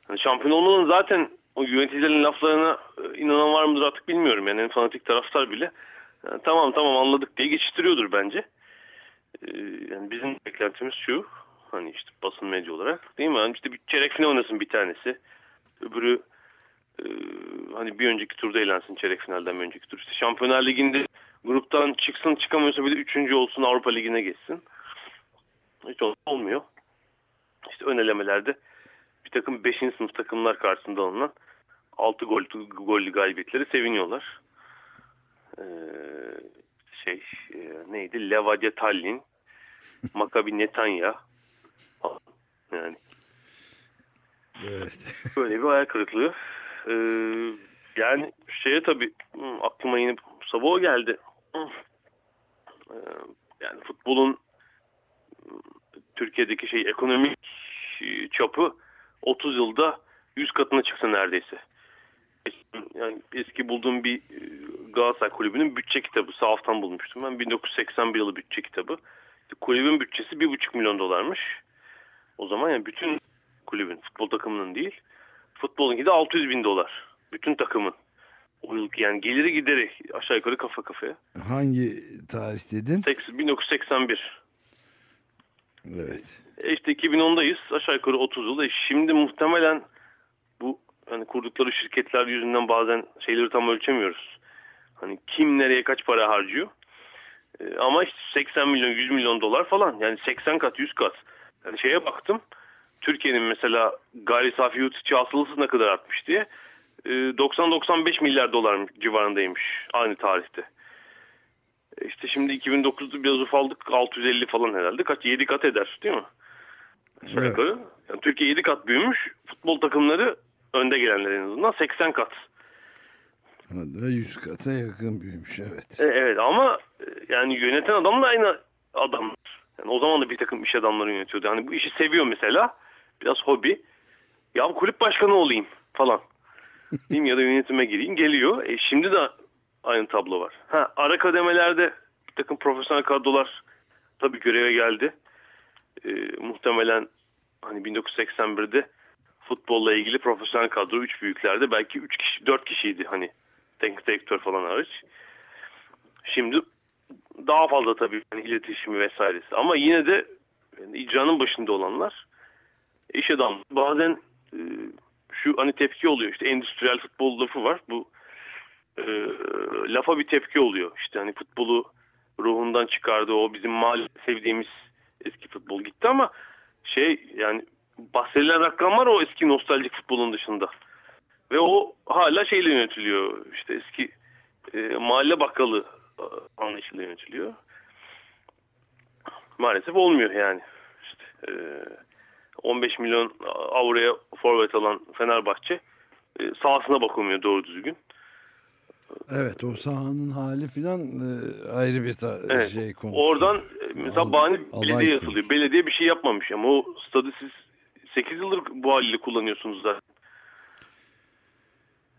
Yani şampiyon olmanın zaten o yöneticilerin laflarına e, inanan var mıdır artık bilmiyorum. Yani en fanatik taraftar bile "Ha, tamam tamam anladık diye geçiştiriyordur bence. E, yani bizim beklentimiz şu hani işte basın medya olarak değil mi? Hani işte bir çeyrek final oynasın bir tanesi. Öbürü e, hani bir önceki turda eğlensin çeyrek finalden bir önceki tur. İşte Şampiyonlar Ligi'nde gruptan çıksın çıkamıyorsa bile üçüncü olsun Avrupa Ligi'ne geçsin. Hiç ol- olmuyor. İşte ön elemelerde bir takım 5. sınıf takımlar karşısında alınan 6 gol, gollü galibiyetleri seviniyorlar. Ee, şey e, neydi? Levadia Tallinn, Maccabi Netanya. Yani Evet. böyle bir hayal kırıklığı. Ee, yani şeye tabii aklıma yine sabah geldi. Ee, yani futbolun Türkiye'deki şey ekonomik çapı 30 yılda 100 katına çıksa neredeyse. Yani eski bulduğum bir e, Galatasaray kulübünün bütçe kitabı. Sahaftan bulmuştum ben. 1981 yılı bütçe kitabı. Kulübün bütçesi 1,5 milyon dolarmış. O zaman yani bütün kulübün, futbol takımının değil. Futbolunki de 600 bin dolar. Bütün takımın. O yani geliri gideri aşağı yukarı kafa kafaya. Hangi tarih dedin? 8- 1981. Evet. E işte 2010'dayız. Aşağı yukarı 30 yıl. E şimdi muhtemelen bu hani kurdukları şirketler yüzünden bazen şeyleri tam ölçemiyoruz. Hani kim nereye kaç para harcıyor. E, ama işte 80 milyon 100 milyon dolar falan. Yani 80 kat 100 kat. Yani şeye baktım. Türkiye'nin mesela gayri safi yurt içi hasılası ne kadar artmış diye. E, 90-95 milyar dolar civarındaymış aynı tarihte. İşte şimdi 2009'da biraz ufaldık 650 falan herhalde. Kaç 7 kat eder değil mi? Aşağı Evet. yukarı. Yani Türkiye 7 kat büyümüş. Futbol takımları önde gelenler en azından 80 kat. Hatta 100 kata yakın büyümüş evet. E, evet ama e, yani yöneten adam da aynı adam. Yani o zaman da bir takım iş adamları yönetiyordu. Yani bu işi seviyor mesela. Biraz hobi. Ya kulüp başkanı olayım falan. Mi? Ya da yönetime gireyim. Geliyor. E, şimdi de aynı tablo var. Ha, ara kademelerde bir takım profesyonel kadrolar tabii göreve geldi. E, muhtemelen hani 1981'de futbolla ilgili profesyonel kadro 3 büyüklerde belki 3 kişi 4 kişiydi hani teknik direktör falan hariç. Şimdi daha fazla tabii yani iletişimi vesairesi ama yine de yani icranın başında olanlar iş adamı. Bazen e, şu hani tepki oluyor işte endüstriyel futbol lafı var. Bu e, lafa bir tepki oluyor. İşte hani futbolu ruhundan çıkardı o bizim mahalle sevdiğimiz eski futbol gitti ama şey yani bahsedilen rakamlar o eski nostaljik futbolun dışında. Ve o hala şeyle yönetiliyor. İşte eski e, mahalle bakkalı e, anlayışıyla yönetiliyor. Maalesef olmuyor yani. İşte, e, 15 milyon avroya forvet alan Fenerbahçe e, sahasına bakamıyor doğru düzgün. Evet o sahanın hali filan e, ayrı bir Evet. şey konusu. Oradan e, mesela Al- bahane belediye yazılıyor. Belediye bir şey yapmamış ama o stadı siz 8 yıldır bu haliyle kullanıyorsunuz zaten.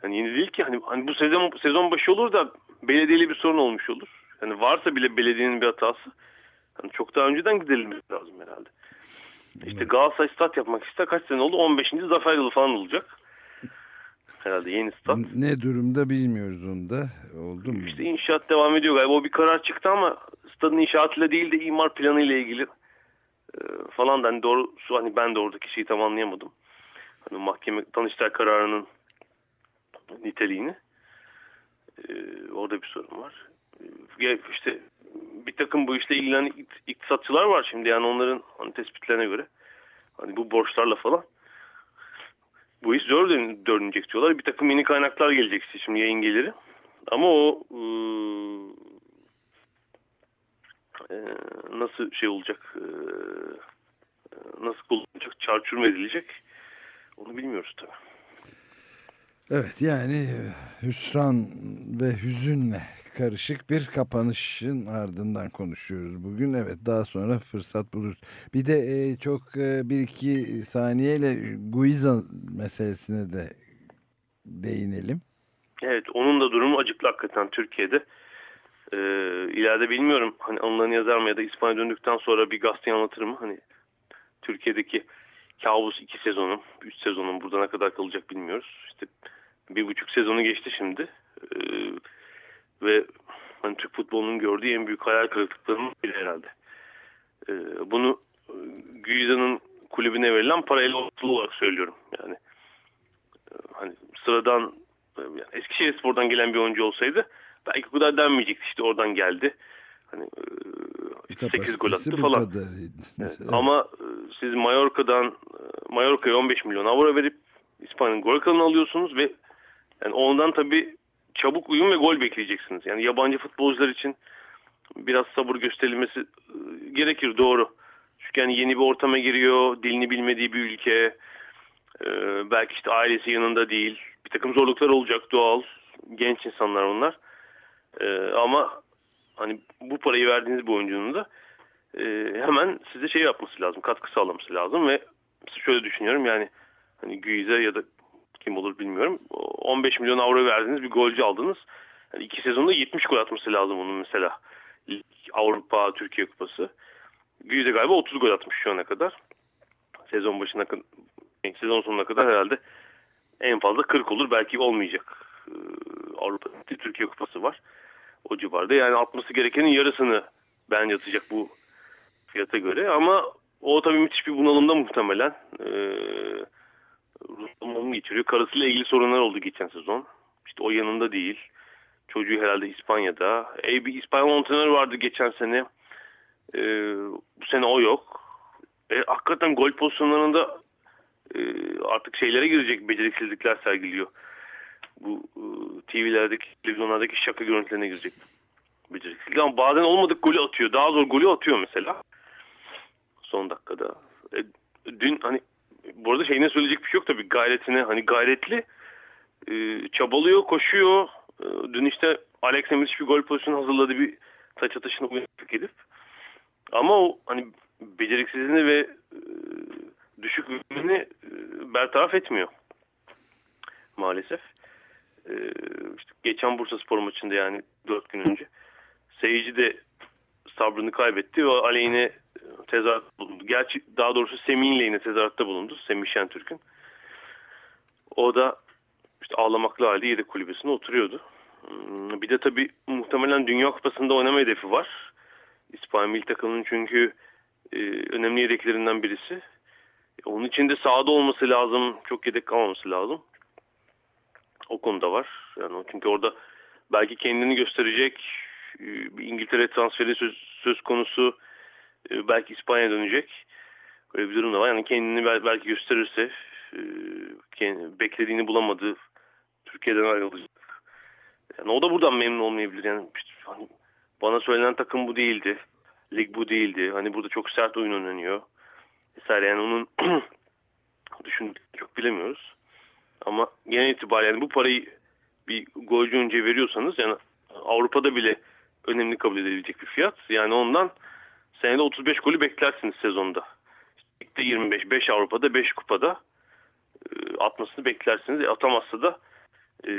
Hani yeni değil ki hani, hani bu sezon sezon başı olur da belediyeli bir sorun olmuş olur. Hani varsa bile belediyenin bir hatası. Hani çok daha önceden giderilmesi lazım herhalde. İşte Galatasaray stat yapmak ister kaç sene oldu? 15. zafer yılı falan olacak. Herhalde yeni stat. Ne durumda bilmiyoruz onu da. Oldu mu? İşte inşaat devam ediyor galiba. O bir karar çıktı ama stadın inşaatıyla değil de imar planı ile ilgili e, falan da hani doğrusu hani ben de oradaki şeyi tam anlayamadım. Hani mahkeme Danıştay kararının niteliğini. E, orada bir sorun var. E, işte bir takım bu işle ilgilenen ik- iktisatçılar var şimdi yani onların hani tespitlerine göre. Hani bu borçlarla falan. Bu iş zor dön- dönecek diyorlar. Bir takım yeni kaynaklar gelecek şimdi yayın geliri. Ama o ıı, e, nasıl şey olacak, e, nasıl kullanılacak, çarçur edilecek onu bilmiyoruz tabii. Evet yani e, hüsran ve hüzünle karışık bir kapanışın ardından konuşuyoruz bugün. Evet daha sonra fırsat buluruz. Bir de e, çok e, bir iki saniyeyle Guiza meselesine de değinelim. Evet onun da durumu acıklı hakikaten Türkiye'de. Ee, ileride bilmiyorum hani anılarını yazar mı ya da İspanya döndükten sonra bir gazeteye anlatır mı? Hani Türkiye'deki kabus iki sezonum, üç sezonum burada ne kadar kalacak bilmiyoruz. işte bir buçuk sezonu geçti şimdi. Ee, ve hani Türk futbolunun gördüğü en büyük hayal kırıklıklarının biri herhalde. Ee, bunu e, Güyüza'nın kulübüne verilen parayla ortalı olarak söylüyorum. Yani e, hani sıradan e, yani Eskişehir Spor'dan gelen bir oyuncu olsaydı belki bu kadar denmeyecekti. İşte oradan geldi. Hani e, 8 gol attı falan. Evet. Ama siz Mallorca'dan Mallorca'ya 15 milyon avro verip İspanya'nın gol kralını alıyorsunuz ve yani ondan tabii çabuk uyum ve gol bekleyeceksiniz. Yani yabancı futbolcular için biraz sabır gösterilmesi e, gerekir doğru. Çünkü yani yeni bir ortama giriyor, dilini bilmediği bir ülke, e, belki işte ailesi yanında değil. Bir takım zorluklar olacak doğal. Genç insanlar onlar. Ama hani bu parayı verdiğiniz bir oyuncunun da e, hemen size şey yapması lazım, katkı sağlaması lazım ve şöyle düşünüyorum yani hani Güize ya da kim olur bilmiyorum. 15 milyon avro verdiniz bir golcü aldınız. Yani iki sezonda 70 gol atması lazım onun mesela. Avrupa, Türkiye Kupası. Güize galiba 30 gol atmış şu ana kadar. Sezon başına sezon sonuna kadar herhalde en fazla 40 olur belki olmayacak. Ee, Avrupa Türkiye Kupası var. O civarda yani atması gerekenin yarısını bence atacak bu fiyata göre ama o tabii müthiş bir bunalımda muhtemelen. Ee, ruhsuzluğunu geçiriyor. Karısıyla ilgili sorunlar oldu geçen sezon. İşte o yanında değil. Çocuğu herhalde İspanya'da. E, bir İspanyol antrenör vardı geçen sene. Ee, bu sene o yok. E, hakikaten gol pozisyonlarında e, artık şeylere girecek beceriksizlikler sergiliyor. Bu e, TV'lerdeki, televizyonlardaki şaka görüntülerine girecek beceriksizlik. Ama bazen olmadık golü atıyor. Daha zor golü atıyor mesela. Son dakikada. E, dün hani bu arada şeyine söyleyecek bir şey yok tabii gayretine. Hani gayretli e, çabalıyor, koşuyor. E, dün işte Alex Emir bir gol pozisyonu hazırladı bir taç atışını uyanık edip. Ama o hani beceriksizliğini ve e, düşük ürünü e, bertaraf etmiyor. Maalesef. E, işte geçen Bursa Spor maçında yani 4 gün önce seyirci de sabrını kaybetti ve aleyhine tezahürat bulundu. Gerçi daha doğrusu Semih'in lehine tezahüratta bulundu. Semih Şentürk'ün. O da işte ağlamaklı halde yedek kulübesinde oturuyordu. Hmm, Bir de tabii muhtemelen Dünya Kupası'nda oynama hedefi var. İspanya milli takımının çünkü e, önemli yedeklerinden birisi. Onun için de sahada olması lazım. Çok yedek kalmaması lazım. O konuda var. Yani çünkü orada belki kendini gösterecek e, bir İngiltere transferi söz, söz konusu. E, Belki İspanya'ya dönecek. Öyle bir durum da var. Yani kendini bel- belki gösterirse e, beklediğini bulamadı. Türkiye'den ayrılacak. Yani o da buradan memnun olmayabilir. Yani işte hani bana söylenen takım bu değildi. Lig bu değildi. Hani burada çok sert oyun oynanıyor. Vesaire yani onun düşündüğünü çok bilemiyoruz. Ama genel itibariyle yani bu parayı bir golcü önce veriyorsanız yani Avrupa'da bile önemli kabul edilecek bir fiyat. Yani ondan senede 35 golü beklersiniz sezonda. İşte 25, 5 Avrupa'da, 5 kupada e, atmasını beklersiniz. E, atamazsa da e,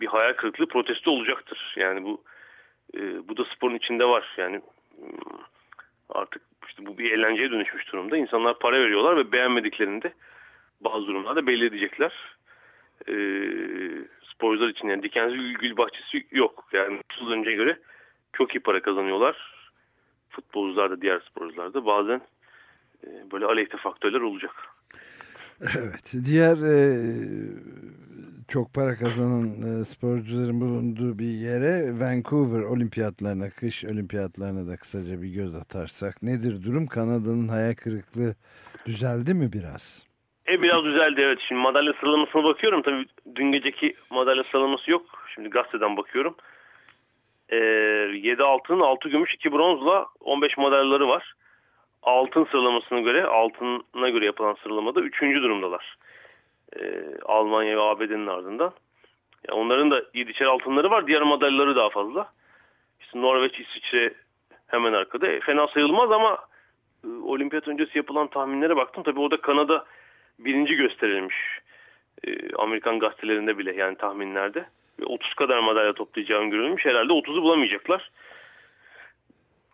bir hayal kırıklığı protesto olacaktır. Yani bu e, bu da sporun içinde var. Yani hmm, artık işte bu bir eğlenceye dönüşmüş durumda. İnsanlar para veriyorlar ve beğenmediklerinde bazı durumlarda belli edecekler. E, sporcular için yani dikensiz gül, bahçesi yok. Yani 30 yıl önce göre çok iyi para kazanıyorlar. Futbolcular da diğer sporcular da bazen e, böyle aleyhte faktörler olacak. Evet. Diğer e, çok para kazanan e, sporcuların bulunduğu bir yere Vancouver olimpiyatlarına, kış olimpiyatlarına da kısaca bir göz atarsak. Nedir durum? Kanada'nın hayal kırıklığı düzeldi mi biraz? E biraz düzeldi evet. Şimdi madalya sıralamasına bakıyorum. Tabii dün geceki madalya sıralaması yok. Şimdi gazeteden bakıyorum. E, 7 altın, 6 gümüş, 2 bronzla 15 madalyaları var. Altın sıralamasına göre, altına göre yapılan sıralamada 3. durumdalar. E, Almanya ve ABD'nin ardından. Yani onların da 7'şer altınları var. Diğer madalyaları daha fazla. İşte Norveç, İsviçre hemen arkada. E, fena sayılmaz ama e, olimpiyat öncesi yapılan tahminlere baktım. Tabii orada Kanada birinci gösterilmiş. E, Amerikan gazetelerinde bile yani tahminlerde. Ve 30 kadar madalya toplayacağını görülmüş. Herhalde 30'u bulamayacaklar.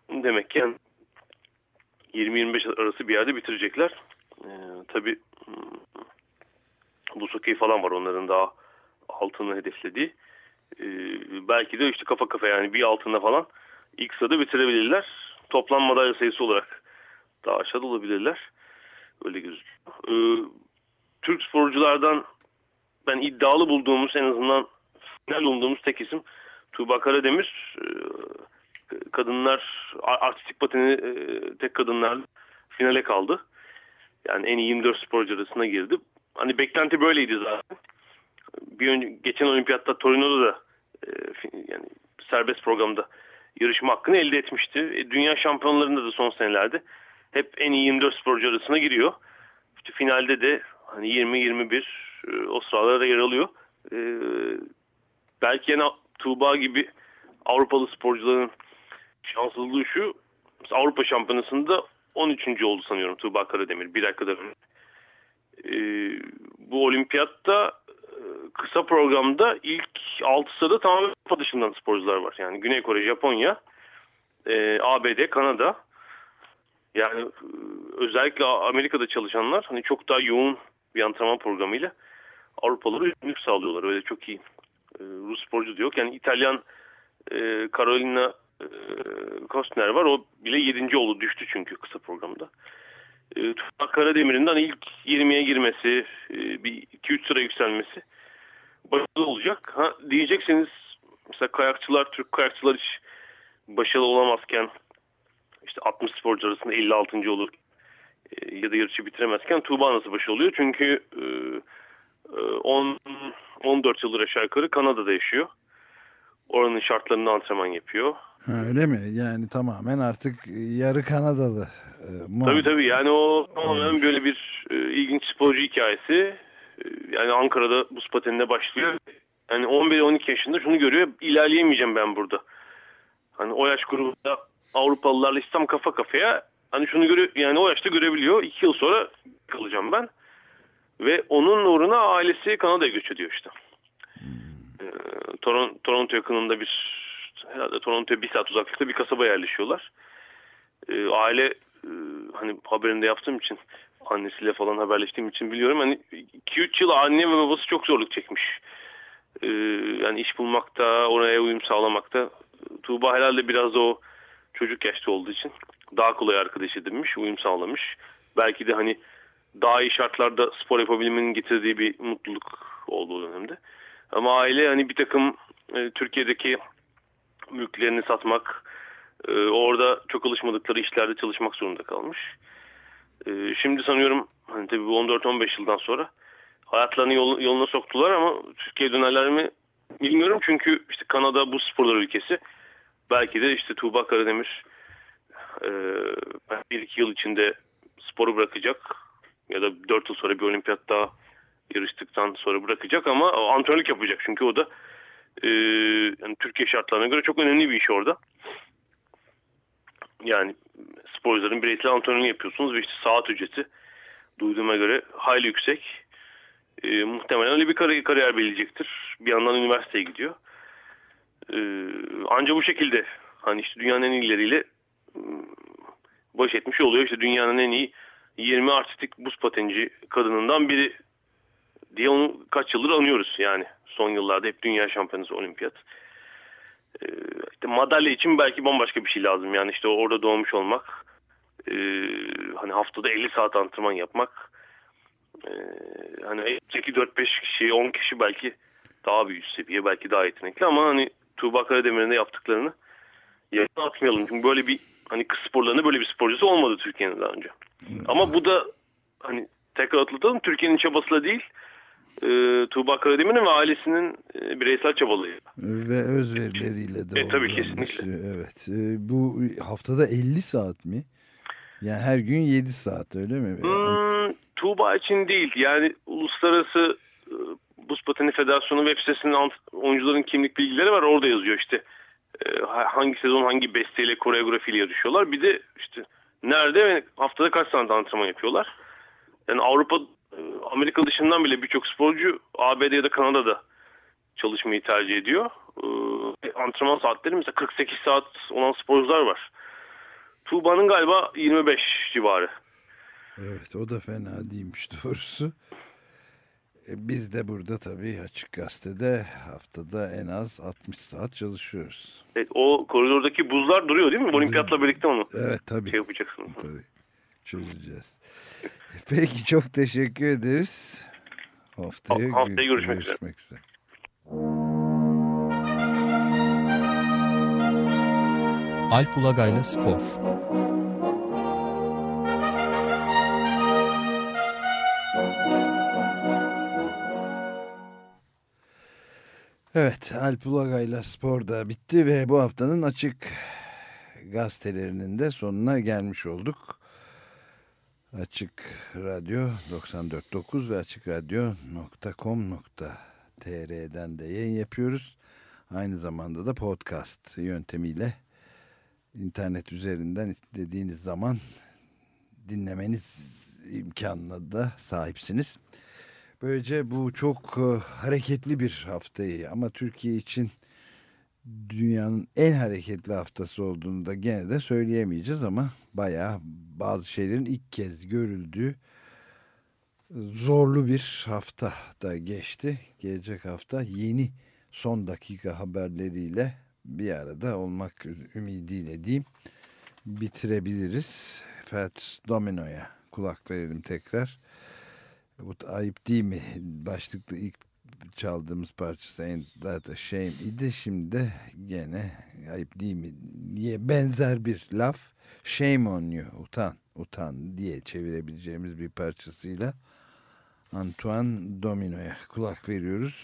Demek ki yani 20-25 arası bir yerde bitirecekler. E, tabii hmm, hokeyi falan var onların daha altını hedeflediği. E, belki de işte kafa kafa yani bir altında falan ilk sırada bitirebilirler. Toplam madalya sayısı olarak daha aşağıda olabilirler. Öyle gözüküyor. E, Türk sporculardan ben iddialı bulduğumuz en azından final umduğumuz tek isim Tuğba Karademir. E, kadınlar artistik pateni e, tek kadınlar finale kaldı. Yani en iyi 24 sporcu arasına girdi. Hani beklenti böyleydi zaten. Bir önce, geçen olimpiyatta Torino'da da e, yani serbest programda yarışma hakkını elde etmişti. E, dünya şampiyonlarında da son senelerde hep en iyi 24 sporcu arasına giriyor. İşte finalde de hani 20-21 e, o sıralarda yer alıyor. Belki yine Tuğba gibi Avrupalı sporcuların şanssızlığı şu. Avrupa Şampiyonası'nda 13. oldu sanıyorum Tuğba Karademir bir ay kadar önce. Ee, bu olimpiyatta e, kısa programda ilk 6 sırada tamamen Avrupa dışından sporcular var. Yani Güney Kore, Japonya, e, ABD, Kanada. Yani e, özellikle Amerika'da çalışanlar hani çok daha yoğun bir antrenman programıyla Avrupalılara üstünlük sağlıyorlar. Öyle çok iyi e, Rus sporcu da yok. Yani İtalyan e, Carolina e, Kostner var. O bile 7. oldu düştü çünkü kısa programda. E, Tufan Karademir'in hani ilk 20'ye girmesi, e, bir 2-3 sıra yükselmesi başarılı olacak. Ha, diyecekseniz mesela kayakçılar, Türk kayakçılar hiç başarılı olamazken işte 60 sporcu arasında 56. olur e, ya da yarışı bitiremezken Tuğba nasıl başarılı oluyor? Çünkü e, 10 14 yıldır aşağı yukarı Kanada'da yaşıyor. Oranın şartlarında antrenman yapıyor. Ha, öyle mi? Yani tamamen artık yarı Kanadalı. E, tabii tabii yani o tamamen böyle bir e, ilginç sporcu hikayesi. E, yani Ankara'da buz patenine başlıyor. Yani 11-12 yaşında şunu görüyor. ilerleyemeyeceğim ben burada. Hani o yaş grubunda Avrupalılarla İslam kafa kafaya hani şunu görüyor yani o yaşta görebiliyor. İki yıl sonra kalacağım ben. Ve onun uğruna ailesi Kanada'ya göç ediyor işte. Hmm. Toronto, Toronto yakınında bir herhalde Toronto'ya bir saat uzaklıkta bir kasaba yerleşiyorlar. E, aile e, hani haberinde yaptığım için annesiyle falan haberleştiğim için biliyorum. Hani 2-3 yıl anne ve babası çok zorluk çekmiş. E, yani iş bulmakta, oraya uyum sağlamakta. Tuğba herhalde biraz da o çocuk yaşta olduğu için daha kolay arkadaş edinmiş, uyum sağlamış. Belki de hani daha iyi şartlarda spor yapabilmenin getirdiği bir mutluluk oldu o dönemde. Ama aile hani bir takım e, Türkiye'deki mülklerini satmak, e, orada çok alışmadıkları işlerde çalışmak zorunda kalmış. E, şimdi sanıyorum hani tabii bu 14-15 yıldan sonra hayatlarını yol, yoluna soktular ama Türkiye'ye dönerler mi bilmiyorum. Çünkü işte Kanada bu sporlar ülkesi. Belki de işte Tuğba Karademir e, bir iki yıl içinde sporu bırakacak ya da dört yıl sonra bir olimpiyat daha yarıştıktan sonra bırakacak ama antrenörlük yapacak. Çünkü o da e, yani Türkiye şartlarına göre çok önemli bir iş orada. Yani sporcuların bireysel antrenörünü yapıyorsunuz ve işte saat ücreti duyduğuma göre hayli yüksek. E, muhtemelen öyle bir kariyer, kariyer belirleyecektir. Bir yandan üniversiteye gidiyor. E, ancak bu şekilde hani işte dünyanın en iyileriyle baş etmiş oluyor. İşte dünyanın en iyi 20 artistik buz patenci kadınından biri diye onu kaç yıldır anıyoruz yani son yıllarda hep dünya şampiyonası olimpiyat. Ee, işte madalya için belki bambaşka bir şey lazım yani işte orada doğmuş olmak e, hani haftada 50 saat antrenman yapmak e, hani 4-5 kişi 10 kişi belki daha üst seviye belki daha yetenekli ama hani Tuğba Karademir'in de yaptıklarını yanına atmayalım. Çünkü böyle bir hani kız sporlarında böyle bir sporcusu olmadı Türkiye'nin daha önce. Ama bu da hani tekrar atlatalım Türkiye'nin çabasıyla değil e, Tuğba Karademir'in ve ailesinin e, bireysel çabaları. Ve özverileriyle de e, Tabii kesinlikle. Evet. E, bu haftada 50 saat mi? Yani her gün 7 saat öyle mi? Hmm, Tuğba için değil. Yani uluslararası e, Buz Pateni Federasyonu web sitesinin oyuncuların kimlik bilgileri var. Orada yazıyor işte e, hangi sezon hangi besteyle koreografiyle yarışıyorlar. Bir de işte nerede ve haftada kaç saat antrenman yapıyorlar. Yani Avrupa ee, Amerika dışından bile birçok sporcu ABD ya da Kanada'da çalışmayı tercih ediyor. Ee, antrenman saatleri mesela 48 saat olan sporcular var. Tuğba'nın galiba 25 civarı. Evet o da fena değilmiş doğrusu. E, Biz de burada tabii Açık Gazete'de haftada en az 60 saat çalışıyoruz. Evet, o koridordaki buzlar duruyor değil mi? Olimpiyatla birlikte onu Evet tabii. şey yapacaksınız. Tabii. Çözeceğiz. Peki çok teşekkür ederiz. Haftaya, Ha- haftaya görüşmek üzere. görüşmek üzere. Alp Ulagay'la Spor. Evet Alp Ulagay'la spor da bitti ve bu haftanın açık gazetelerinin de sonuna gelmiş olduk. Açık Radyo 94.9 ve açıkradyo.com.tr'den de yayın yapıyoruz. Aynı zamanda da podcast yöntemiyle internet üzerinden istediğiniz zaman dinlemeniz imkanına da sahipsiniz. Böylece bu çok e, hareketli bir haftayı ama Türkiye için dünyanın en hareketli haftası olduğunu da gene de söyleyemeyeceğiz ama bayağı bazı şeylerin ilk kez görüldüğü zorlu bir hafta da geçti. Gelecek hafta yeni son dakika haberleriyle bir arada olmak ümidiyle diyeyim bitirebiliriz. Fats Domino'ya kulak verelim tekrar. Bu ayıp değil mi? Başlıklı ilk çaldığımız parçası Ain't That a Shame idi. Şimdi gene ayıp değil mi diye benzer bir laf. Shame on you. Utan. Utan diye çevirebileceğimiz bir parçasıyla Antoine Domino'ya kulak veriyoruz.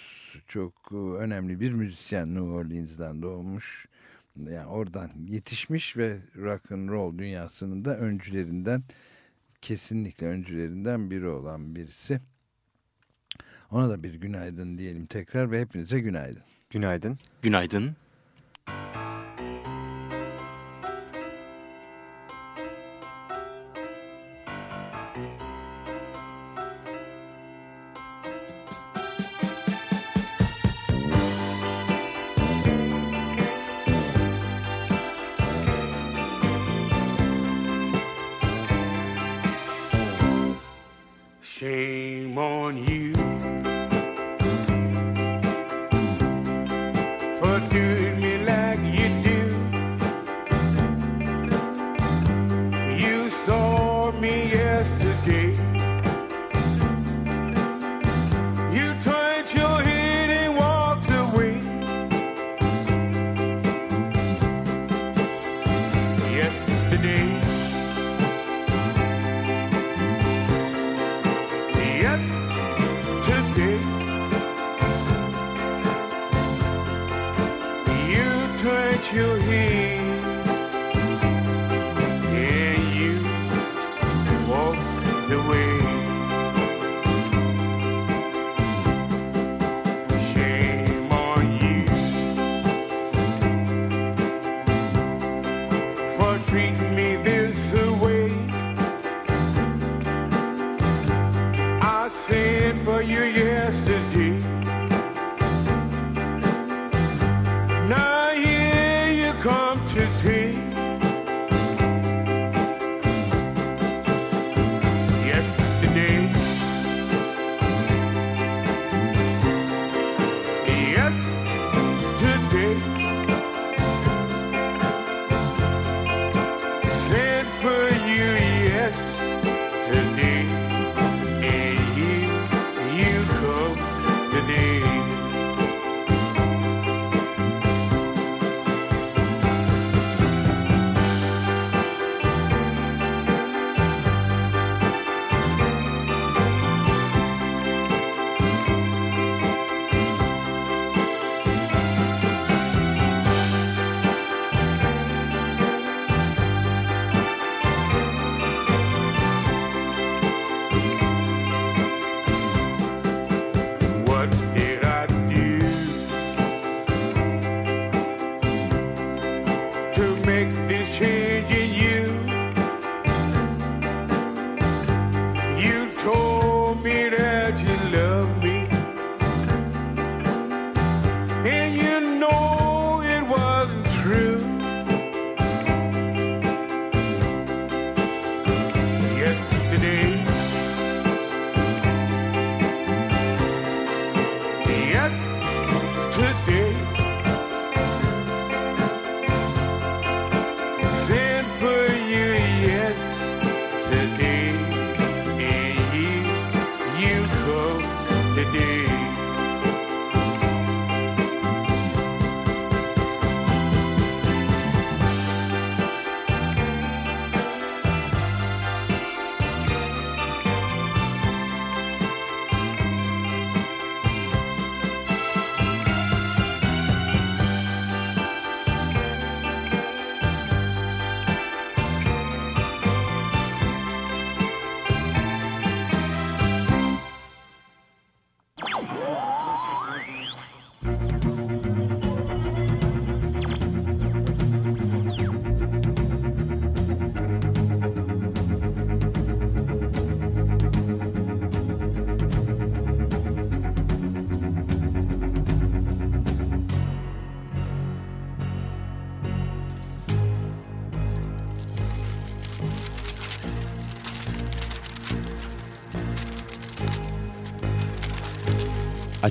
Çok e, önemli bir müzisyen New Orleans'dan doğmuş. Yani oradan yetişmiş ve rock and roll dünyasının da öncülerinden kesinlikle öncülerinden biri olan birisi. Ona da bir günaydın diyelim tekrar ve hepinize günaydın. Günaydın. Günaydın. Shame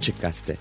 Açık Gazete.